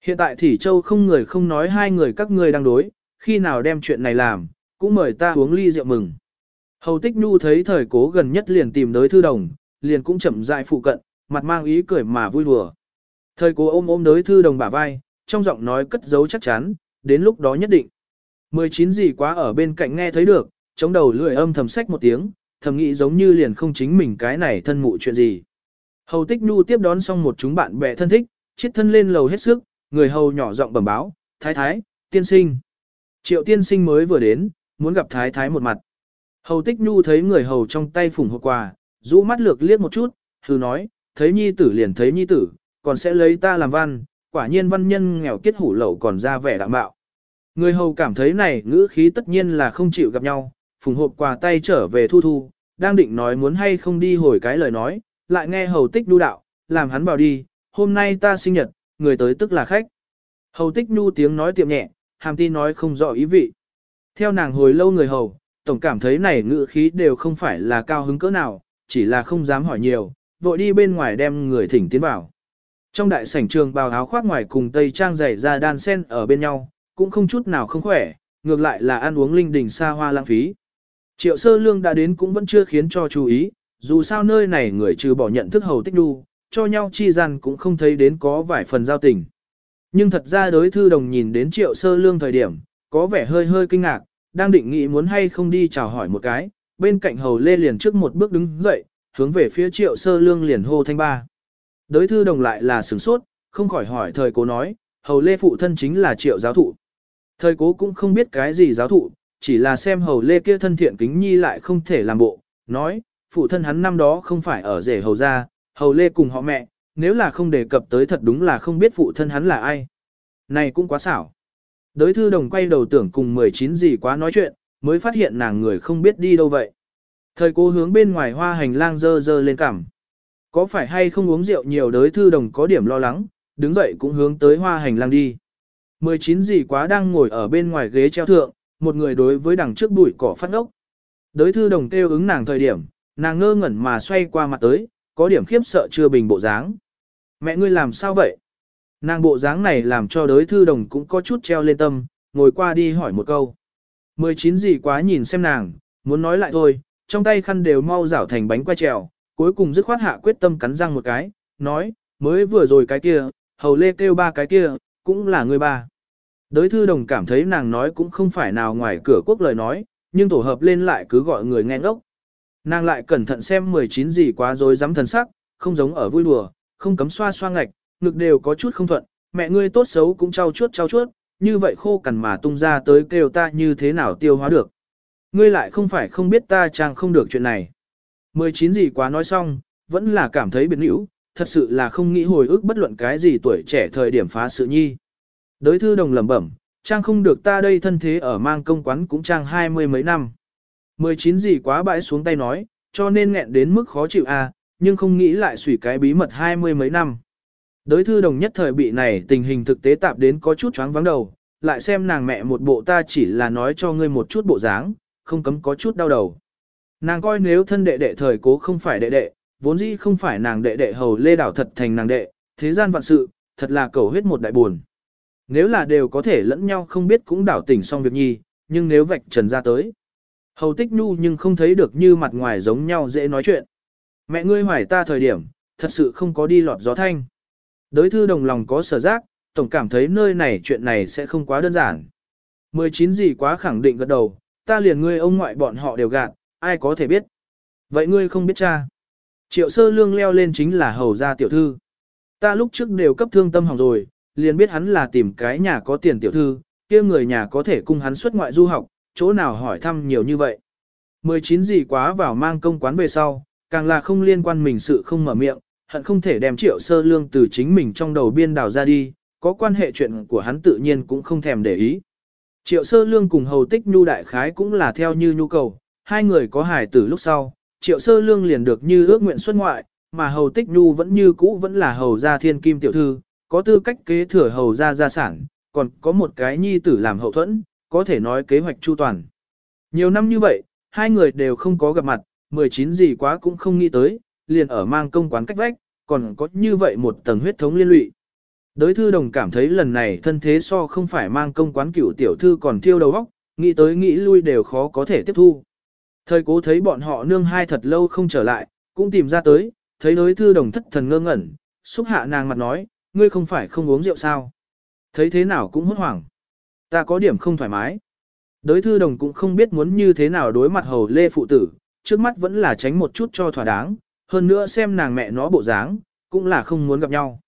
Hiện tại thì Châu không người không nói hai người các ngươi đang đối, khi nào đem chuyện này làm, cũng mời ta uống ly rượu mừng. Hầu Tích Nhu thấy thời cố gần nhất liền tìm tới thư đồng, liền cũng chậm rãi phụ cận, mặt mang ý cười mà vui đùa. Thời cố ôm ôm đới thư đồng bả vai, trong giọng nói cất giấu chắc chắn, đến lúc đó nhất định. 19 gì quá ở bên cạnh nghe thấy được, chống đầu lưỡi âm thầm sách một tiếng, thầm nghĩ giống như liền không chính mình cái này thân mụ chuyện gì. Hầu Tích Nhu tiếp đón xong một chúng bạn bè thân thích, chiết thân lên lầu hết sức, người hầu nhỏ giọng bẩm báo, thái thái, tiên sinh. Triệu tiên sinh mới vừa đến, muốn gặp thái thái một mặt. Hầu tích nhu thấy người hầu trong tay phủng hộp quà, rũ mắt lược liếc một chút, hư nói, thấy nhi tử liền thấy nhi tử, còn sẽ lấy ta làm văn, quả nhiên văn nhân nghèo kết hủ lậu còn ra vẻ đạm bạo. Người hầu cảm thấy này ngữ khí tất nhiên là không chịu gặp nhau, phùng hộp quà tay trở về thu thu, đang định nói muốn hay không đi hồi cái lời nói, lại nghe hầu tích đu đạo, làm hắn bảo đi, hôm nay ta sinh nhật, người tới tức là khách. Hầu tích nhu tiếng nói tiệm nhẹ, hàm ti nói không rõ ý vị. Theo nàng hồi lâu người hầu, tổng cảm thấy này ngữ khí đều không phải là cao hứng cỡ nào, chỉ là không dám hỏi nhiều, vội đi bên ngoài đem người thỉnh tiến vào. Trong đại sảnh trường bào áo khoác ngoài cùng tây trang dày ra đan sen ở bên nhau, cũng không chút nào không khỏe, ngược lại là ăn uống linh đình xa hoa lãng phí. Triệu sơ lương đã đến cũng vẫn chưa khiến cho chú ý, dù sao nơi này người trừ bỏ nhận thức hầu tích đu, cho nhau chi gian cũng không thấy đến có vài phần giao tình. Nhưng thật ra đối thư đồng nhìn đến triệu sơ lương thời điểm, có vẻ hơi hơi kinh ngạc, đang định nghĩ muốn hay không đi chào hỏi một cái, bên cạnh hầu lê liền trước một bước đứng dậy, hướng về phía triệu sơ lương liền hô thanh ba. Đối thư đồng lại là sửng sốt, không khỏi hỏi thời cố nói, hầu lê phụ thân chính là triệu giáo thụ. Thời cố cũng không biết cái gì giáo thụ, chỉ là xem hầu lê kia thân thiện kính nhi lại không thể làm bộ, nói, phụ thân hắn năm đó không phải ở rể hầu gia, hầu lê cùng họ mẹ, nếu là không đề cập tới thật đúng là không biết phụ thân hắn là ai. Này cũng quá xảo. Đới thư đồng quay đầu tưởng cùng 19 gì quá nói chuyện, mới phát hiện nàng người không biết đi đâu vậy. Thời cố hướng bên ngoài hoa hành lang dơ dơ lên cằm. Có phải hay không uống rượu nhiều đới thư đồng có điểm lo lắng, đứng dậy cũng hướng tới hoa hành lang đi. 19 gì quá đang ngồi ở bên ngoài ghế treo thượng, một người đối với đằng trước bụi cỏ phát ốc. Đới thư đồng kêu ứng nàng thời điểm, nàng ngơ ngẩn mà xoay qua mặt tới, có điểm khiếp sợ chưa bình bộ dáng. Mẹ ngươi làm sao vậy? Nàng bộ dáng này làm cho đới thư đồng cũng có chút treo lên tâm, ngồi qua đi hỏi một câu. 19 gì quá nhìn xem nàng, muốn nói lại thôi, trong tay khăn đều mau rảo thành bánh quay trèo, cuối cùng dứt khoát hạ quyết tâm cắn răng một cái, nói, mới vừa rồi cái kia, hầu lê kêu ba cái kia, cũng là người ba. Đới thư đồng cảm thấy nàng nói cũng không phải nào ngoài cửa quốc lời nói, nhưng tổ hợp lên lại cứ gọi người nghe ngốc. Nàng lại cẩn thận xem 19 gì quá rồi dám thần sắc, không giống ở vui đùa, không cấm xoa xoa ngạch, ngực đều có chút không thuận, mẹ ngươi tốt xấu cũng trao chuốt trao chuốt, như vậy khô cằn mà tung ra tới kêu ta như thế nào tiêu hóa được. Ngươi lại không phải không biết ta chàng không được chuyện này. 19 gì quá nói xong, vẫn là cảm thấy biệt hữu, thật sự là không nghĩ hồi ức bất luận cái gì tuổi trẻ thời điểm phá sự nhi. Đới thư đồng lẩm bẩm, trang không được ta đây thân thế ở mang công quán cũng trang hai mươi mấy năm. 19 gì quá bãi xuống tay nói, cho nên nghẹn đến mức khó chịu à, nhưng không nghĩ lại sủy cái bí mật hai mươi mấy năm. Đới thư đồng nhất thời bị này tình hình thực tế tạp đến có chút choáng vắng đầu, lại xem nàng mẹ một bộ ta chỉ là nói cho ngươi một chút bộ dáng, không cấm có chút đau đầu. Nàng coi nếu thân đệ đệ thời cố không phải đệ đệ, vốn dĩ không phải nàng đệ đệ hầu lê đảo thật thành nàng đệ, thế gian vạn sự, thật là cầu huyết một đại buồn. Nếu là đều có thể lẫn nhau không biết cũng đảo tỉnh xong việc nhi, nhưng nếu vạch trần ra tới. Hầu tích nhu nhưng không thấy được như mặt ngoài giống nhau dễ nói chuyện. Mẹ ngươi hoài ta thời điểm, thật sự không có đi lọt gió thanh. Đới thư đồng lòng có sở giác, tổng cảm thấy nơi này chuyện này sẽ không quá đơn giản. 19 gì quá khẳng định gật đầu, ta liền ngươi ông ngoại bọn họ đều gạt, ai có thể biết. Vậy ngươi không biết cha. Triệu sơ lương leo lên chính là hầu gia tiểu thư. Ta lúc trước đều cấp thương tâm hỏng rồi, liền biết hắn là tìm cái nhà có tiền tiểu thư, kia người nhà có thể cung hắn xuất ngoại du học, chỗ nào hỏi thăm nhiều như vậy. 19 gì quá vào mang công quán về sau, càng là không liên quan mình sự không mở miệng, hận không thể đem triệu sơ lương từ chính mình trong đầu biên đào ra đi, có quan hệ chuyện của hắn tự nhiên cũng không thèm để ý. Triệu sơ lương cùng hầu tích nhu đại khái cũng là theo như nhu cầu, hai người có hài tử lúc sau, triệu sơ lương liền được như ước nguyện xuất ngoại, mà hầu tích nhu vẫn như cũ vẫn là hầu gia thiên kim tiểu thư, có tư cách kế thừa hầu gia gia sản, còn có một cái nhi tử làm hậu thuẫn, có thể nói kế hoạch chu toàn. Nhiều năm như vậy, hai người đều không có gặp mặt, 19 gì quá cũng không nghĩ tới, liền ở mang công quán cách vách, còn có như vậy một tầng huyết thống liên lụy. Đới thư đồng cảm thấy lần này thân thế so không phải mang công quán cựu tiểu thư còn tiêu đầu óc, nghĩ tới nghĩ lui đều khó có thể tiếp thu. Thời cố thấy bọn họ nương hai thật lâu không trở lại, cũng tìm ra tới, thấy đối thư đồng thất thần ngơ ngẩn, xúc hạ nàng mặt nói, ngươi không phải không uống rượu sao. Thấy thế nào cũng hốt hoảng. Ta có điểm không thoải mái. đối thư đồng cũng không biết muốn như thế nào đối mặt hầu lê phụ tử, trước mắt vẫn là tránh một chút cho thỏa đáng, hơn nữa xem nàng mẹ nó bộ dáng, cũng là không muốn gặp nhau.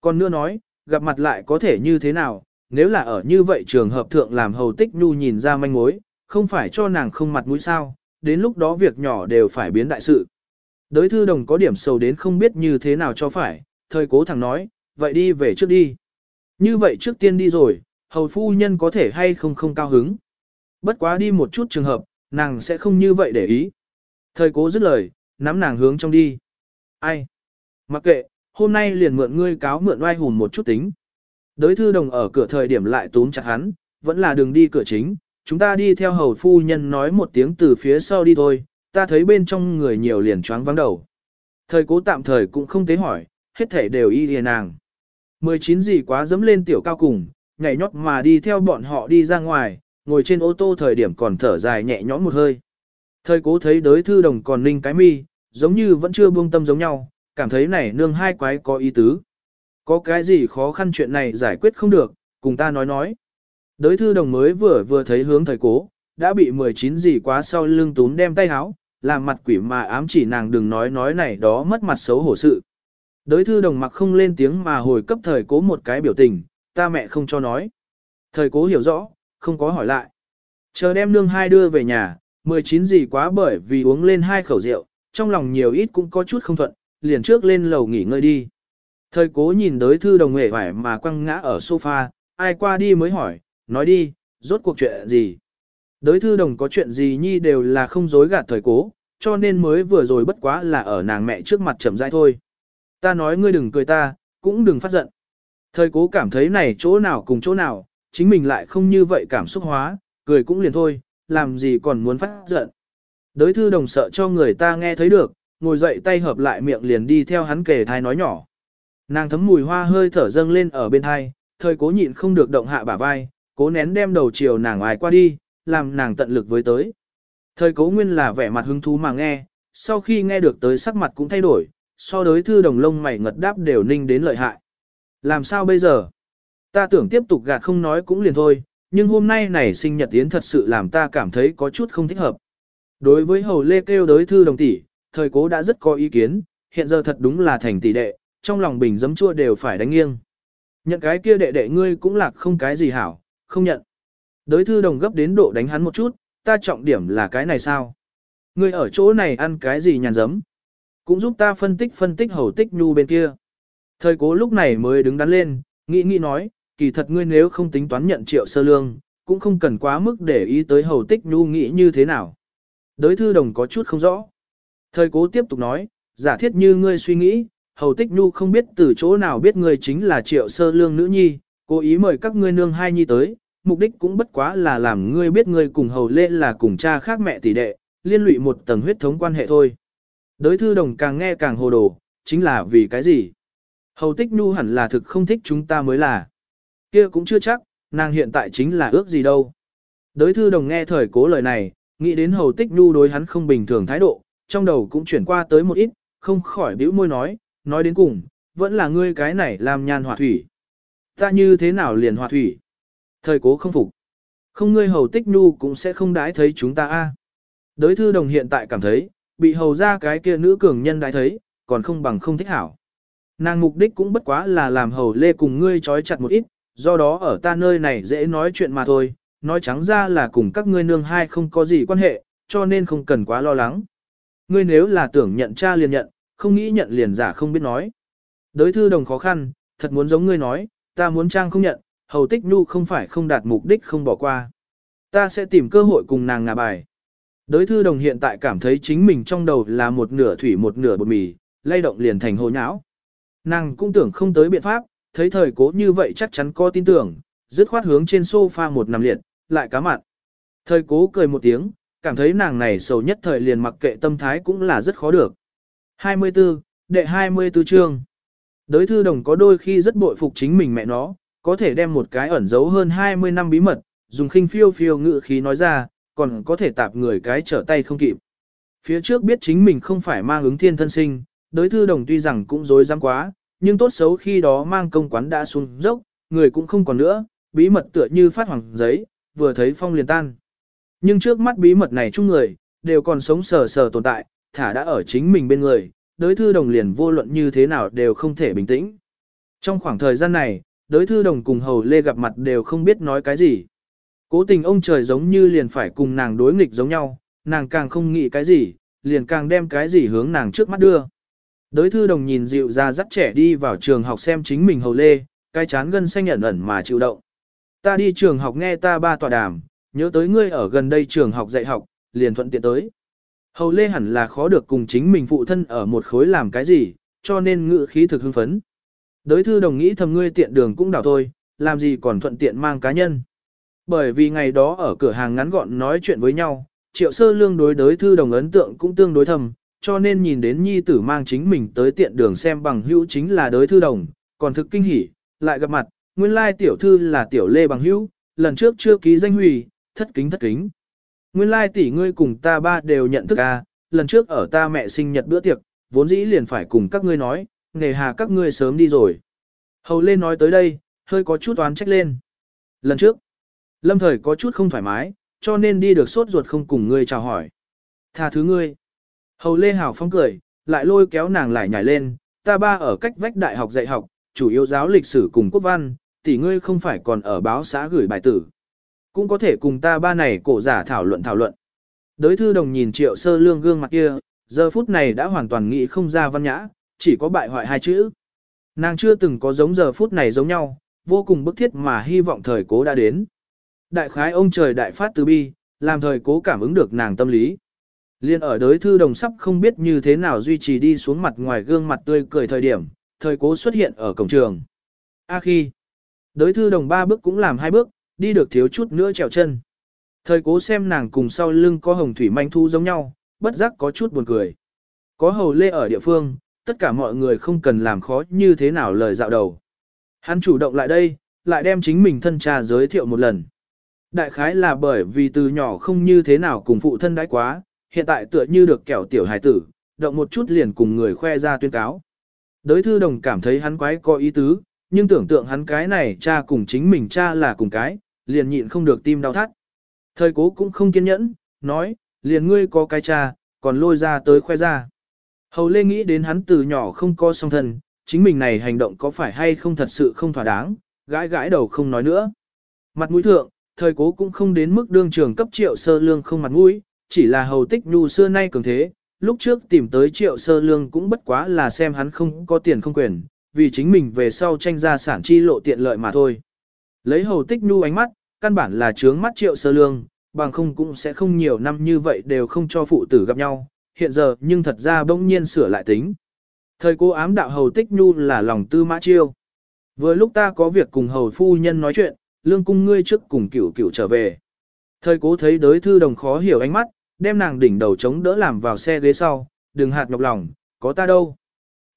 Còn nữa nói, gặp mặt lại có thể như thế nào, nếu là ở như vậy trường hợp thượng làm hầu tích nhu nhìn ra manh mối, không phải cho nàng không mặt mũi sao, đến lúc đó việc nhỏ đều phải biến đại sự. Đới thư đồng có điểm sầu đến không biết như thế nào cho phải, thời cố thằng nói, vậy đi về trước đi. Như vậy trước tiên đi rồi, hầu phu nhân có thể hay không không cao hứng. Bất quá đi một chút trường hợp, nàng sẽ không như vậy để ý. Thời cố dứt lời, nắm nàng hướng trong đi. Ai? Mặc kệ, hôm nay liền mượn ngươi cáo mượn oai hùn một chút tính. Đới thư đồng ở cửa thời điểm lại túm chặt hắn, vẫn là đường đi cửa chính, chúng ta đi theo hầu phu nhân nói một tiếng từ phía sau đi thôi, ta thấy bên trong người nhiều liền choáng vắng đầu. Thời cố tạm thời cũng không tế hỏi, hết thể đều y liền nàng. 19 gì quá dẫm lên tiểu cao cùng, nhảy nhót mà đi theo bọn họ đi ra ngoài, ngồi trên ô tô thời điểm còn thở dài nhẹ nhõm một hơi. Thời cố thấy đới thư đồng còn ninh cái mi, giống như vẫn chưa buông tâm giống nhau, cảm thấy này nương hai quái có ý tứ. Có cái gì khó khăn chuyện này giải quyết không được, cùng ta nói nói. Đới thư đồng mới vừa vừa thấy hướng thời cố, đã bị 19 gì quá sau lưng túm đem tay háo, làm mặt quỷ mà ám chỉ nàng đừng nói nói này đó mất mặt xấu hổ sự. Đới thư đồng mặc không lên tiếng mà hồi cấp thời cố một cái biểu tình, ta mẹ không cho nói. Thời cố hiểu rõ, không có hỏi lại. Chờ đem nương hai đưa về nhà, 19 gì quá bởi vì uống lên hai khẩu rượu, trong lòng nhiều ít cũng có chút không thuận, liền trước lên lầu nghỉ ngơi đi. Thời cố nhìn đới thư đồng hề hoài mà quăng ngã ở sofa, ai qua đi mới hỏi, nói đi, rốt cuộc chuyện gì. Đới thư đồng có chuyện gì nhi đều là không dối gạt thời cố, cho nên mới vừa rồi bất quá là ở nàng mẹ trước mặt chậm rãi thôi. Ta nói ngươi đừng cười ta, cũng đừng phát giận. Thời cố cảm thấy này chỗ nào cùng chỗ nào, chính mình lại không như vậy cảm xúc hóa, cười cũng liền thôi, làm gì còn muốn phát giận. Đới thư đồng sợ cho người ta nghe thấy được, ngồi dậy tay hợp lại miệng liền đi theo hắn kể thai nói nhỏ. Nàng thấm mùi hoa hơi thở dâng lên ở bên thai, thời cố nhịn không được động hạ bả vai, cố nén đem đầu chiều nàng ai qua đi, làm nàng tận lực với tới. Thời cố nguyên là vẻ mặt hứng thú mà nghe, sau khi nghe được tới sắc mặt cũng thay đổi, so đối thư đồng lông mày ngật đáp đều ninh đến lợi hại. Làm sao bây giờ? Ta tưởng tiếp tục gạt không nói cũng liền thôi, nhưng hôm nay này sinh nhật tiến thật sự làm ta cảm thấy có chút không thích hợp. Đối với hầu lê kêu đối thư đồng tỷ, thời cố đã rất có ý kiến, hiện giờ thật đúng là thành tỷ đệ, trong lòng bình giấm chua đều phải đánh nghiêng. Nhận cái kia đệ đệ ngươi cũng lạc không cái gì hảo, không nhận. Đới thư đồng gấp đến độ đánh hắn một chút, ta trọng điểm là cái này sao? Ngươi ở chỗ này ăn cái gì nhàn dấm? Cũng giúp ta phân tích phân tích hầu tích nhu bên kia. Thời cố lúc này mới đứng đắn lên, nghĩ nghĩ nói, kỳ thật ngươi nếu không tính toán nhận triệu sơ lương, cũng không cần quá mức để ý tới hầu tích nhu nghĩ như thế nào. Đới thư đồng có chút không rõ. Thời cố tiếp tục nói, giả thiết như ngươi suy nghĩ, hầu tích nhu không biết từ chỗ nào biết ngươi chính là triệu sơ lương nữ nhi, cố ý mời các ngươi nương hai nhi tới, mục đích cũng bất quá là làm ngươi biết ngươi cùng hầu lê là cùng cha khác mẹ tỷ đệ, liên lụy một tầng huyết thống quan hệ thôi. Đới thư đồng càng nghe càng hồ đồ, chính là vì cái gì? Hầu tích nhu hẳn là thực không thích chúng ta mới là. kia cũng chưa chắc, nàng hiện tại chính là ước gì đâu. Đới thư đồng nghe thời cố lời này, nghĩ đến hầu tích nhu đối hắn không bình thường thái độ, trong đầu cũng chuyển qua tới một ít, không khỏi bĩu môi nói, nói đến cùng, vẫn là ngươi cái này làm nhan hỏa thủy. Ta như thế nào liền hòa thủy? Thời cố không phục. Không ngươi hầu tích nhu cũng sẽ không đãi thấy chúng ta a. Đới thư đồng hiện tại cảm thấy, bị hầu ra cái kia nữ cường nhân đãi thấy, còn không bằng không thích hảo. Nàng mục đích cũng bất quá là làm hầu lê cùng ngươi trói chặt một ít, do đó ở ta nơi này dễ nói chuyện mà thôi, nói trắng ra là cùng các ngươi nương hai không có gì quan hệ, cho nên không cần quá lo lắng. Ngươi nếu là tưởng nhận cha liền nhận, không nghĩ nhận liền giả không biết nói. Đới thư đồng khó khăn, thật muốn giống ngươi nói, ta muốn trang không nhận, hầu tích nhu không phải không đạt mục đích không bỏ qua. Ta sẽ tìm cơ hội cùng nàng ngà bài. Đối thư đồng hiện tại cảm thấy chính mình trong đầu là một nửa thủy một nửa bột mì, lay động liền thành hồ nháo. Nàng cũng tưởng không tới biện pháp, thấy thời cố như vậy chắc chắn có tin tưởng, dứt khoát hướng trên sofa một nằm liệt, lại cá mặn. Thời cố cười một tiếng, cảm thấy nàng này sầu nhất thời liền mặc kệ tâm thái cũng là rất khó được. 24, đệ 24 chương. Đới thư đồng có đôi khi rất bội phục chính mình mẹ nó, có thể đem một cái ẩn giấu hơn 20 năm bí mật, dùng khinh phiêu phiêu ngự khí nói ra, còn có thể tạp người cái trở tay không kịp. Phía trước biết chính mình không phải mang ứng thiên thân sinh, đới thư đồng tuy rằng cũng dối dám quá, nhưng tốt xấu khi đó mang công quán đã xuống dốc, người cũng không còn nữa, bí mật tựa như phát hoàng giấy, vừa thấy phong liền tan. Nhưng trước mắt bí mật này chung người, đều còn sống sờ sờ tồn tại, thả đã ở chính mình bên người, Đối thư đồng liền vô luận như thế nào đều không thể bình tĩnh. Trong khoảng thời gian này, đối thư đồng cùng hầu lê gặp mặt đều không biết nói cái gì. Cố tình ông trời giống như liền phải cùng nàng đối nghịch giống nhau, nàng càng không nghĩ cái gì, liền càng đem cái gì hướng nàng trước mắt đưa. Đối thư đồng nhìn dịu ra dắt trẻ đi vào trường học xem chính mình hầu lê, cái chán gân xanh ẩn ẩn mà chịu động. Ta đi trường học nghe ta ba tòa đàm, nhớ tới ngươi ở gần đây trường học dạy học, liền thuận tiện tới. Hầu lê hẳn là khó được cùng chính mình phụ thân ở một khối làm cái gì, cho nên ngự khí thực hưng phấn. Đới thư đồng nghĩ thầm ngươi tiện đường cũng đảo thôi, làm gì còn thuận tiện mang cá nhân. Bởi vì ngày đó ở cửa hàng ngắn gọn nói chuyện với nhau, triệu sơ lương đối đới thư đồng ấn tượng cũng tương đối thầm, cho nên nhìn đến nhi tử mang chính mình tới tiện đường xem bằng hữu chính là đới thư đồng, còn thực kinh hỉ, lại gặp mặt, nguyên lai tiểu thư là tiểu lê bằng hữu, lần trước chưa ký danh hủy, thất kính thất kính. Nguyên lai tỷ ngươi cùng ta ba đều nhận thức a, lần trước ở ta mẹ sinh nhật bữa tiệc, vốn dĩ liền phải cùng các ngươi nói, nghề hà các ngươi sớm đi rồi. Hầu lên nói tới đây, hơi có chút oán trách lên. Lần trước, lâm thời có chút không thoải mái, cho nên đi được sốt ruột không cùng ngươi chào hỏi. Tha thứ ngươi. Hầu lê hào phong cười, lại lôi kéo nàng lại nhảy lên, ta ba ở cách vách đại học dạy học, chủ yếu giáo lịch sử cùng quốc văn, tỷ ngươi không phải còn ở báo xã gửi bài tử. Cũng có thể cùng ta ba này cổ giả thảo luận thảo luận. Đới thư đồng nhìn triệu sơ lương gương mặt kia, giờ phút này đã hoàn toàn nghĩ không ra văn nhã, chỉ có bại hoại hai chữ. Nàng chưa từng có giống giờ phút này giống nhau, vô cùng bức thiết mà hy vọng thời cố đã đến. Đại khái ông trời đại phát từ bi, làm thời cố cảm ứng được nàng tâm lý. Liên ở đới thư đồng sắp không biết như thế nào duy trì đi xuống mặt ngoài gương mặt tươi cười thời điểm, thời cố xuất hiện ở cổng trường. A khi, đới thư đồng ba bước cũng làm hai bước, đi được thiếu chút nữa trèo chân. Thời cố xem nàng cùng sau lưng có hồng thủy manh thu giống nhau, bất giác có chút buồn cười. Có hầu lê ở địa phương, tất cả mọi người không cần làm khó như thế nào lời dạo đầu. Hắn chủ động lại đây, lại đem chính mình thân cha giới thiệu một lần. Đại khái là bởi vì từ nhỏ không như thế nào cùng phụ thân đãi quá, hiện tại tựa như được kẻo tiểu hài tử, động một chút liền cùng người khoe ra tuyên cáo. Đới thư đồng cảm thấy hắn quái có ý tứ, nhưng tưởng tượng hắn cái này cha cùng chính mình cha là cùng cái, liền nhịn không được tim đau thắt. Thời cố cũng không kiên nhẫn, nói, liền ngươi có cái cha, còn lôi ra tới khoe ra. Hầu lê nghĩ đến hắn từ nhỏ không có song thân, chính mình này hành động có phải hay không thật sự không thỏa đáng, gãi gãi đầu không nói nữa. Mặt mũi thượng, thời cố cũng không đến mức đương trường cấp triệu sơ lương không mặt mũi, chỉ là hầu tích nhu xưa nay cường thế, lúc trước tìm tới triệu sơ lương cũng bất quá là xem hắn không có tiền không quyền, vì chính mình về sau tranh ra sản chi lộ tiện lợi mà thôi. Lấy hầu tích nhu ánh mắt, căn bản là trướng mắt triệu sơ lương, bằng không cũng sẽ không nhiều năm như vậy đều không cho phụ tử gặp nhau, hiện giờ nhưng thật ra bỗng nhiên sửa lại tính. Thời cô ám đạo hầu tích nhu là lòng tư mã chiêu. Vừa lúc ta có việc cùng hầu phu nhân nói chuyện, lương cung ngươi trước cùng cửu cửu trở về. Thời cố thấy đối thư đồng khó hiểu ánh mắt, đem nàng đỉnh đầu chống đỡ làm vào xe ghế sau, đừng hạt nhọc lòng, có ta đâu.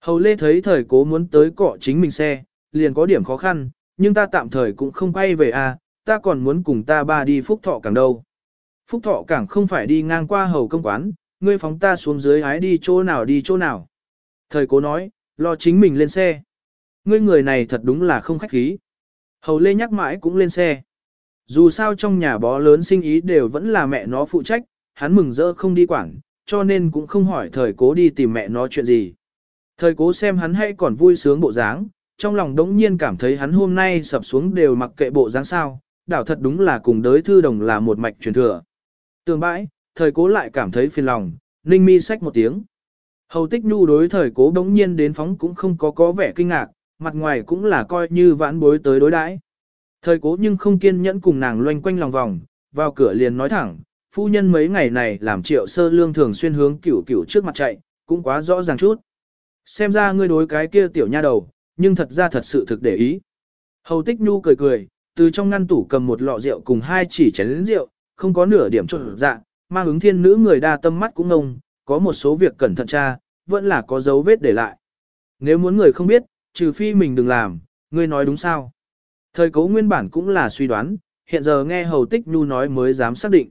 Hầu lê thấy thời cố muốn tới cọ chính mình xe, liền có điểm khó khăn, nhưng ta tạm thời cũng không quay về à, ta còn muốn cùng ta ba đi phúc thọ cảng đâu. Phúc thọ cảng không phải đi ngang qua hầu công quán, ngươi phóng ta xuống dưới ái đi chỗ nào đi chỗ nào. Thời cố nói, lo chính mình lên xe. Ngươi người này thật đúng là không khách khí. Hầu lê nhắc mãi cũng lên xe. Dù sao trong nhà bó lớn sinh ý đều vẫn là mẹ nó phụ trách, hắn mừng rỡ không đi quản, cho nên cũng không hỏi thời cố đi tìm mẹ nó chuyện gì. Thời cố xem hắn hay còn vui sướng bộ dáng, trong lòng đống nhiên cảm thấy hắn hôm nay sập xuống đều mặc kệ bộ dáng sao, đảo thật đúng là cùng đới thư đồng là một mạch truyền thừa. Tường bãi, thời cố lại cảm thấy phiền lòng, ninh mi sách một tiếng. Hầu tích nhu đối thời cố đống nhiên đến phóng cũng không có có vẻ kinh ngạc, mặt ngoài cũng là coi như vãn bối tới đối đãi. Thời cố nhưng không kiên nhẫn cùng nàng loanh quanh lòng vòng, vào cửa liền nói thẳng, phu nhân mấy ngày này làm triệu sơ lương thường xuyên hướng cửu cửu trước mặt chạy, cũng quá rõ ràng chút. Xem ra ngươi đối cái kia tiểu nha đầu, nhưng thật ra thật sự thực để ý. Hầu tích nhu cười cười, từ trong ngăn tủ cầm một lọ rượu cùng hai chỉ chén rượu, không có nửa điểm trộn dạ, mang ứng thiên nữ người đa tâm mắt cũng ngông, có một số việc cẩn thận tra, vẫn là có dấu vết để lại. Nếu muốn người không biết, trừ phi mình đừng làm, ngươi nói đúng sao. Thời cố nguyên bản cũng là suy đoán, hiện giờ nghe Hầu Tích Nhu nói mới dám xác định.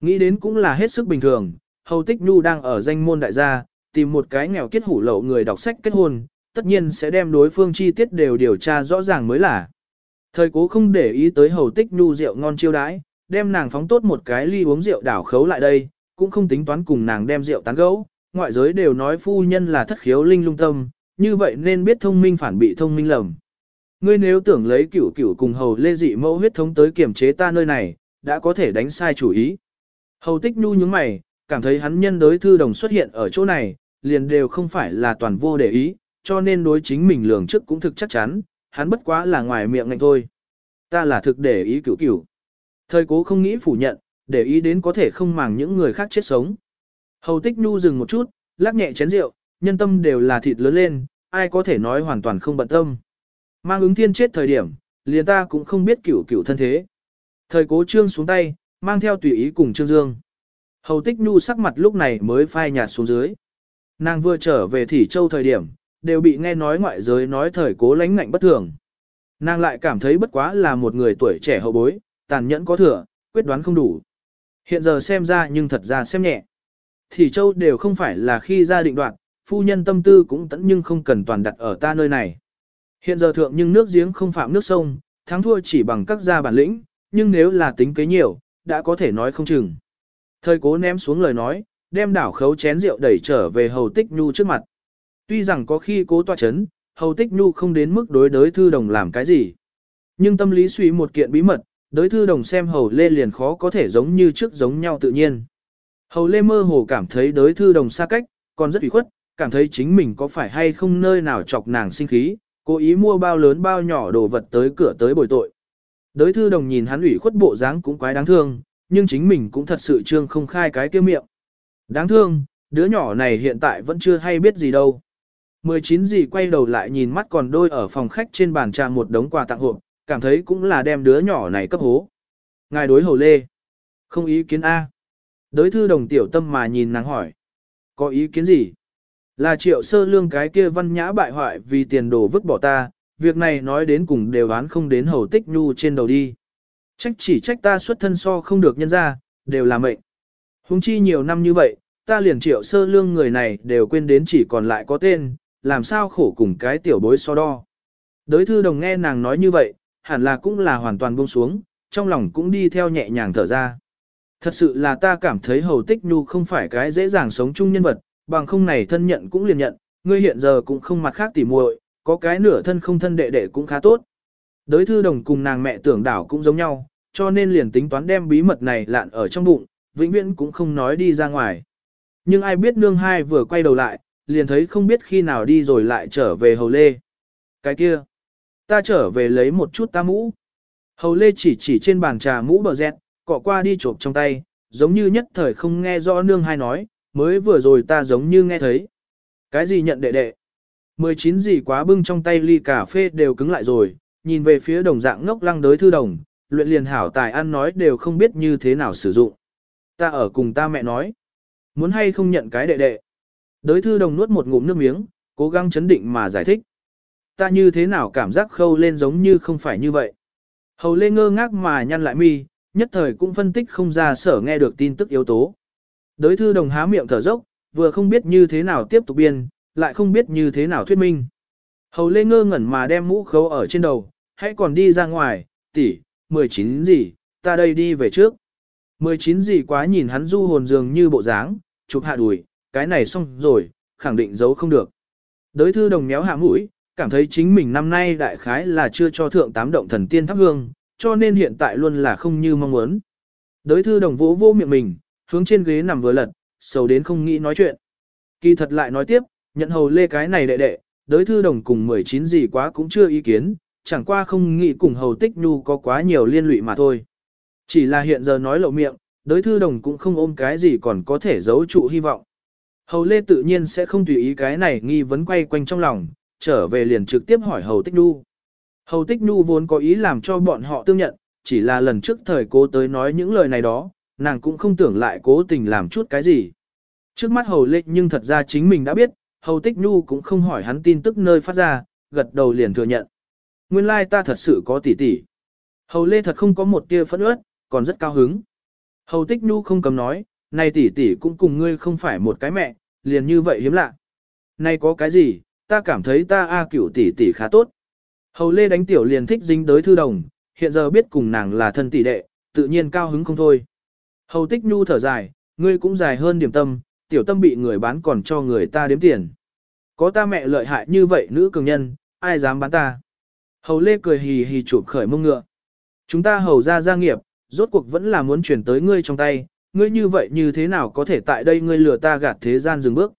Nghĩ đến cũng là hết sức bình thường, Hầu Tích Nhu đang ở danh môn đại gia, tìm một cái nghèo kết hủ lậu người đọc sách kết hôn, tất nhiên sẽ đem đối phương chi tiết đều điều tra rõ ràng mới là. Thời cố không để ý tới Hầu Tích Nhu rượu ngon chiêu đãi, đem nàng phóng tốt một cái ly uống rượu đảo khấu lại đây, cũng không tính toán cùng nàng đem rượu tán gấu. Ngoại giới đều nói phu nhân là thất khiếu linh lung tâm, như vậy nên biết thông minh phản bị thông minh lầm. Ngươi nếu tưởng lấy cửu cửu cùng hầu lê dị mẫu huyết thống tới kiểm chế ta nơi này, đã có thể đánh sai chủ ý. Hầu tích nhu nhướng mày, cảm thấy hắn nhân đối thư đồng xuất hiện ở chỗ này, liền đều không phải là toàn vô để ý, cho nên đối chính mình lường trước cũng thực chắc chắn, hắn bất quá là ngoài miệng ngạnh thôi. Ta là thực để ý cửu cửu. Thời cố không nghĩ phủ nhận, để ý đến có thể không màng những người khác chết sống. Hầu Tích Nhu dừng một chút, lắc nhẹ chén rượu, nhân tâm đều là thịt lớn lên, ai có thể nói hoàn toàn không bận tâm. Mang ứng thiên chết thời điểm, liền ta cũng không biết cửu cửu thân thế. Thời cố trương xuống tay, mang theo tùy ý cùng trương dương. Hầu tích nhu sắc mặt lúc này mới phai nhạt xuống dưới. Nàng vừa trở về Thỉ Châu thời điểm, đều bị nghe nói ngoại giới nói thời cố lánh ngạnh bất thường. Nàng lại cảm thấy bất quá là một người tuổi trẻ hậu bối, tàn nhẫn có thừa, quyết đoán không đủ. Hiện giờ xem ra nhưng thật ra xem nhẹ. Thì Châu đều không phải là khi ra định đoạn, phu nhân tâm tư cũng tẫn nhưng không cần toàn đặt ở ta nơi này. Hiện giờ thượng nhưng nước giếng không phạm nước sông, thắng thua chỉ bằng các gia bản lĩnh, nhưng nếu là tính kế nhiều, đã có thể nói không chừng. Thời cố ném xuống lời nói, đem đảo khấu chén rượu đẩy trở về hầu tích nhu trước mặt. Tuy rằng có khi cố tòa chấn, hầu tích nhu không đến mức đối đới thư đồng làm cái gì. Nhưng tâm lý suy một kiện bí mật, đối thư đồng xem hầu lê liền khó có thể giống như trước giống nhau tự nhiên. Hầu lê mơ hồ cảm thấy đối thư đồng xa cách, còn rất ủy khuất, cảm thấy chính mình có phải hay không nơi nào chọc nàng sinh khí, cố ý mua bao lớn bao nhỏ đồ vật tới cửa tới bồi tội. Đối thư đồng nhìn hắn ủy khuất bộ dáng cũng quái đáng thương, nhưng chính mình cũng thật sự trương không khai cái kia miệng. Đáng thương, đứa nhỏ này hiện tại vẫn chưa hay biết gì đâu. 19 gì quay đầu lại nhìn mắt còn đôi ở phòng khách trên bàn trà một đống quà tặng hộp, cảm thấy cũng là đem đứa nhỏ này cấp hố. Ngài đối hầu lê. Không ý kiến A. Đới thư đồng tiểu tâm mà nhìn nàng hỏi. Có ý kiến gì? Là triệu sơ lương cái kia văn nhã bại hoại vì tiền đồ vứt bỏ ta, việc này nói đến cùng đều án không đến hầu tích nhu trên đầu đi. Trách chỉ trách ta xuất thân so không được nhân ra, đều là mệnh. Hùng chi nhiều năm như vậy, ta liền triệu sơ lương người này đều quên đến chỉ còn lại có tên, làm sao khổ cùng cái tiểu bối so đo. Đới thư đồng nghe nàng nói như vậy, hẳn là cũng là hoàn toàn buông xuống, trong lòng cũng đi theo nhẹ nhàng thở ra. Thật sự là ta cảm thấy hầu tích nhu không phải cái dễ dàng sống chung nhân vật, bằng không này thân nhận cũng liền nhận, ngươi hiện giờ cũng không mặt khác tỉ muội, có cái nửa thân không thân đệ đệ cũng khá tốt. Đới thư đồng cùng nàng mẹ tưởng đảo cũng giống nhau, cho nên liền tính toán đem bí mật này lạn ở trong bụng, vĩnh viễn cũng không nói đi ra ngoài. Nhưng ai biết nương hai vừa quay đầu lại, liền thấy không biết khi nào đi rồi lại trở về hầu lê. Cái kia, ta trở về lấy một chút ta mũ. Hầu lê chỉ chỉ trên bàn trà mũ bờ dẹt, cọ qua đi chộp trong tay, giống như nhất thời không nghe rõ nương hai nói, mới vừa rồi ta giống như nghe thấy. Cái gì nhận đệ đệ? 19 gì quá bưng trong tay ly cà phê đều cứng lại rồi, nhìn về phía đồng dạng ngốc lăng đới thư đồng, luyện liền hảo tài ăn nói đều không biết như thế nào sử dụng. Ta ở cùng ta mẹ nói, muốn hay không nhận cái đệ đệ. Đới thư đồng nuốt một ngụm nước miếng, cố gắng chấn định mà giải thích. Ta như thế nào cảm giác khâu lên giống như không phải như vậy. Hầu lê ngơ ngác mà nhăn lại mi, nhất thời cũng phân tích không ra sở nghe được tin tức yếu tố. Đới thư đồng há miệng thở dốc, vừa không biết như thế nào tiếp tục biên, lại không biết như thế nào thuyết minh. Hầu lê ngơ ngẩn mà đem mũ khấu ở trên đầu, hãy còn đi ra ngoài, tỷ, 19 gì, ta đây đi về trước. 19 gì quá nhìn hắn du hồn dường như bộ dáng, chụp hạ đùi, cái này xong rồi, khẳng định giấu không được. Đới thư đồng méo hạ mũi, cảm thấy chính mình năm nay đại khái là chưa cho thượng tám động thần tiên thắp hương, cho nên hiện tại luôn là không như mong muốn. Đới thư đồng vỗ vô miệng mình, hướng trên ghế nằm vừa lật, sầu đến không nghĩ nói chuyện. Kỳ thật lại nói tiếp, nhận hầu lê cái này đệ đệ, đới thư đồng cùng 19 gì quá cũng chưa ý kiến, chẳng qua không nghĩ cùng hầu tích nhu có quá nhiều liên lụy mà thôi. Chỉ là hiện giờ nói lộ miệng, đới thư đồng cũng không ôm cái gì còn có thể giấu trụ hy vọng. Hầu lê tự nhiên sẽ không tùy ý cái này nghi vấn quay quanh trong lòng, trở về liền trực tiếp hỏi hầu tích nhu. Hầu tích nhu vốn có ý làm cho bọn họ tương nhận, chỉ là lần trước thời cố tới nói những lời này đó, nàng cũng không tưởng lại cố tình làm chút cái gì. Trước mắt hầu lê nhưng thật ra chính mình đã biết, hầu tích nhu cũng không hỏi hắn tin tức nơi phát ra, gật đầu liền thừa nhận. Nguyên lai ta thật sự có tỷ tỷ. Hầu lê thật không có một tia phẫn ướt, còn rất cao hứng. Hầu tích nhu không cầm nói, này tỷ tỷ cũng cùng ngươi không phải một cái mẹ, liền như vậy hiếm lạ. Này có cái gì, ta cảm thấy ta A cửu tỷ tỷ khá tốt. Hầu lê đánh tiểu liền thích dính tới thư đồng, hiện giờ biết cùng nàng là thân tỷ đệ, tự nhiên cao hứng không thôi. Hầu tích nhu thở dài, ngươi cũng dài hơn điểm tâm, tiểu tâm bị người bán còn cho người ta đếm tiền. Có ta mẹ lợi hại như vậy nữ cường nhân, ai dám bán ta. Hầu lê cười hì hì chụp khởi mông ngựa. Chúng ta hầu ra gia nghiệp, rốt cuộc vẫn là muốn chuyển tới ngươi trong tay, ngươi như vậy như thế nào có thể tại đây ngươi lừa ta gạt thế gian dừng bước.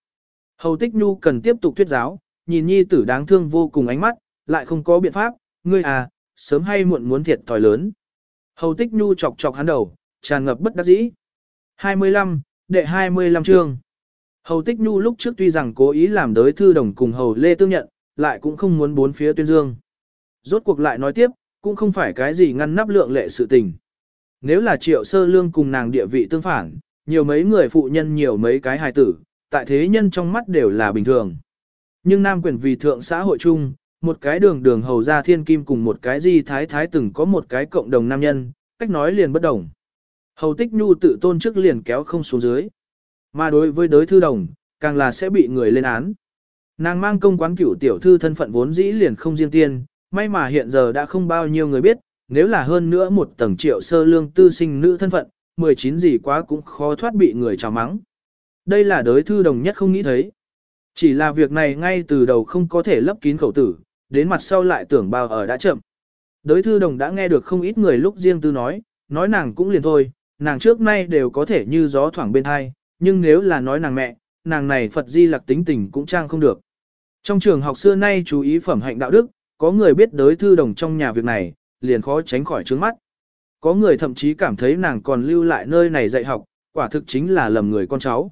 Hầu tích nhu cần tiếp tục thuyết giáo, nhìn nhi tử đáng thương vô cùng ánh mắt, lại không có biện pháp, ngươi à, sớm hay muộn muốn thiệt thòi lớn. Hầu tích nhu chọc chọc hắn đầu, tràn ngập bất đắc dĩ. 25, đệ 25 chương. Hầu Tích Nhu lúc trước tuy rằng cố ý làm đới thư đồng cùng Hầu Lê tương nhận, lại cũng không muốn bốn phía tuyên dương. Rốt cuộc lại nói tiếp, cũng không phải cái gì ngăn nắp lượng lệ sự tình. Nếu là triệu sơ lương cùng nàng địa vị tương phản, nhiều mấy người phụ nhân nhiều mấy cái hài tử, tại thế nhân trong mắt đều là bình thường. Nhưng nam quyền vì thượng xã hội chung, một cái đường đường hầu ra thiên kim cùng một cái di thái thái từng có một cái cộng đồng nam nhân, cách nói liền bất đồng. Hầu tích nhu tự tôn trước liền kéo không xuống dưới. Mà đối với đối thư đồng, càng là sẽ bị người lên án. Nàng mang công quán cửu tiểu thư thân phận vốn dĩ liền không riêng tiên, may mà hiện giờ đã không bao nhiêu người biết, nếu là hơn nữa một tầng triệu sơ lương tư sinh nữ thân phận, 19 gì quá cũng khó thoát bị người chào mắng. Đây là đối thư đồng nhất không nghĩ thấy. Chỉ là việc này ngay từ đầu không có thể lấp kín khẩu tử, đến mặt sau lại tưởng bao ở đã chậm. Đối thư đồng đã nghe được không ít người lúc riêng tư nói, nói nàng cũng liền thôi, nàng trước nay đều có thể như gió thoảng bên hai, nhưng nếu là nói nàng mẹ, nàng này Phật di lạc tính tình cũng trang không được. Trong trường học xưa nay chú ý phẩm hạnh đạo đức, có người biết đối thư đồng trong nhà việc này, liền khó tránh khỏi trướng mắt. Có người thậm chí cảm thấy nàng còn lưu lại nơi này dạy học, quả thực chính là lầm người con cháu.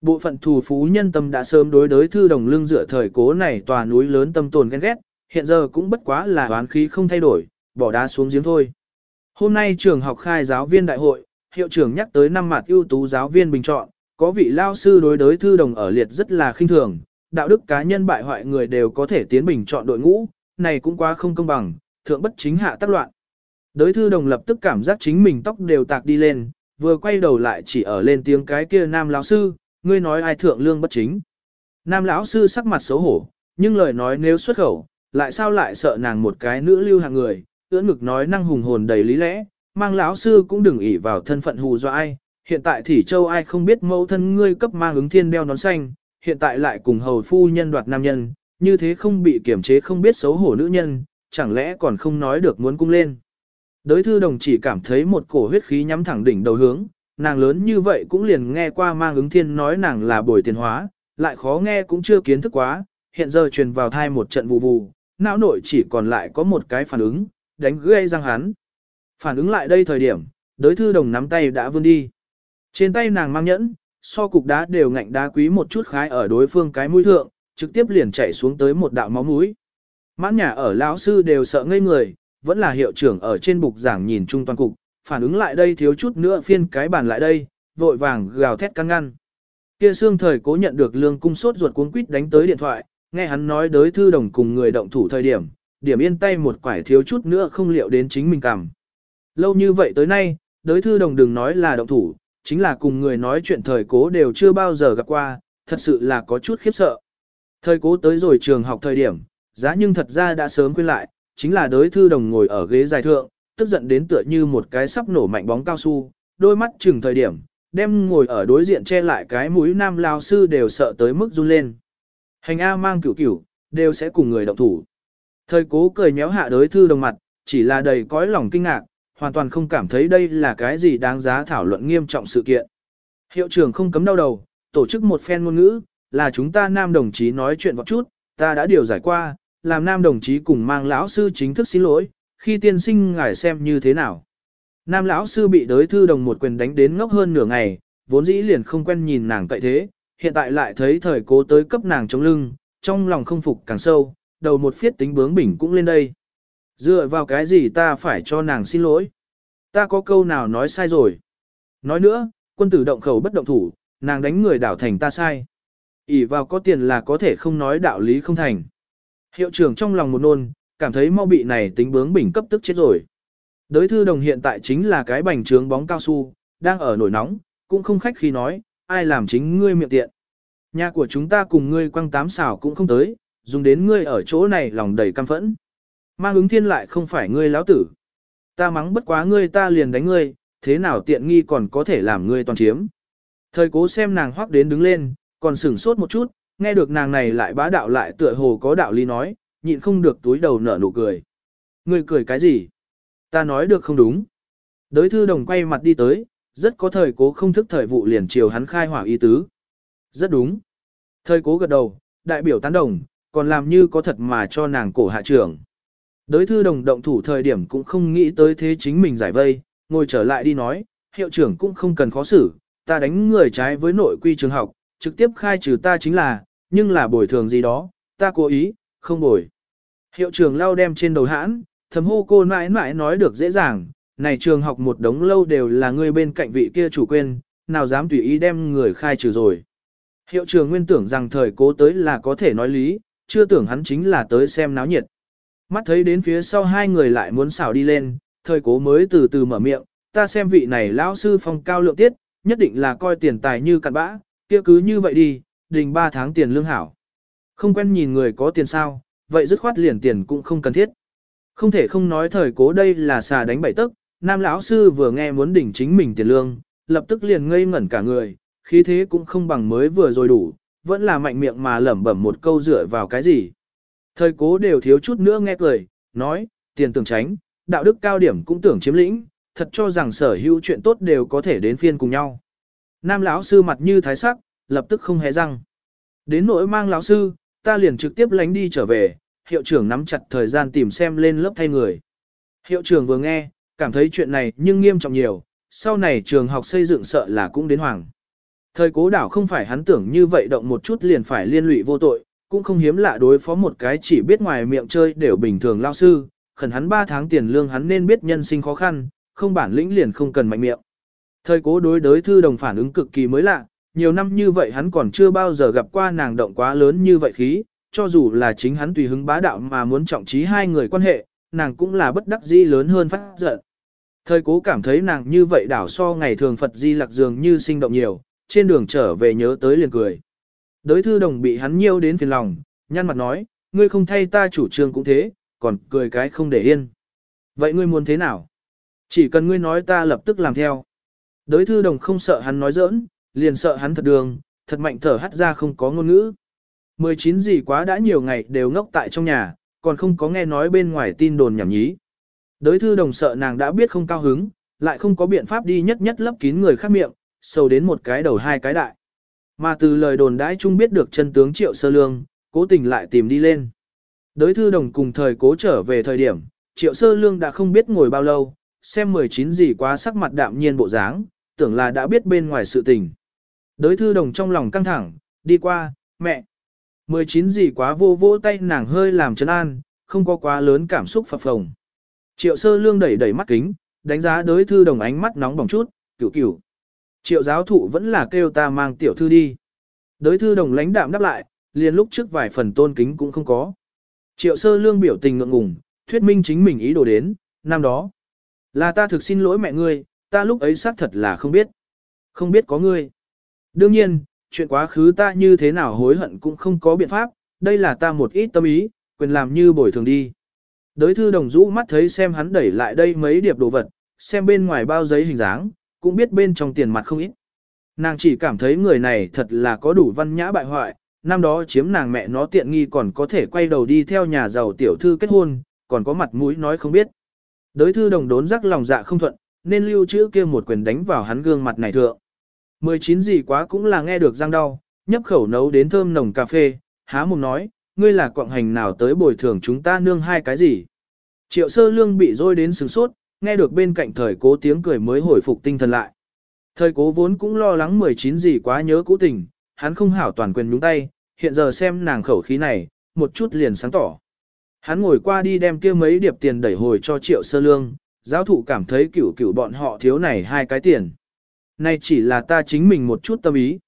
Bộ phận thù phú nhân tâm đã sớm đối đối thư đồng lương dựa thời cố này tòa núi lớn tâm tồn ghen ghét, hiện giờ cũng bất quá là oán khí không thay đổi, bỏ đá xuống giếng thôi. Hôm nay trường học khai giáo viên đại hội, hiệu trưởng nhắc tới năm mặt ưu tú giáo viên bình chọn, có vị lao sư đối đối thư đồng ở liệt rất là khinh thường, đạo đức cá nhân bại hoại người đều có thể tiến bình chọn đội ngũ, này cũng quá không công bằng, thượng bất chính hạ tác loạn. Đối thư đồng lập tức cảm giác chính mình tóc đều tạc đi lên, vừa quay đầu lại chỉ ở lên tiếng cái kia nam lão sư, ngươi nói ai thượng lương bất chính. Nam lão sư sắc mặt xấu hổ, nhưng lời nói nếu xuất khẩu, lại sao lại sợ nàng một cái nữ lưu hạng người, ưỡn ngực nói năng hùng hồn đầy lý lẽ, mang lão sư cũng đừng ỷ vào thân phận hù dọa ai, hiện tại thì châu ai không biết mẫu thân ngươi cấp mang ứng thiên đeo nón xanh, hiện tại lại cùng hầu phu nhân đoạt nam nhân, như thế không bị kiểm chế không biết xấu hổ nữ nhân, chẳng lẽ còn không nói được muốn cung lên. Đới thư đồng chỉ cảm thấy một cổ huyết khí nhắm thẳng đỉnh đầu hướng, nàng lớn như vậy cũng liền nghe qua mang ứng thiên nói nàng là bồi tiền hóa, lại khó nghe cũng chưa kiến thức quá, hiện giờ truyền vào thai một trận vụ vụ, não nội chỉ còn lại có một cái phản ứng, đánh gây răng hắn. Phản ứng lại đây thời điểm, đới thư đồng nắm tay đã vươn đi. Trên tay nàng mang nhẫn, so cục đá đều ngạnh đá quý một chút khái ở đối phương cái mũi thượng, trực tiếp liền chạy xuống tới một đạo máu mũi. Mãn nhà ở lão sư đều sợ ngây người, vẫn là hiệu trưởng ở trên bục giảng nhìn trung toàn cục, phản ứng lại đây thiếu chút nữa phiên cái bàn lại đây, vội vàng gào thét căn ngăn. Kia xương thời cố nhận được lương cung sốt ruột cuống quýt đánh tới điện thoại, nghe hắn nói đới thư đồng cùng người động thủ thời điểm, điểm yên tay một quải thiếu chút nữa không liệu đến chính mình cảm. Lâu như vậy tới nay, đới thư đồng đừng nói là động thủ, chính là cùng người nói chuyện thời cố đều chưa bao giờ gặp qua, thật sự là có chút khiếp sợ. Thời cố tới rồi trường học thời điểm, giá nhưng thật ra đã sớm quên lại, chính là đối thư đồng ngồi ở ghế dài thượng, tức giận đến tựa như một cái sắp nổ mạnh bóng cao su, đôi mắt chừng thời điểm, đem ngồi ở đối diện che lại cái mũi nam lao sư đều sợ tới mức run lên. Hành A mang cửu cửu, đều sẽ cùng người động thủ. Thời cố cười nhéo hạ đối thư đồng mặt, chỉ là đầy cõi lòng kinh ngạc, hoàn toàn không cảm thấy đây là cái gì đáng giá thảo luận nghiêm trọng sự kiện. Hiệu trưởng không cấm đau đầu, tổ chức một phen ngôn ngữ, là chúng ta nam đồng chí nói chuyện một chút, ta đã điều giải qua, làm nam đồng chí cùng mang lão sư chính thức xin lỗi, khi tiên sinh ngài xem như thế nào. Nam lão sư bị đối thư đồng một quyền đánh đến ngốc hơn nửa ngày, vốn dĩ liền không quen nhìn nàng tại thế, hiện tại lại thấy thời cố tới cấp nàng chống lưng, trong lòng không phục càng sâu, đầu một phiết tính bướng bỉnh cũng lên đây. Dựa vào cái gì ta phải cho nàng xin lỗi? Ta có câu nào nói sai rồi? Nói nữa, quân tử động khẩu bất động thủ, nàng đánh người đảo thành ta sai. ỉ vào có tiền là có thể không nói đạo lý không thành. Hiệu trưởng trong lòng một nôn, cảm thấy mau bị này tính bướng bỉnh cấp tức chết rồi. Đới thư đồng hiện tại chính là cái bành trướng bóng cao su, đang ở nổi nóng, cũng không khách khi nói, ai làm chính ngươi miệng tiện. Nhà của chúng ta cùng ngươi quăng tám xảo cũng không tới, dùng đến ngươi ở chỗ này lòng đầy căm phẫn. Mang ứng thiên lại không phải ngươi lão tử. Ta mắng bất quá ngươi ta liền đánh ngươi, thế nào tiện nghi còn có thể làm ngươi toàn chiếm. Thời cố xem nàng hoắc đến đứng lên, còn sửng sốt một chút, nghe được nàng này lại bá đạo lại tựa hồ có đạo lý nói, nhịn không được túi đầu nở nụ cười. Ngươi cười cái gì? Ta nói được không đúng. Đới thư đồng quay mặt đi tới, rất có thời cố không thức thời vụ liền chiều hắn khai hỏa ý tứ. Rất đúng. Thời cố gật đầu, đại biểu tán đồng, còn làm như có thật mà cho nàng cổ hạ trưởng. Đới thư đồng động thủ thời điểm cũng không nghĩ tới thế chính mình giải vây, ngồi trở lại đi nói, hiệu trưởng cũng không cần khó xử, ta đánh người trái với nội quy trường học, trực tiếp khai trừ ta chính là, nhưng là bồi thường gì đó, ta cố ý, không bồi. Hiệu trưởng lao đem trên đầu hãn, thầm hô cô mãi mãi nói được dễ dàng, này trường học một đống lâu đều là người bên cạnh vị kia chủ quên, nào dám tùy ý đem người khai trừ rồi. Hiệu trưởng nguyên tưởng rằng thời cố tới là có thể nói lý, chưa tưởng hắn chính là tới xem náo nhiệt. Mắt thấy đến phía sau hai người lại muốn xảo đi lên, thời cố mới từ từ mở miệng, ta xem vị này lão sư phong cao lượng tiết, nhất định là coi tiền tài như cặn bã, kia cứ như vậy đi, đình 3 tháng tiền lương hảo. Không quen nhìn người có tiền sao, vậy dứt khoát liền tiền cũng không cần thiết. Không thể không nói thời cố đây là xà đánh bảy tức, nam lão sư vừa nghe muốn đỉnh chính mình tiền lương, lập tức liền ngây ngẩn cả người, khí thế cũng không bằng mới vừa rồi đủ, vẫn là mạnh miệng mà lẩm bẩm một câu dựa vào cái gì. Thời cố đều thiếu chút nữa nghe cười, nói, tiền tưởng tránh, đạo đức cao điểm cũng tưởng chiếm lĩnh, thật cho rằng sở hữu chuyện tốt đều có thể đến phiên cùng nhau. Nam lão sư mặt như thái sắc, lập tức không hé răng. Đến nỗi mang lão sư, ta liền trực tiếp lánh đi trở về, hiệu trưởng nắm chặt thời gian tìm xem lên lớp thay người. Hiệu trưởng vừa nghe, cảm thấy chuyện này nhưng nghiêm trọng nhiều, sau này trường học xây dựng sợ là cũng đến hoàng. Thời cố đảo không phải hắn tưởng như vậy động một chút liền phải liên lụy vô tội, cũng không hiếm lạ đối phó một cái chỉ biết ngoài miệng chơi đều bình thường lao sư, khẩn hắn 3 tháng tiền lương hắn nên biết nhân sinh khó khăn, không bản lĩnh liền không cần mạnh miệng. Thời cố đối đối thư đồng phản ứng cực kỳ mới lạ, nhiều năm như vậy hắn còn chưa bao giờ gặp qua nàng động quá lớn như vậy khí, cho dù là chính hắn tùy hứng bá đạo mà muốn trọng trí hai người quan hệ, nàng cũng là bất đắc dĩ lớn hơn phát giận. Thời cố cảm thấy nàng như vậy đảo so ngày thường Phật di lạc dường như sinh động nhiều, trên đường trở về nhớ tới liền cười. Đới thư đồng bị hắn nhiêu đến phiền lòng, nhăn mặt nói, ngươi không thay ta chủ trương cũng thế, còn cười cái không để yên. Vậy ngươi muốn thế nào? Chỉ cần ngươi nói ta lập tức làm theo. Đới thư đồng không sợ hắn nói giỡn, liền sợ hắn thật đường, thật mạnh thở hắt ra không có ngôn ngữ. 19 gì quá đã nhiều ngày đều ngốc tại trong nhà, còn không có nghe nói bên ngoài tin đồn nhảm nhí. Đới thư đồng sợ nàng đã biết không cao hứng, lại không có biện pháp đi nhất nhất lấp kín người khác miệng, sâu đến một cái đầu hai cái đại. Mà từ lời đồn đãi chung biết được chân tướng triệu sơ lương, cố tình lại tìm đi lên. Đới thư đồng cùng thời cố trở về thời điểm, triệu sơ lương đã không biết ngồi bao lâu, xem 19 gì quá sắc mặt đạm nhiên bộ dáng, tưởng là đã biết bên ngoài sự tình. Đới thư đồng trong lòng căng thẳng, đi qua, mẹ. 19 gì quá vô vô tay nàng hơi làm chân an, không có quá lớn cảm xúc phập phồng. Triệu sơ lương đẩy đẩy mắt kính, đánh giá đới thư đồng ánh mắt nóng bỏng chút, cửu cửu. Triệu giáo thụ vẫn là kêu ta mang tiểu thư đi. Đới thư đồng lãnh đạm đáp lại, liền lúc trước vài phần tôn kính cũng không có. Triệu sơ lương biểu tình ngượng ngùng, thuyết minh chính mình ý đồ đến, năm đó. Là ta thực xin lỗi mẹ ngươi, ta lúc ấy xác thật là không biết. Không biết có ngươi. Đương nhiên, chuyện quá khứ ta như thế nào hối hận cũng không có biện pháp, đây là ta một ít tâm ý, quyền làm như bồi thường đi. Đới thư đồng rũ mắt thấy xem hắn đẩy lại đây mấy điệp đồ vật, xem bên ngoài bao giấy hình dáng, cũng biết bên trong tiền mặt không ít. Nàng chỉ cảm thấy người này thật là có đủ văn nhã bại hoại, năm đó chiếm nàng mẹ nó tiện nghi còn có thể quay đầu đi theo nhà giàu tiểu thư kết hôn, còn có mặt mũi nói không biết. Đới thư đồng đốn rắc lòng dạ không thuận, nên lưu chữ kia một quyền đánh vào hắn gương mặt này thượng. 19 gì quá cũng là nghe được răng đau, nhấp khẩu nấu đến thơm nồng cà phê, há mồm nói, ngươi là quạng hành nào tới bồi thường chúng ta nương hai cái gì. Triệu sơ lương bị rôi đến sừng sốt, nghe được bên cạnh thời cố tiếng cười mới hồi phục tinh thần lại. Thời cố vốn cũng lo lắng 19 gì quá nhớ cũ tình, hắn không hảo toàn quyền nhúng tay, hiện giờ xem nàng khẩu khí này, một chút liền sáng tỏ. Hắn ngồi qua đi đem kia mấy điệp tiền đẩy hồi cho triệu sơ lương, giáo thụ cảm thấy cửu cửu bọn họ thiếu này hai cái tiền nay chỉ là ta chính mình một chút tâm ý.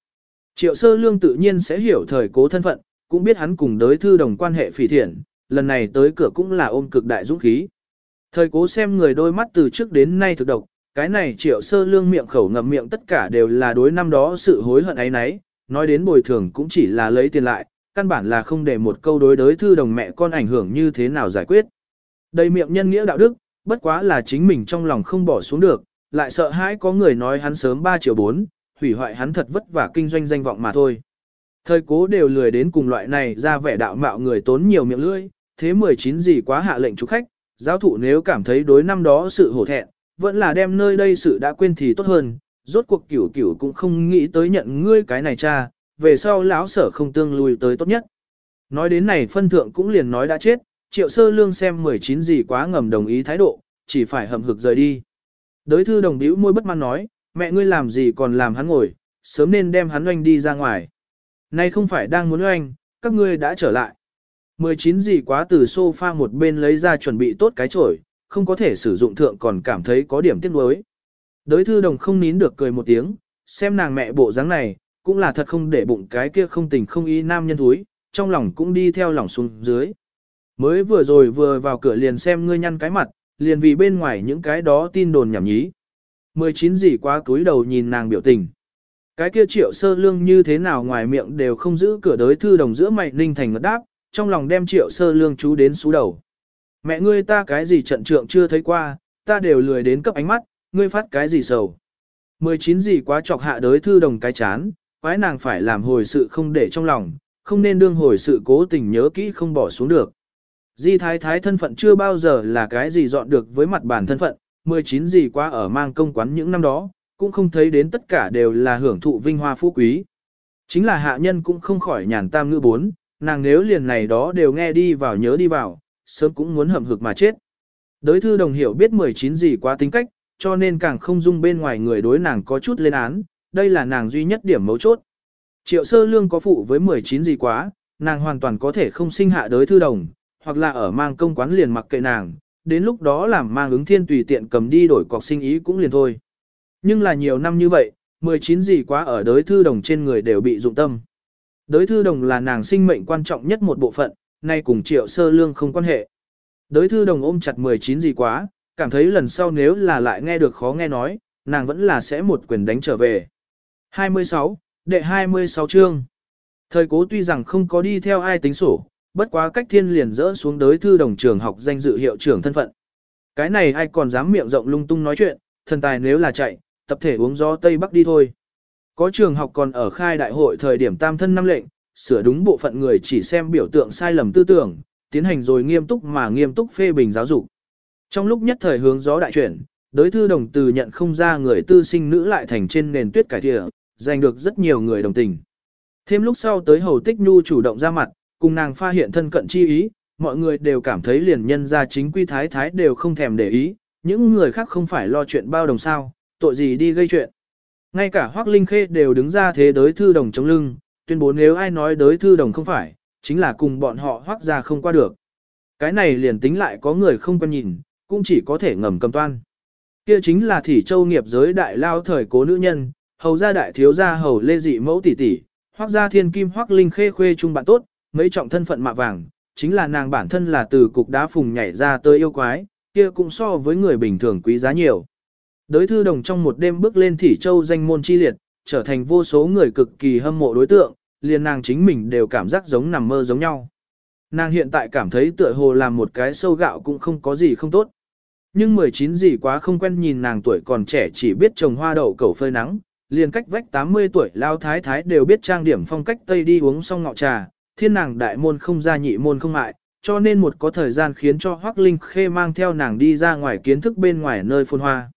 Triệu sơ lương tự nhiên sẽ hiểu thời cố thân phận, cũng biết hắn cùng đới thư đồng quan hệ phỉ thiện, lần này tới cửa cũng là ôm cực đại dũng khí. Thời cố xem người đôi mắt từ trước đến nay thực độc, cái này triệu sơ lương miệng khẩu ngậm miệng tất cả đều là đối năm đó sự hối hận ấy nấy, nói đến bồi thường cũng chỉ là lấy tiền lại, căn bản là không để một câu đối đối thư đồng mẹ con ảnh hưởng như thế nào giải quyết. Đầy miệng nhân nghĩa đạo đức, bất quá là chính mình trong lòng không bỏ xuống được, lại sợ hãi có người nói hắn sớm 3 triệu 4, hủy hoại hắn thật vất vả kinh doanh danh vọng mà thôi. Thời cố đều lười đến cùng loại này ra vẻ đạo mạo người tốn nhiều miệng lưỡi, thế 19 gì quá hạ lệnh chủ khách, giáo thụ nếu cảm thấy đối năm đó sự hổ thẹn, vẫn là đem nơi đây sự đã quên thì tốt hơn, rốt cuộc cửu cửu cũng không nghĩ tới nhận ngươi cái này cha, về sau lão sở không tương lui tới tốt nhất. Nói đến này phân thượng cũng liền nói đã chết, triệu sơ lương xem 19 gì quá ngầm đồng ý thái độ, chỉ phải hậm hực rời đi. Đới thư đồng bĩu môi bất mãn nói, mẹ ngươi làm gì còn làm hắn ngồi, sớm nên đem hắn oanh đi ra ngoài. Này không phải đang muốn oanh, các ngươi đã trở lại. 19 gì quá từ sofa một bên lấy ra chuẩn bị tốt cái chổi, không có thể sử dụng thượng còn cảm thấy có điểm tiếc nuối. Đới thư đồng không nín được cười một tiếng, xem nàng mẹ bộ dáng này, cũng là thật không để bụng cái kia không tình không ý nam nhân thúi, trong lòng cũng đi theo lòng xuống dưới. Mới vừa rồi vừa vào cửa liền xem ngươi nhăn cái mặt, liền vì bên ngoài những cái đó tin đồn nhảm nhí. 19 gì quá túi đầu nhìn nàng biểu tình. Cái kia triệu sơ lương như thế nào ngoài miệng đều không giữ cửa đới thư đồng giữa mày ninh thành ngất đáp, trong lòng đem triệu sơ lương chú đến xú đầu. Mẹ ngươi ta cái gì trận trượng chưa thấy qua, ta đều lười đến cấp ánh mắt, ngươi phát cái gì sầu. 19 gì quá chọc hạ đới thư đồng cái chán, quái nàng phải làm hồi sự không để trong lòng, không nên đương hồi sự cố tình nhớ kỹ không bỏ xuống được. Di thái thái thân phận chưa bao giờ là cái gì dọn được với mặt bản thân phận, 19 gì quá ở mang công quán những năm đó, cũng không thấy đến tất cả đều là hưởng thụ vinh hoa phú quý. Chính là hạ nhân cũng không khỏi nhàn tam ngữ bốn, nàng nếu liền này đó đều nghe đi vào nhớ đi vào, sớm cũng muốn hầm hực mà chết. Đới thư đồng hiểu biết 19 gì quá tính cách, cho nên càng không dung bên ngoài người đối nàng có chút lên án, đây là nàng duy nhất điểm mấu chốt. Triệu sơ lương có phụ với 19 gì quá, nàng hoàn toàn có thể không sinh hạ đới thư đồng, hoặc là ở mang công quán liền mặc kệ nàng, đến lúc đó làm mang ứng thiên tùy tiện cầm đi đổi cọc sinh ý cũng liền thôi. Nhưng là nhiều năm như vậy, 19 gì quá ở đới thư đồng trên người đều bị dụng tâm. Đới thư đồng là nàng sinh mệnh quan trọng nhất một bộ phận, nay cùng triệu sơ lương không quan hệ. Đới thư đồng ôm chặt 19 gì quá, cảm thấy lần sau nếu là lại nghe được khó nghe nói, nàng vẫn là sẽ một quyền đánh trở về. 26, đệ 26 chương. Thời cố tuy rằng không có đi theo ai tính sổ, bất quá cách thiên liền dỡ xuống đới thư đồng trường học danh dự hiệu trưởng thân phận. Cái này ai còn dám miệng rộng lung tung nói chuyện, thần tài nếu là chạy, tập thể uống gió Tây Bắc đi thôi. Có trường học còn ở khai đại hội thời điểm tam thân năm lệnh, sửa đúng bộ phận người chỉ xem biểu tượng sai lầm tư tưởng, tiến hành rồi nghiêm túc mà nghiêm túc phê bình giáo dục. Trong lúc nhất thời hướng gió đại chuyển, đối thư đồng từ nhận không ra người tư sinh nữ lại thành trên nền tuyết cải thịa, giành được rất nhiều người đồng tình. Thêm lúc sau tới hầu tích nhu chủ động ra mặt, cùng nàng pha hiện thân cận chi ý, mọi người đều cảm thấy liền nhân ra chính quy thái thái đều không thèm để ý, những người khác không phải lo chuyện bao đồng sao, tội gì đi gây chuyện. Ngay cả Hoác Linh Khê đều đứng ra thế đối thư đồng chống lưng, tuyên bố nếu ai nói đối thư đồng không phải, chính là cùng bọn họ hoác ra không qua được. Cái này liền tính lại có người không quan nhìn, cũng chỉ có thể ngầm cầm toan. Kia chính là thỉ châu nghiệp giới đại lao thời cố nữ nhân, hầu gia đại thiếu gia hầu lê dị mẫu tỷ tỷ, hoác gia thiên kim hoác linh khê khuê trung bạn tốt, mấy trọng thân phận mạ vàng, chính là nàng bản thân là từ cục đá phùng nhảy ra tới yêu quái, kia cũng so với người bình thường quý giá nhiều. Đới thư đồng trong một đêm bước lên thỉ châu danh môn chi liệt, trở thành vô số người cực kỳ hâm mộ đối tượng, liền nàng chính mình đều cảm giác giống nằm mơ giống nhau. Nàng hiện tại cảm thấy tựa hồ làm một cái sâu gạo cũng không có gì không tốt. Nhưng 19 gì quá không quen nhìn nàng tuổi còn trẻ chỉ biết trồng hoa đậu cầu phơi nắng, liền cách vách 80 tuổi lao thái thái đều biết trang điểm phong cách Tây đi uống xong ngọ trà, thiên nàng đại môn không ra nhị môn không mại, cho nên một có thời gian khiến cho Hoác Linh Khê mang theo nàng đi ra ngoài kiến thức bên ngoài nơi phôn hoa.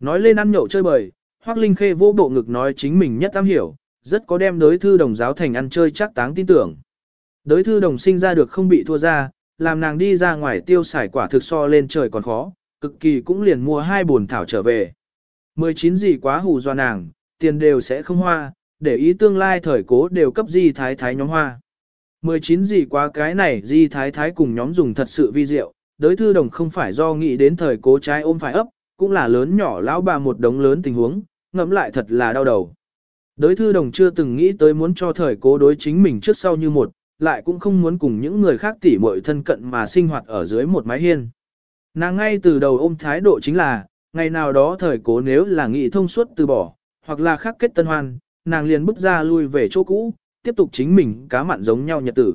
Nói lên ăn nhậu chơi bời, Hoác Linh Khê vô bộ ngực nói chính mình nhất am hiểu, rất có đem đối thư đồng giáo thành ăn chơi chắc táng tin tưởng. Đối thư đồng sinh ra được không bị thua ra, làm nàng đi ra ngoài tiêu xài quả thực so lên trời còn khó, cực kỳ cũng liền mua hai buồn thảo trở về. 19 gì quá hù do nàng, tiền đều sẽ không hoa, để ý tương lai thời cố đều cấp di thái thái nhóm hoa. 19 gì quá cái này di thái thái cùng nhóm dùng thật sự vi diệu, đối thư đồng không phải do nghĩ đến thời cố trái ôm phải ấp, cũng là lớn nhỏ lão bà một đống lớn tình huống, ngẫm lại thật là đau đầu. Đối thư đồng chưa từng nghĩ tới muốn cho thời cố đối chính mình trước sau như một, lại cũng không muốn cùng những người khác tỉ muội thân cận mà sinh hoạt ở dưới một mái hiên. Nàng ngay từ đầu ôm thái độ chính là, ngày nào đó thời cố nếu là nghĩ thông suốt từ bỏ, hoặc là khắc kết tân hoan, nàng liền bước ra lui về chỗ cũ, tiếp tục chính mình cá mặn giống nhau nhật tử.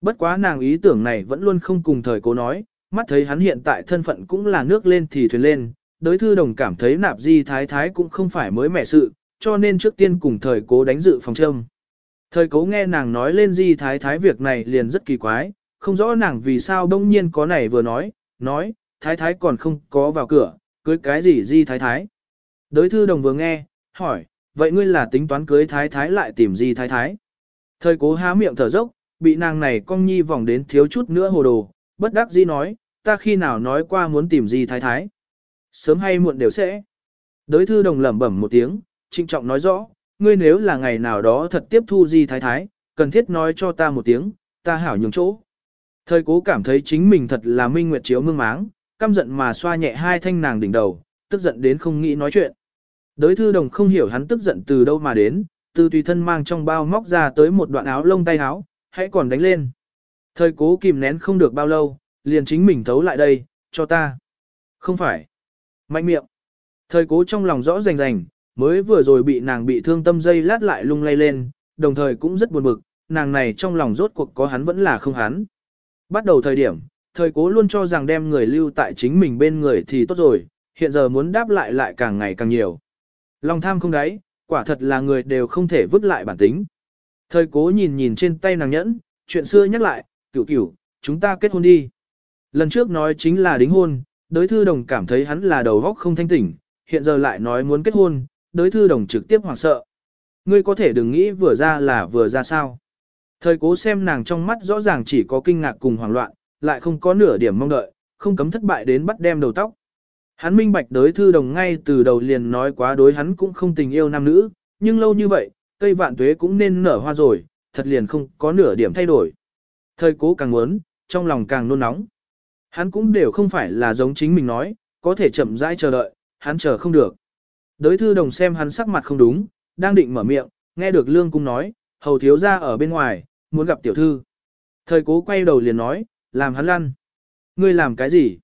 Bất quá nàng ý tưởng này vẫn luôn không cùng thời cố nói, mắt thấy hắn hiện tại thân phận cũng là nước lên thì thuyền lên, đối thư đồng cảm thấy nạp di thái thái cũng không phải mới mẻ sự, cho nên trước tiên cùng thời cố đánh dự phòng châm. Thời cố nghe nàng nói lên di thái thái việc này liền rất kỳ quái, không rõ nàng vì sao đông nhiên có này vừa nói, nói, thái thái còn không có vào cửa, cưới cái gì di thái thái. đối thư đồng vừa nghe, hỏi, vậy ngươi là tính toán cưới thái thái lại tìm di thái thái. Thời cố há miệng thở dốc, bị nàng này cong nhi vòng đến thiếu chút nữa hồ đồ, bất đắc dĩ nói, ta khi nào nói qua muốn tìm gì thái thái. Sớm hay muộn đều sẽ. Đới thư đồng lẩm bẩm một tiếng, trinh trọng nói rõ, ngươi nếu là ngày nào đó thật tiếp thu gì thái thái, cần thiết nói cho ta một tiếng, ta hảo nhường chỗ. Thời cố cảm thấy chính mình thật là minh nguyệt chiếu mương máng, căm giận mà xoa nhẹ hai thanh nàng đỉnh đầu, tức giận đến không nghĩ nói chuyện. Đới thư đồng không hiểu hắn tức giận từ đâu mà đến, từ tùy thân mang trong bao móc ra tới một đoạn áo lông tay áo, hãy còn đánh lên. Thời cố kìm nén không được bao lâu, liền chính mình thấu lại đây, cho ta. Không phải. Mạnh miệng. Thời cố trong lòng rõ rành rành, mới vừa rồi bị nàng bị thương tâm dây lát lại lung lay lên, đồng thời cũng rất buồn bực, nàng này trong lòng rốt cuộc có hắn vẫn là không hắn. Bắt đầu thời điểm, thời cố luôn cho rằng đem người lưu tại chính mình bên người thì tốt rồi, hiện giờ muốn đáp lại lại càng ngày càng nhiều. Lòng tham không đáy, quả thật là người đều không thể vứt lại bản tính. Thời cố nhìn nhìn trên tay nàng nhẫn, chuyện xưa nhắc lại, cửu cửu, chúng ta kết hôn đi. Lần trước nói chính là đính hôn, đối thư đồng cảm thấy hắn là đầu góc không thanh tỉnh, hiện giờ lại nói muốn kết hôn, đối thư đồng trực tiếp hoảng sợ. Ngươi có thể đừng nghĩ vừa ra là vừa ra sao. Thời cố xem nàng trong mắt rõ ràng chỉ có kinh ngạc cùng hoảng loạn, lại không có nửa điểm mong đợi, không cấm thất bại đến bắt đem đầu tóc. Hắn minh bạch đối thư đồng ngay từ đầu liền nói quá đối hắn cũng không tình yêu nam nữ, nhưng lâu như vậy, cây vạn tuế cũng nên nở hoa rồi, thật liền không có nửa điểm thay đổi. Thời cố càng muốn, trong lòng càng nôn nóng. Hắn cũng đều không phải là giống chính mình nói, có thể chậm rãi chờ đợi, hắn chờ không được. Đới thư đồng xem hắn sắc mặt không đúng, đang định mở miệng, nghe được lương cung nói, hầu thiếu ra ở bên ngoài, muốn gặp tiểu thư. Thời cố quay đầu liền nói, làm hắn lăn. Ngươi làm cái gì?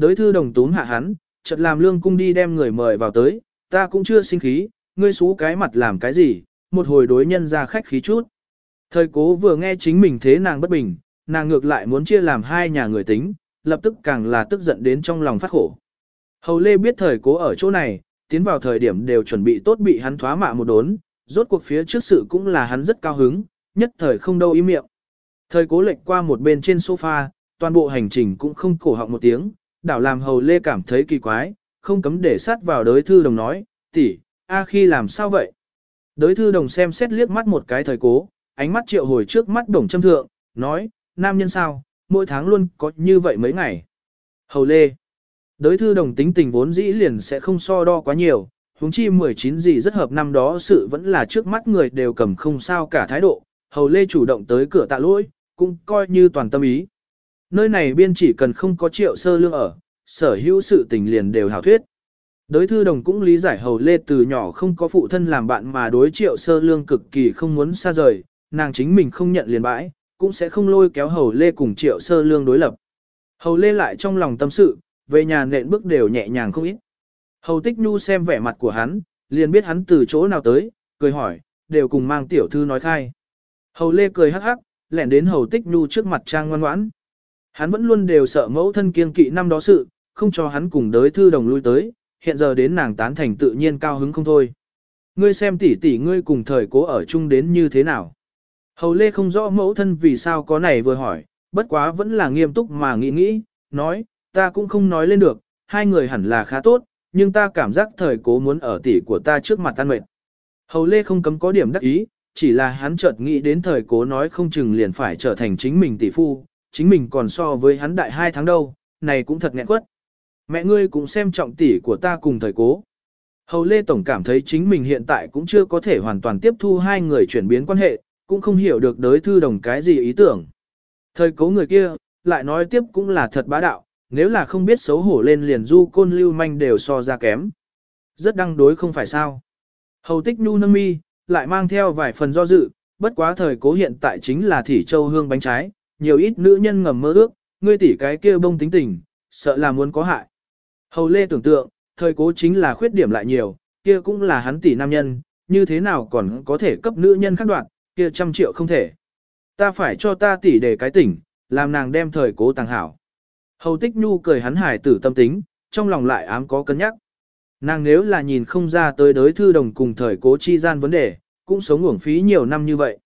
Đới thư đồng túm hạ hắn, chợt làm lương cung đi đem người mời vào tới, ta cũng chưa sinh khí, ngươi xú cái mặt làm cái gì, một hồi đối nhân ra khách khí chút. Thời cố vừa nghe chính mình thế nàng bất bình, nàng ngược lại muốn chia làm hai nhà người tính, lập tức càng là tức giận đến trong lòng phát khổ. Hầu Lê biết thời cố ở chỗ này, tiến vào thời điểm đều chuẩn bị tốt bị hắn thoá mạ một đốn, rốt cuộc phía trước sự cũng là hắn rất cao hứng, nhất thời không đâu ý miệng. Thời cố lệch qua một bên trên sofa, toàn bộ hành trình cũng không cổ họng một tiếng, đảo làm hầu lê cảm thấy kỳ quái, không cấm để sát vào đới thư đồng nói, tỷ, a khi làm sao vậy? Đới thư đồng xem xét liếc mắt một cái thời cố, ánh mắt triệu hồi trước mắt đồng châm thượng, nói, nam nhân sao, mỗi tháng luôn có như vậy mấy ngày. Hầu lê, đới thư đồng tính tình vốn dĩ liền sẽ không so đo quá nhiều, huống chi 19 gì rất hợp năm đó sự vẫn là trước mắt người đều cầm không sao cả thái độ, hầu lê chủ động tới cửa tạ lỗi, cũng coi như toàn tâm ý. Nơi này biên chỉ cần không có triệu sơ lương ở, sở hữu sự tình liền đều hảo thuyết. Đối thư đồng cũng lý giải hầu lê từ nhỏ không có phụ thân làm bạn mà đối triệu sơ lương cực kỳ không muốn xa rời, nàng chính mình không nhận liền bãi, cũng sẽ không lôi kéo hầu lê cùng triệu sơ lương đối lập. Hầu lê lại trong lòng tâm sự, về nhà nện bước đều nhẹ nhàng không ít. Hầu tích nhu xem vẻ mặt của hắn, liền biết hắn từ chỗ nào tới, cười hỏi, đều cùng mang tiểu thư nói khai. Hầu lê cười hắc hắc, lẻn đến hầu tích nhu trước mặt trang ngoan ngoãn. Hắn vẫn luôn đều sợ mẫu thân kiên kỵ năm đó sự, không cho hắn cùng đới thư đồng lui tới, hiện giờ đến nàng tán thành tự nhiên cao hứng không thôi. Ngươi xem tỷ tỷ ngươi cùng thời cố ở chung đến như thế nào. Hầu lê không rõ mẫu thân vì sao có này vừa hỏi, bất quá vẫn là nghiêm túc mà nghĩ nghĩ, nói, ta cũng không nói lên được, hai người hẳn là khá tốt, nhưng ta cảm giác thời cố muốn ở tỷ của ta trước mặt tan mệt. Hầu lê không cấm có điểm đắc ý, chỉ là hắn chợt nghĩ đến thời cố nói không chừng liền phải trở thành chính mình tỷ phu, chính mình còn so với hắn đại hai tháng đâu, này cũng thật nghẹn quất. Mẹ ngươi cũng xem trọng tỷ của ta cùng thời cố. Hầu Lê Tổng cảm thấy chính mình hiện tại cũng chưa có thể hoàn toàn tiếp thu hai người chuyển biến quan hệ, cũng không hiểu được đới thư đồng cái gì ý tưởng. Thời cố người kia, lại nói tiếp cũng là thật bá đạo, nếu là không biết xấu hổ lên liền du côn lưu manh đều so ra kém. Rất đăng đối không phải sao. Hầu tích nu nâng mi, lại mang theo vài phần do dự, bất quá thời cố hiện tại chính là thỉ châu hương bánh trái, nhiều ít nữ nhân ngầm mơ ước, ngươi tỷ cái kia bông tính tình, sợ là muốn có hại. Hầu lê tưởng tượng, thời cố chính là khuyết điểm lại nhiều, kia cũng là hắn tỷ nam nhân, như thế nào còn có thể cấp nữ nhân khác đoạn, kia trăm triệu không thể. Ta phải cho ta tỷ để cái tỉnh, làm nàng đem thời cố tàng hảo. Hầu tích nhu cười hắn hải tử tâm tính, trong lòng lại ám có cân nhắc. Nàng nếu là nhìn không ra tới đối thư đồng cùng thời cố chi gian vấn đề, cũng sống uổng phí nhiều năm như vậy.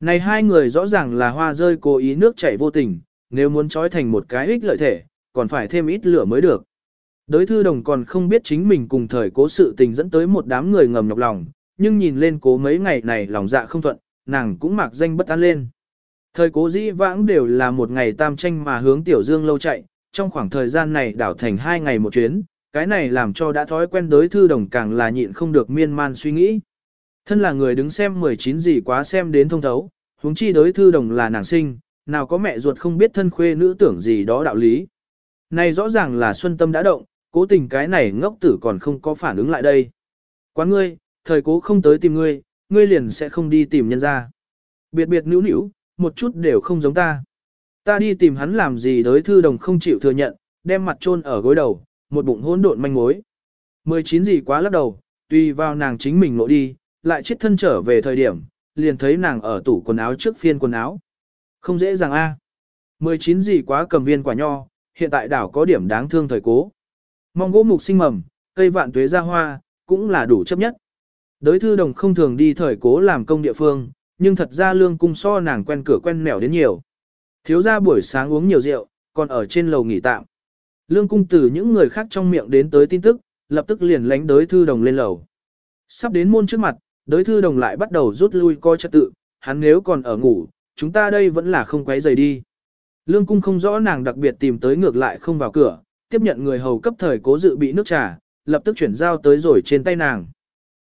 Này hai người rõ ràng là hoa rơi cố ý nước chảy vô tình, nếu muốn trói thành một cái ích lợi thể, còn phải thêm ít lửa mới được. đối thư đồng còn không biết chính mình cùng thời cố sự tình dẫn tới một đám người ngầm nhọc lòng, nhưng nhìn lên cố mấy ngày này lòng dạ không thuận, nàng cũng mặc danh bất an lên. Thời cố dĩ vãng đều là một ngày tam tranh mà hướng tiểu dương lâu chạy, trong khoảng thời gian này đảo thành hai ngày một chuyến, cái này làm cho đã thói quen đối thư đồng càng là nhịn không được miên man suy nghĩ. Thân là người đứng xem 19 gì quá xem đến thông thấu, huống chi đối thư đồng là nàng sinh, nào có mẹ ruột không biết thân khuê nữ tưởng gì đó đạo lý. Này rõ ràng là Xuân Tâm đã động, cố tình cái này ngốc tử còn không có phản ứng lại đây. Quán ngươi, thời cố không tới tìm ngươi, ngươi liền sẽ không đi tìm nhân ra. Biệt biệt nữ nữ, một chút đều không giống ta. Ta đi tìm hắn làm gì đối thư đồng không chịu thừa nhận, đem mặt chôn ở gối đầu, một bụng hỗn độn manh mối. 19 gì quá lắc đầu, tùy vào nàng chính mình lộ đi, lại chết thân trở về thời điểm, liền thấy nàng ở tủ quần áo trước phiên quần áo. Không dễ dàng a. À. 19 gì quá cầm viên quả nho, hiện tại đảo có điểm đáng thương thời cố. Mong gỗ mục sinh mầm, cây vạn tuế ra hoa, cũng là đủ chấp nhất. Đới thư đồng không thường đi thời cố làm công địa phương, nhưng thật ra lương cung so nàng quen cửa quen mẻo đến nhiều. Thiếu ra buổi sáng uống nhiều rượu, còn ở trên lầu nghỉ tạm. Lương cung từ những người khác trong miệng đến tới tin tức, lập tức liền lánh đới thư đồng lên lầu. Sắp đến môn trước mặt, đới thư đồng lại bắt đầu rút lui coi trật tự, hắn nếu còn ở ngủ, chúng ta đây vẫn là không quấy rầy đi. Lương cung không rõ nàng đặc biệt tìm tới ngược lại không vào cửa, tiếp nhận người hầu cấp thời cố dự bị nước trà, lập tức chuyển giao tới rồi trên tay nàng.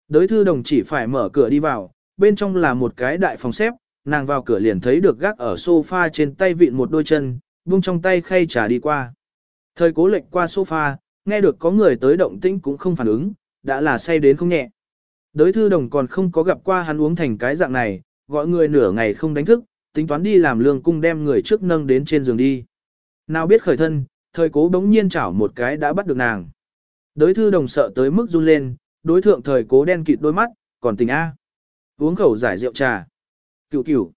Đới thư đồng chỉ phải mở cửa đi vào, bên trong là một cái đại phòng xếp, nàng vào cửa liền thấy được gác ở sofa trên tay vịn một đôi chân, buông trong tay khay trà đi qua. Thời cố lệch qua sofa, nghe được có người tới động tĩnh cũng không phản ứng, đã là say đến không nhẹ. Đới thư đồng còn không có gặp qua hắn uống thành cái dạng này, gọi người nửa ngày không đánh thức, tính toán đi làm lương cung đem người trước nâng đến trên giường đi. Nào biết khởi thân, thời cố bỗng nhiên chảo một cái đã bắt được nàng. Đới thư đồng sợ tới mức run lên, đối thượng thời cố đen kịt đôi mắt, còn tình A. Uống khẩu giải rượu trà. Cựu cựu.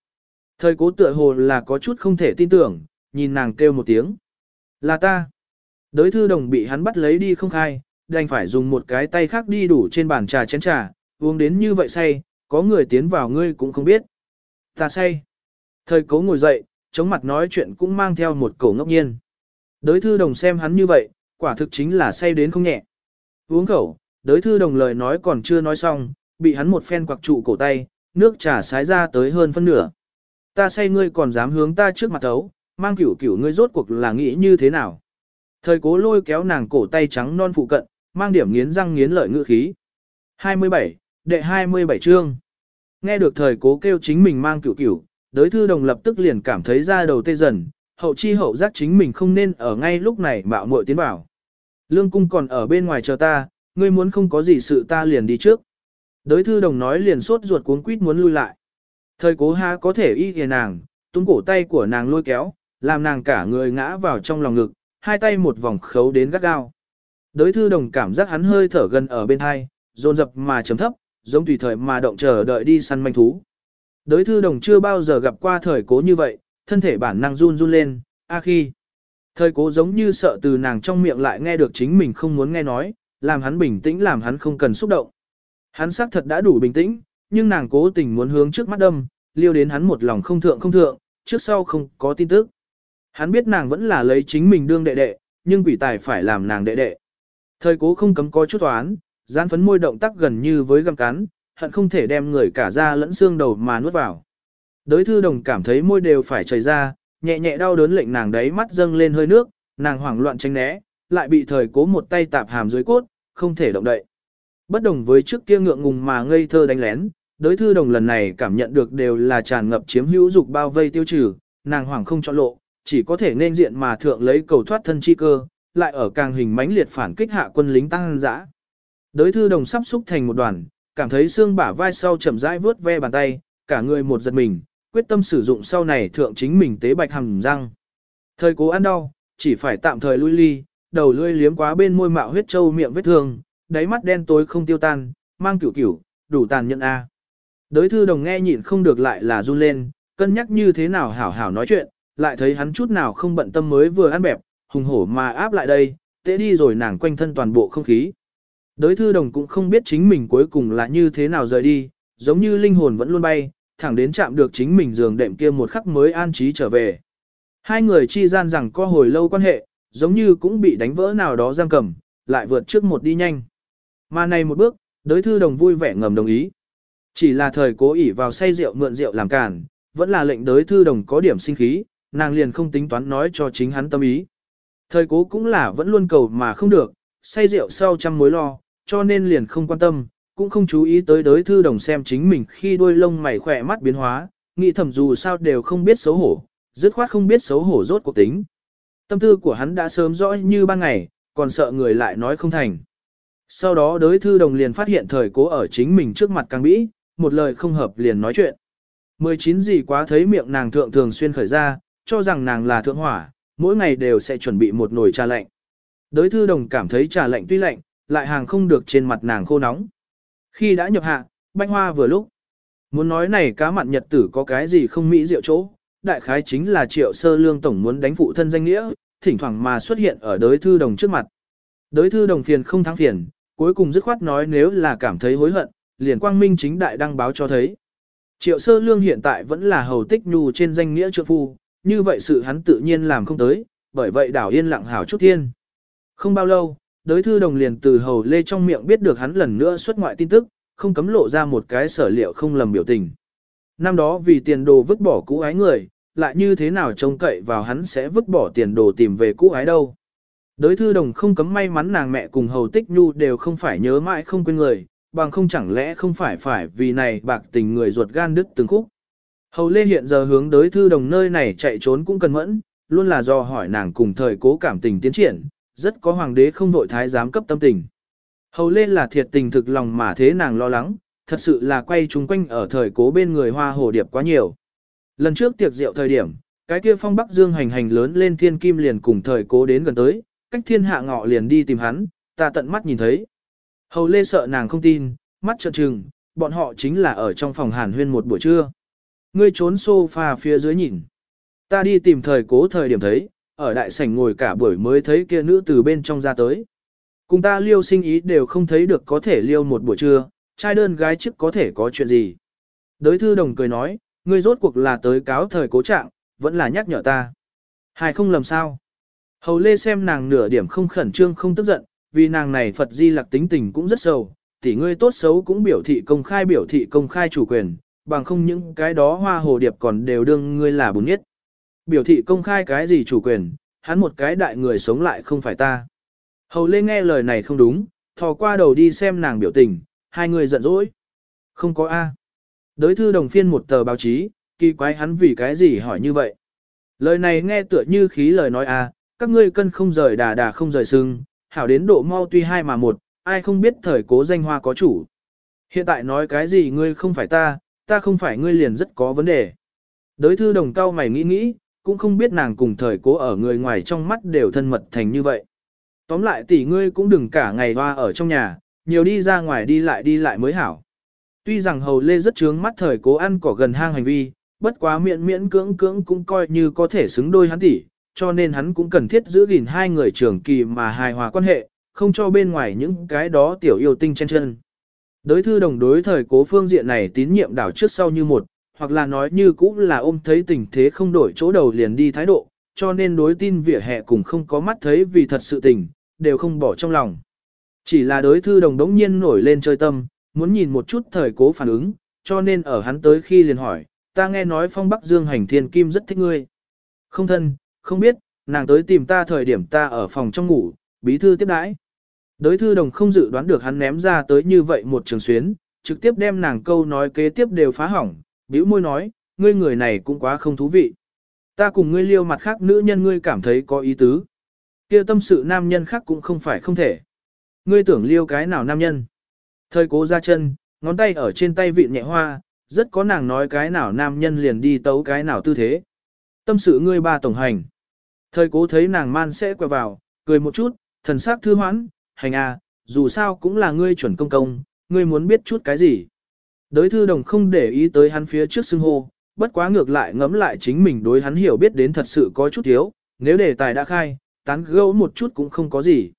Thời cố tựa hồ là có chút không thể tin tưởng, nhìn nàng kêu một tiếng. Là ta. Đới thư đồng bị hắn bắt lấy đi không khai, đành phải dùng một cái tay khác đi đủ trên bàn trà chén trà, uống đến như vậy say, có người tiến vào ngươi cũng không biết. Ta say. Thời cố ngồi dậy, chống mặt nói chuyện cũng mang theo một cổ ngốc nhiên. Đới thư đồng xem hắn như vậy, quả thực chính là say đến không nhẹ. Uống khẩu, đới thư đồng lời nói còn chưa nói xong, bị hắn một phen quặc trụ cổ tay, nước trà sái ra tới hơn phân nửa. Ta say ngươi còn dám hướng ta trước mặt thấu, mang cửu cửu ngươi rốt cuộc là nghĩ như thế nào. Thời cố lôi kéo nàng cổ tay trắng non phụ cận, mang điểm nghiến răng nghiến lợi ngữ khí. 27, đệ 27 chương. Nghe được thời cố kêu chính mình mang cửu cửu, đối thư đồng lập tức liền cảm thấy ra đầu tê dần, hậu chi hậu giác chính mình không nên ở ngay lúc này mạo muội tiến vào. Lương cung còn ở bên ngoài chờ ta, ngươi muốn không có gì sự ta liền đi trước. đối thư đồng nói liền sốt ruột cuốn quýt muốn lui lại. Thời cố ha có thể y kìa nàng, tung cổ tay của nàng lôi kéo, làm nàng cả người ngã vào trong lòng ngực, hai tay một vòng khấu đến gắt gao. đối thư đồng cảm giác hắn hơi thở gần ở bên hai, dồn dập mà chấm thấp, giống tùy thời mà động chờ đợi đi săn manh thú. Đới thư đồng chưa bao giờ gặp qua thời cố như vậy, thân thể bản năng run run lên, a khi. Thời cố giống như sợ từ nàng trong miệng lại nghe được chính mình không muốn nghe nói, làm hắn bình tĩnh làm hắn không cần xúc động. Hắn xác thật đã đủ bình tĩnh, nhưng nàng cố tình muốn hướng trước mắt đâm, liêu đến hắn một lòng không thượng không thượng, trước sau không có tin tức. Hắn biết nàng vẫn là lấy chính mình đương đệ đệ, nhưng quỷ tài phải làm nàng đệ đệ. Thời cố không cấm có chút toán, dán phấn môi động tác gần như với găm cắn, hận không thể đem người cả da lẫn xương đầu mà nuốt vào. Đới thư đồng cảm thấy môi đều phải chảy ra, nhẹ nhẹ đau đớn lệnh nàng đấy mắt dâng lên hơi nước, nàng hoảng loạn tránh né, lại bị thời cố một tay tạp hàm dưới cốt, không thể động đậy. Bất đồng với trước kia ngượng ngùng mà ngây thơ đánh lén, đới thư đồng lần này cảm nhận được đều là tràn ngập chiếm hữu dục bao vây tiêu trừ, nàng hoảng không chọn lộ, chỉ có thể nên diện mà thượng lấy cầu thoát thân chi cơ, lại ở càng hình mãnh liệt phản kích hạ quân lính tăng dã. Đới thư đồng sắp xúc thành một đoàn, cảm thấy xương bả vai sau chậm rãi vướt ve bàn tay, cả người một giật mình, quyết tâm sử dụng sau này thượng chính mình tế bạch hàm răng. Thời cố ăn đau, chỉ phải tạm thời lui ly, đầu lưỡi liếm quá bên môi mạo huyết châu miệng vết thương, đáy mắt đen tối không tiêu tan, mang cửu cửu, đủ tàn nhẫn a. Đới thư đồng nghe nhịn không được lại là run lên, cân nhắc như thế nào hảo hảo nói chuyện, lại thấy hắn chút nào không bận tâm mới vừa ăn bẹp, hùng hổ mà áp lại đây, tế đi rồi nàng quanh thân toàn bộ không khí. Đới thư đồng cũng không biết chính mình cuối cùng là như thế nào rời đi, giống như linh hồn vẫn luôn bay, thẳng đến chạm được chính mình giường đệm kia một khắc mới an trí trở về. Hai người chi gian rằng có hồi lâu quan hệ, giống như cũng bị đánh vỡ nào đó giam cầm, lại vượt trước một đi nhanh. Mà này một bước, đới thư đồng vui vẻ ngầm đồng ý. Chỉ là thời cố ỉ vào say rượu mượn rượu làm cản, vẫn là lệnh đới thư đồng có điểm sinh khí, nàng liền không tính toán nói cho chính hắn tâm ý. Thời cố cũng là vẫn luôn cầu mà không được, say rượu sau trăm mối lo, cho nên liền không quan tâm, cũng không chú ý tới đới thư đồng xem chính mình khi đôi lông mày khỏe mắt biến hóa, nghĩ thầm dù sao đều không biết xấu hổ, dứt khoát không biết xấu hổ rốt cuộc tính. Tâm tư của hắn đã sớm rõ như ban ngày, còn sợ người lại nói không thành. Sau đó đới thư đồng liền phát hiện thời cố ở chính mình trước mặt càng bĩ, một lời không hợp liền nói chuyện. 19 gì quá thấy miệng nàng thượng thường xuyên khởi ra, cho rằng nàng là thượng hỏa, mỗi ngày đều sẽ chuẩn bị một nồi trà lạnh. Đới thư đồng cảm thấy trà lạnh tuy lạnh, lại hàng không được trên mặt nàng khô nóng. Khi đã nhập hạ, bánh hoa vừa lúc. Muốn nói này cá mặn nhật tử có cái gì không mỹ diệu chỗ, đại khái chính là triệu sơ lương tổng muốn đánh phụ thân danh nghĩa, thỉnh thoảng mà xuất hiện ở đới thư đồng trước mặt. Đới thư đồng phiền không thắng phiền, cuối cùng dứt khoát nói nếu là cảm thấy hối hận, liền quang minh chính đại đăng báo cho thấy. Triệu sơ lương hiện tại vẫn là hầu tích nhu trên danh nghĩa trượng phu, như vậy sự hắn tự nhiên làm không tới, bởi vậy đảo yên lặng hảo chút thiên. Không bao lâu, đới thư đồng liền từ hầu lê trong miệng biết được hắn lần nữa xuất ngoại tin tức, không cấm lộ ra một cái sở liệu không lầm biểu tình. Năm đó vì tiền đồ vứt bỏ cũ ái người, lại như thế nào trông cậy vào hắn sẽ vứt bỏ tiền đồ tìm về cũ ái đâu. Đới thư đồng không cấm may mắn nàng mẹ cùng hầu tích nhu đều không phải nhớ mãi không quên người, bằng không chẳng lẽ không phải phải vì này bạc tình người ruột gan đứt từng khúc. Hầu Lê hiện giờ hướng đới thư đồng nơi này chạy trốn cũng cần mẫn, luôn là do hỏi nàng cùng thời cố cảm tình tiến triển, rất có hoàng đế không nội thái giám cấp tâm tình. Hầu lên là thiệt tình thực lòng mà thế nàng lo lắng, thật sự là quay chung quanh ở thời cố bên người hoa hồ điệp quá nhiều. Lần trước tiệc rượu thời điểm, cái kia phong bắc dương hành hành lớn lên thiên kim liền cùng thời cố đến gần tới, cách thiên hạ ngọ liền đi tìm hắn, ta tận mắt nhìn thấy. Hầu lê sợ nàng không tin, mắt trợn trừng, bọn họ chính là ở trong phòng hàn huyên một buổi trưa. Ngươi trốn sofa phía dưới nhìn. Ta đi tìm thời cố thời điểm thấy, ở đại sảnh ngồi cả buổi mới thấy kia nữ từ bên trong ra tới. Cùng ta liêu sinh ý đều không thấy được có thể liêu một buổi trưa, trai đơn gái chức có thể có chuyện gì. Đới thư đồng cười nói, ngươi rốt cuộc là tới cáo thời cố trạng, vẫn là nhắc nhở ta. hài không lầm sao. Hầu lê xem nàng nửa điểm không khẩn trương không tức giận, vì nàng này Phật di lạc tính tình cũng rất sâu, tỷ ngươi tốt xấu cũng biểu thị công khai biểu thị công khai chủ quyền, bằng không những cái đó hoa hồ điệp còn đều đương ngươi là bùn nhất. Biểu thị công khai cái gì chủ quyền, hắn một cái đại người sống lại không phải ta. Hầu lê nghe lời này không đúng, thò qua đầu đi xem nàng biểu tình, hai người giận dỗi. Không có A. Đới thư đồng phiên một tờ báo chí, kỳ quái hắn vì cái gì hỏi như vậy. Lời này nghe tựa như khí lời nói A, các ngươi cân không rời đà đà không rời sưng, hảo đến độ mau tuy hai mà một, ai không biết thời cố danh hoa có chủ. Hiện tại nói cái gì ngươi không phải ta, ta không phải ngươi liền rất có vấn đề. Đới thư đồng cao mày nghĩ nghĩ, cũng không biết nàng cùng thời cố ở người ngoài trong mắt đều thân mật thành như vậy. Tóm lại tỷ ngươi cũng đừng cả ngày hoa ở trong nhà, nhiều đi ra ngoài đi lại đi lại mới hảo. Tuy rằng hầu lê rất trướng mắt thời cố ăn cỏ gần hang hành vi, bất quá miễn miễn cưỡng cưỡng cũng coi như có thể xứng đôi hắn tỷ, cho nên hắn cũng cần thiết giữ gìn hai người trưởng kỳ mà hài hòa quan hệ, không cho bên ngoài những cái đó tiểu yêu tinh chen chân. Đối thư đồng đối thời cố phương diện này tín nhiệm đảo trước sau như một, hoặc là nói như cũng là ôm thấy tình thế không đổi chỗ đầu liền đi thái độ, cho nên đối tin vỉa hè cùng không có mắt thấy vì thật sự tình, đều không bỏ trong lòng. Chỉ là đối thư đồng đống nhiên nổi lên chơi tâm, muốn nhìn một chút thời cố phản ứng, cho nên ở hắn tới khi liền hỏi, ta nghe nói phong Bắc Dương hành thiên kim rất thích ngươi. Không thân, không biết, nàng tới tìm ta thời điểm ta ở phòng trong ngủ, bí thư tiếp đãi. đối thư đồng không dự đoán được hắn ném ra tới như vậy một trường xuyến, trực tiếp đem nàng câu nói kế tiếp đều phá hỏng, bĩu môi nói, ngươi người này cũng quá không thú vị. Ta cùng ngươi liêu mặt khác nữ nhân ngươi cảm thấy có ý tứ. kia tâm sự nam nhân khác cũng không phải không thể. Ngươi tưởng liêu cái nào nam nhân. Thời cố ra chân, ngón tay ở trên tay vịn nhẹ hoa, rất có nàng nói cái nào nam nhân liền đi tấu cái nào tư thế. Tâm sự ngươi ba tổng hành. Thời cố thấy nàng man sẽ quẹo vào, cười một chút, thần sắc thư hoãn, hành à, dù sao cũng là ngươi chuẩn công công, ngươi muốn biết chút cái gì. Đới thư đồng không để ý tới hắn phía trước xưng hô, bất quá ngược lại ngẫm lại chính mình đối hắn hiểu biết đến thật sự có chút thiếu, nếu đề tài đã khai, tán gẫu một chút cũng không có gì.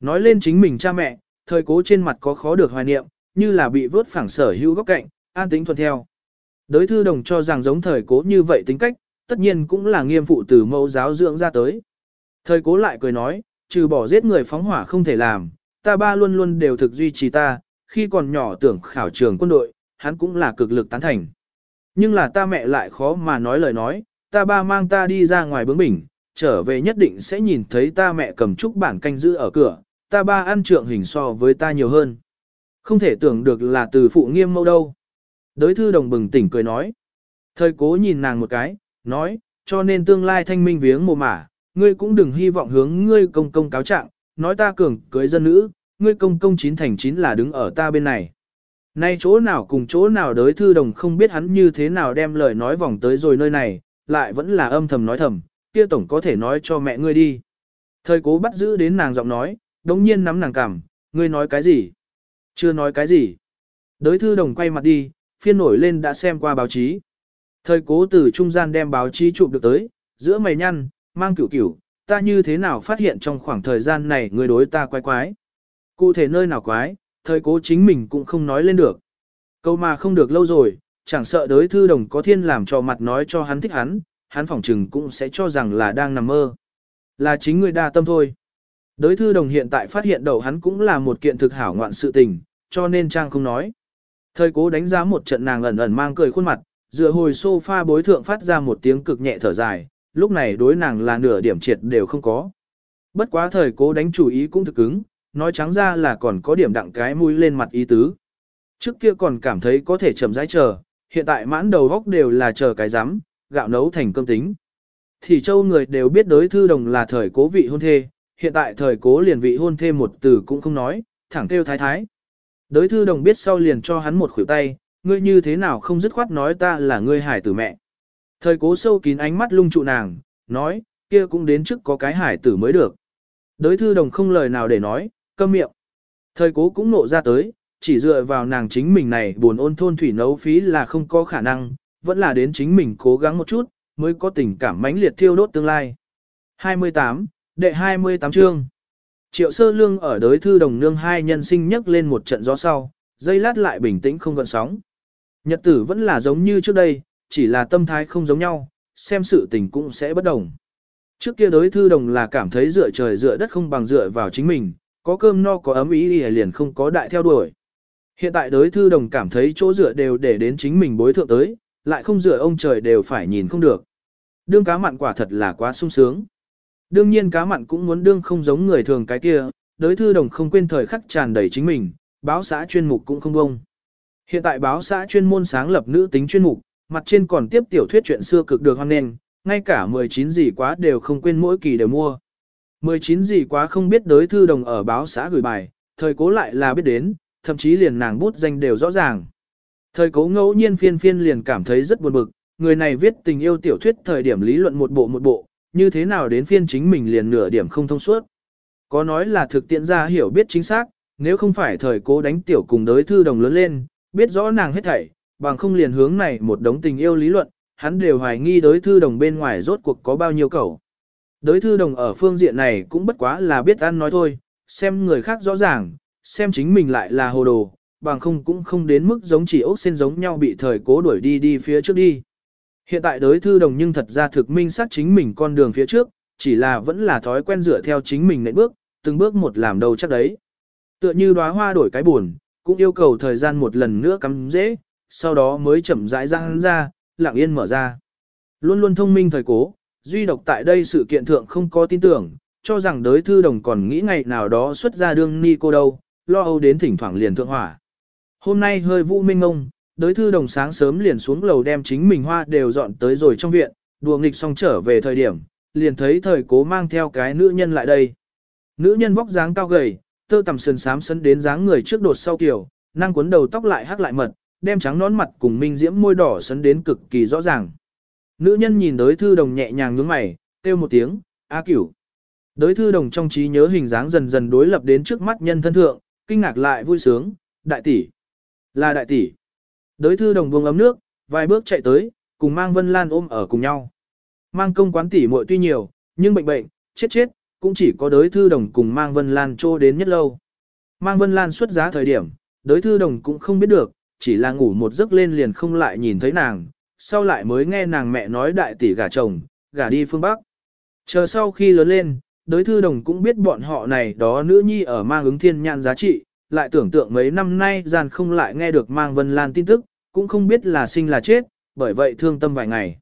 Nói lên chính mình cha mẹ, thời cố trên mặt có khó được hoài niệm, như là bị vớt phẳng sở hữu góc cạnh, an tính thuận theo. Đới thư đồng cho rằng giống thời cố như vậy tính cách, tất nhiên cũng là nghiêm phụ từ mẫu giáo dưỡng ra tới. Thời cố lại cười nói, trừ bỏ giết người phóng hỏa không thể làm, ta ba luôn luôn đều thực duy trì ta, khi còn nhỏ tưởng khảo trường quân đội, hắn cũng là cực lực tán thành. Nhưng là ta mẹ lại khó mà nói lời nói, ta ba mang ta đi ra ngoài bướng bỉnh, trở về nhất định sẽ nhìn thấy ta mẹ cầm trúc bản canh giữ ở cửa, ta ba ăn trượng hình so với ta nhiều hơn. Không thể tưởng được là từ phụ nghiêm mâu đâu. Đới thư đồng bừng tỉnh cười nói. Thời cố nhìn nàng một cái, nói, cho nên tương lai thanh minh viếng mồ mả, ngươi cũng đừng hy vọng hướng ngươi công công cáo trạng, nói ta cường cưới dân nữ, ngươi công công chín thành chín là đứng ở ta bên này. Nay chỗ nào cùng chỗ nào đới thư đồng không biết hắn như thế nào đem lời nói vòng tới rồi nơi này, lại vẫn là âm thầm nói thầm, kia tổng có thể nói cho mẹ ngươi đi. Thời cố bắt giữ đến nàng giọng nói, đống nhiên nắm nàng cằm, ngươi nói cái gì? Chưa nói cái gì. Đới thư đồng quay mặt đi, phiên nổi lên đã xem qua báo chí. Thời cố từ trung gian đem báo chí chụp được tới, giữa mày nhăn, mang cửu cửu, ta như thế nào phát hiện trong khoảng thời gian này người đối ta quái quái. Cụ thể nơi nào quái, thời cố chính mình cũng không nói lên được. Câu mà không được lâu rồi, chẳng sợ đối thư đồng có thiên làm cho mặt nói cho hắn thích hắn, hắn phỏng chừng cũng sẽ cho rằng là đang nằm mơ. Là chính người đa tâm thôi. Đối thư đồng hiện tại phát hiện đầu hắn cũng là một kiện thực hảo ngoạn sự tình, cho nên Trang không nói. Thời cố đánh giá một trận nàng ẩn ẩn mang cười khuôn mặt, dựa hồi sofa bối thượng phát ra một tiếng cực nhẹ thở dài, lúc này đối nàng là nửa điểm triệt đều không có. Bất quá thời cố đánh chủ ý cũng thực cứng, nói trắng ra là còn có điểm đặng cái mũi lên mặt ý tứ. Trước kia còn cảm thấy có thể chậm rãi chờ, hiện tại mãn đầu góc đều là chờ cái rắm gạo nấu thành cơm tính. Thì châu người đều biết đối thư đồng là thời cố vị hôn thê, hiện tại thời cố liền vị hôn thê một từ cũng không nói, thẳng kêu thái thái. Đối thư đồng biết sau liền cho hắn một khuỷu tay, ngươi như thế nào không dứt khoát nói ta là ngươi hải tử mẹ. Thời cố sâu kín ánh mắt lung trụ nàng, nói, kia cũng đến trước có cái hải tử mới được. đối thư đồng không lời nào để nói, câm miệng. Thời cố cũng nộ ra tới, chỉ dựa vào nàng chính mình này buồn ôn thôn thủy nấu phí là không có khả năng, vẫn là đến chính mình cố gắng một chút, mới có tình cảm mãnh liệt thiêu đốt tương lai. 28, đệ 28 chương. Triệu sơ lương ở đới thư đồng nương hai nhân sinh nhấc lên một trận gió sau, dây lát lại bình tĩnh không gợn sóng. Nhật tử vẫn là giống như trước đây, chỉ là tâm thái không giống nhau, xem sự tình cũng sẽ bất đồng. Trước kia đối thư đồng là cảm thấy dựa trời dựa đất không bằng dựa vào chính mình, có cơm no có ấm ý thì liền không có đại theo đuổi. Hiện tại đối thư đồng cảm thấy chỗ dựa đều để đến chính mình bối thượng tới, lại không dựa ông trời đều phải nhìn không được. Đương cá mặn quả thật là quá sung sướng. Đương nhiên cá mặn cũng muốn đương không giống người thường cái kia, đối thư đồng không quên thời khắc tràn đầy chính mình, báo xã chuyên mục cũng không bông. Hiện tại báo xã chuyên môn sáng lập nữ tính chuyên mục, mặt trên còn tiếp tiểu thuyết chuyện xưa cực được hoan nghênh, ngay cả 19 gì quá đều không quên mỗi kỳ đều mua. 19 gì quá không biết đối thư đồng ở báo xã gửi bài, thời cố lại là biết đến, thậm chí liền nàng bút danh đều rõ ràng. Thời cố ngẫu nhiên phiên phiên liền cảm thấy rất buồn bực, người này viết tình yêu tiểu thuyết thời điểm lý luận một bộ một bộ, như thế nào đến phiên chính mình liền nửa điểm không thông suốt. Có nói là thực tiễn ra hiểu biết chính xác, nếu không phải thời cố đánh tiểu cùng đối thư đồng lớn lên, biết rõ nàng hết thảy, bằng không liền hướng này một đống tình yêu lý luận, hắn đều hoài nghi đối thư đồng bên ngoài rốt cuộc có bao nhiêu cầu. Đối thư đồng ở phương diện này cũng bất quá là biết ăn nói thôi, xem người khác rõ ràng, xem chính mình lại là hồ đồ, bằng không cũng không đến mức giống chỉ ốc sen giống nhau bị thời cố đuổi đi đi phía trước đi. Hiện tại đối thư đồng nhưng thật ra thực minh sát chính mình con đường phía trước, chỉ là vẫn là thói quen dựa theo chính mình nệm bước, từng bước một làm đầu chắc đấy. Tựa như đóa hoa đổi cái buồn, cũng yêu cầu thời gian một lần nữa cắm dễ, sau đó mới chậm rãi răng ra, lặng yên mở ra. Luôn luôn thông minh thời cố, duy độc tại đây sự kiện thượng không có tin tưởng, cho rằng đới thư đồng còn nghĩ ngày nào đó xuất ra đương ni cô đâu, lo âu đến thỉnh thoảng liền thượng hỏa. Hôm nay hơi vũ minh ngông, đới thư đồng sáng sớm liền xuống lầu đem chính mình hoa đều dọn tới rồi trong viện, đùa nghịch xong trở về thời điểm, liền thấy thời cố mang theo cái nữ nhân lại đây. Nữ nhân vóc dáng cao gầy, tơ tầm sườn sám sấn đến dáng người trước đột sau kiểu, năng cuốn đầu tóc lại hắc lại mật, đem trắng nón mặt cùng minh diễm môi đỏ sấn đến cực kỳ rõ ràng. Nữ nhân nhìn đối thư đồng nhẹ nhàng nhướng mày, kêu một tiếng, A cửu. Đối thư đồng trong trí nhớ hình dáng dần dần đối lập đến trước mắt nhân thân thượng, kinh ngạc lại vui sướng, đại tỷ. Là đại tỷ. Đối thư đồng buông ấm nước, vài bước chạy tới, cùng mang Vân Lan ôm ở cùng nhau. Mang công quán tỷ muội tuy nhiều, nhưng bệnh bệnh, chết chết, cũng chỉ có đối thư đồng cùng mang Vân Lan trô đến nhất lâu. Mang Vân Lan xuất giá thời điểm, đối thư đồng cũng không biết được, chỉ là ngủ một giấc lên liền không lại nhìn thấy nàng, sau lại mới nghe nàng mẹ nói đại tỷ gả chồng, gả đi phương Bắc. Chờ sau khi lớn lên, đối thư đồng cũng biết bọn họ này đó nữ nhi ở mang ứng thiên nhãn giá trị, lại tưởng tượng mấy năm nay gian không lại nghe được mang Vân Lan tin tức, cũng không biết là sinh là chết, bởi vậy thương tâm vài ngày.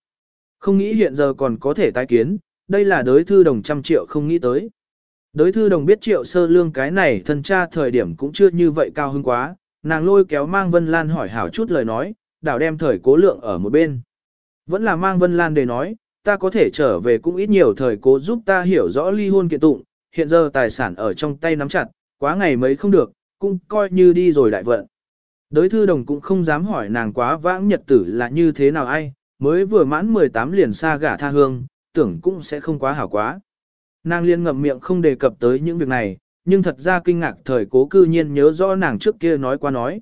Không nghĩ hiện giờ còn có thể tái kiến, đây là đối thư đồng trăm triệu không nghĩ tới. Đối thư đồng biết triệu sơ lương cái này thân cha thời điểm cũng chưa như vậy cao hơn quá, nàng lôi kéo mang Vân Lan hỏi hảo chút lời nói, đảo đem thời cố lượng ở một bên. Vẫn là mang Vân Lan để nói, ta có thể trở về cũng ít nhiều thời cố giúp ta hiểu rõ ly hôn kiện tụng, hiện giờ tài sản ở trong tay nắm chặt, quá ngày mấy không được, cũng coi như đi rồi đại vận. Đới thư đồng cũng không dám hỏi nàng quá vãng nhật tử là như thế nào ai, mới vừa mãn 18 liền xa gả tha hương, tưởng cũng sẽ không quá hảo quá. Nàng liên ngậm miệng không đề cập tới những việc này, nhưng thật ra kinh ngạc thời cố cư nhiên nhớ rõ nàng trước kia nói qua nói.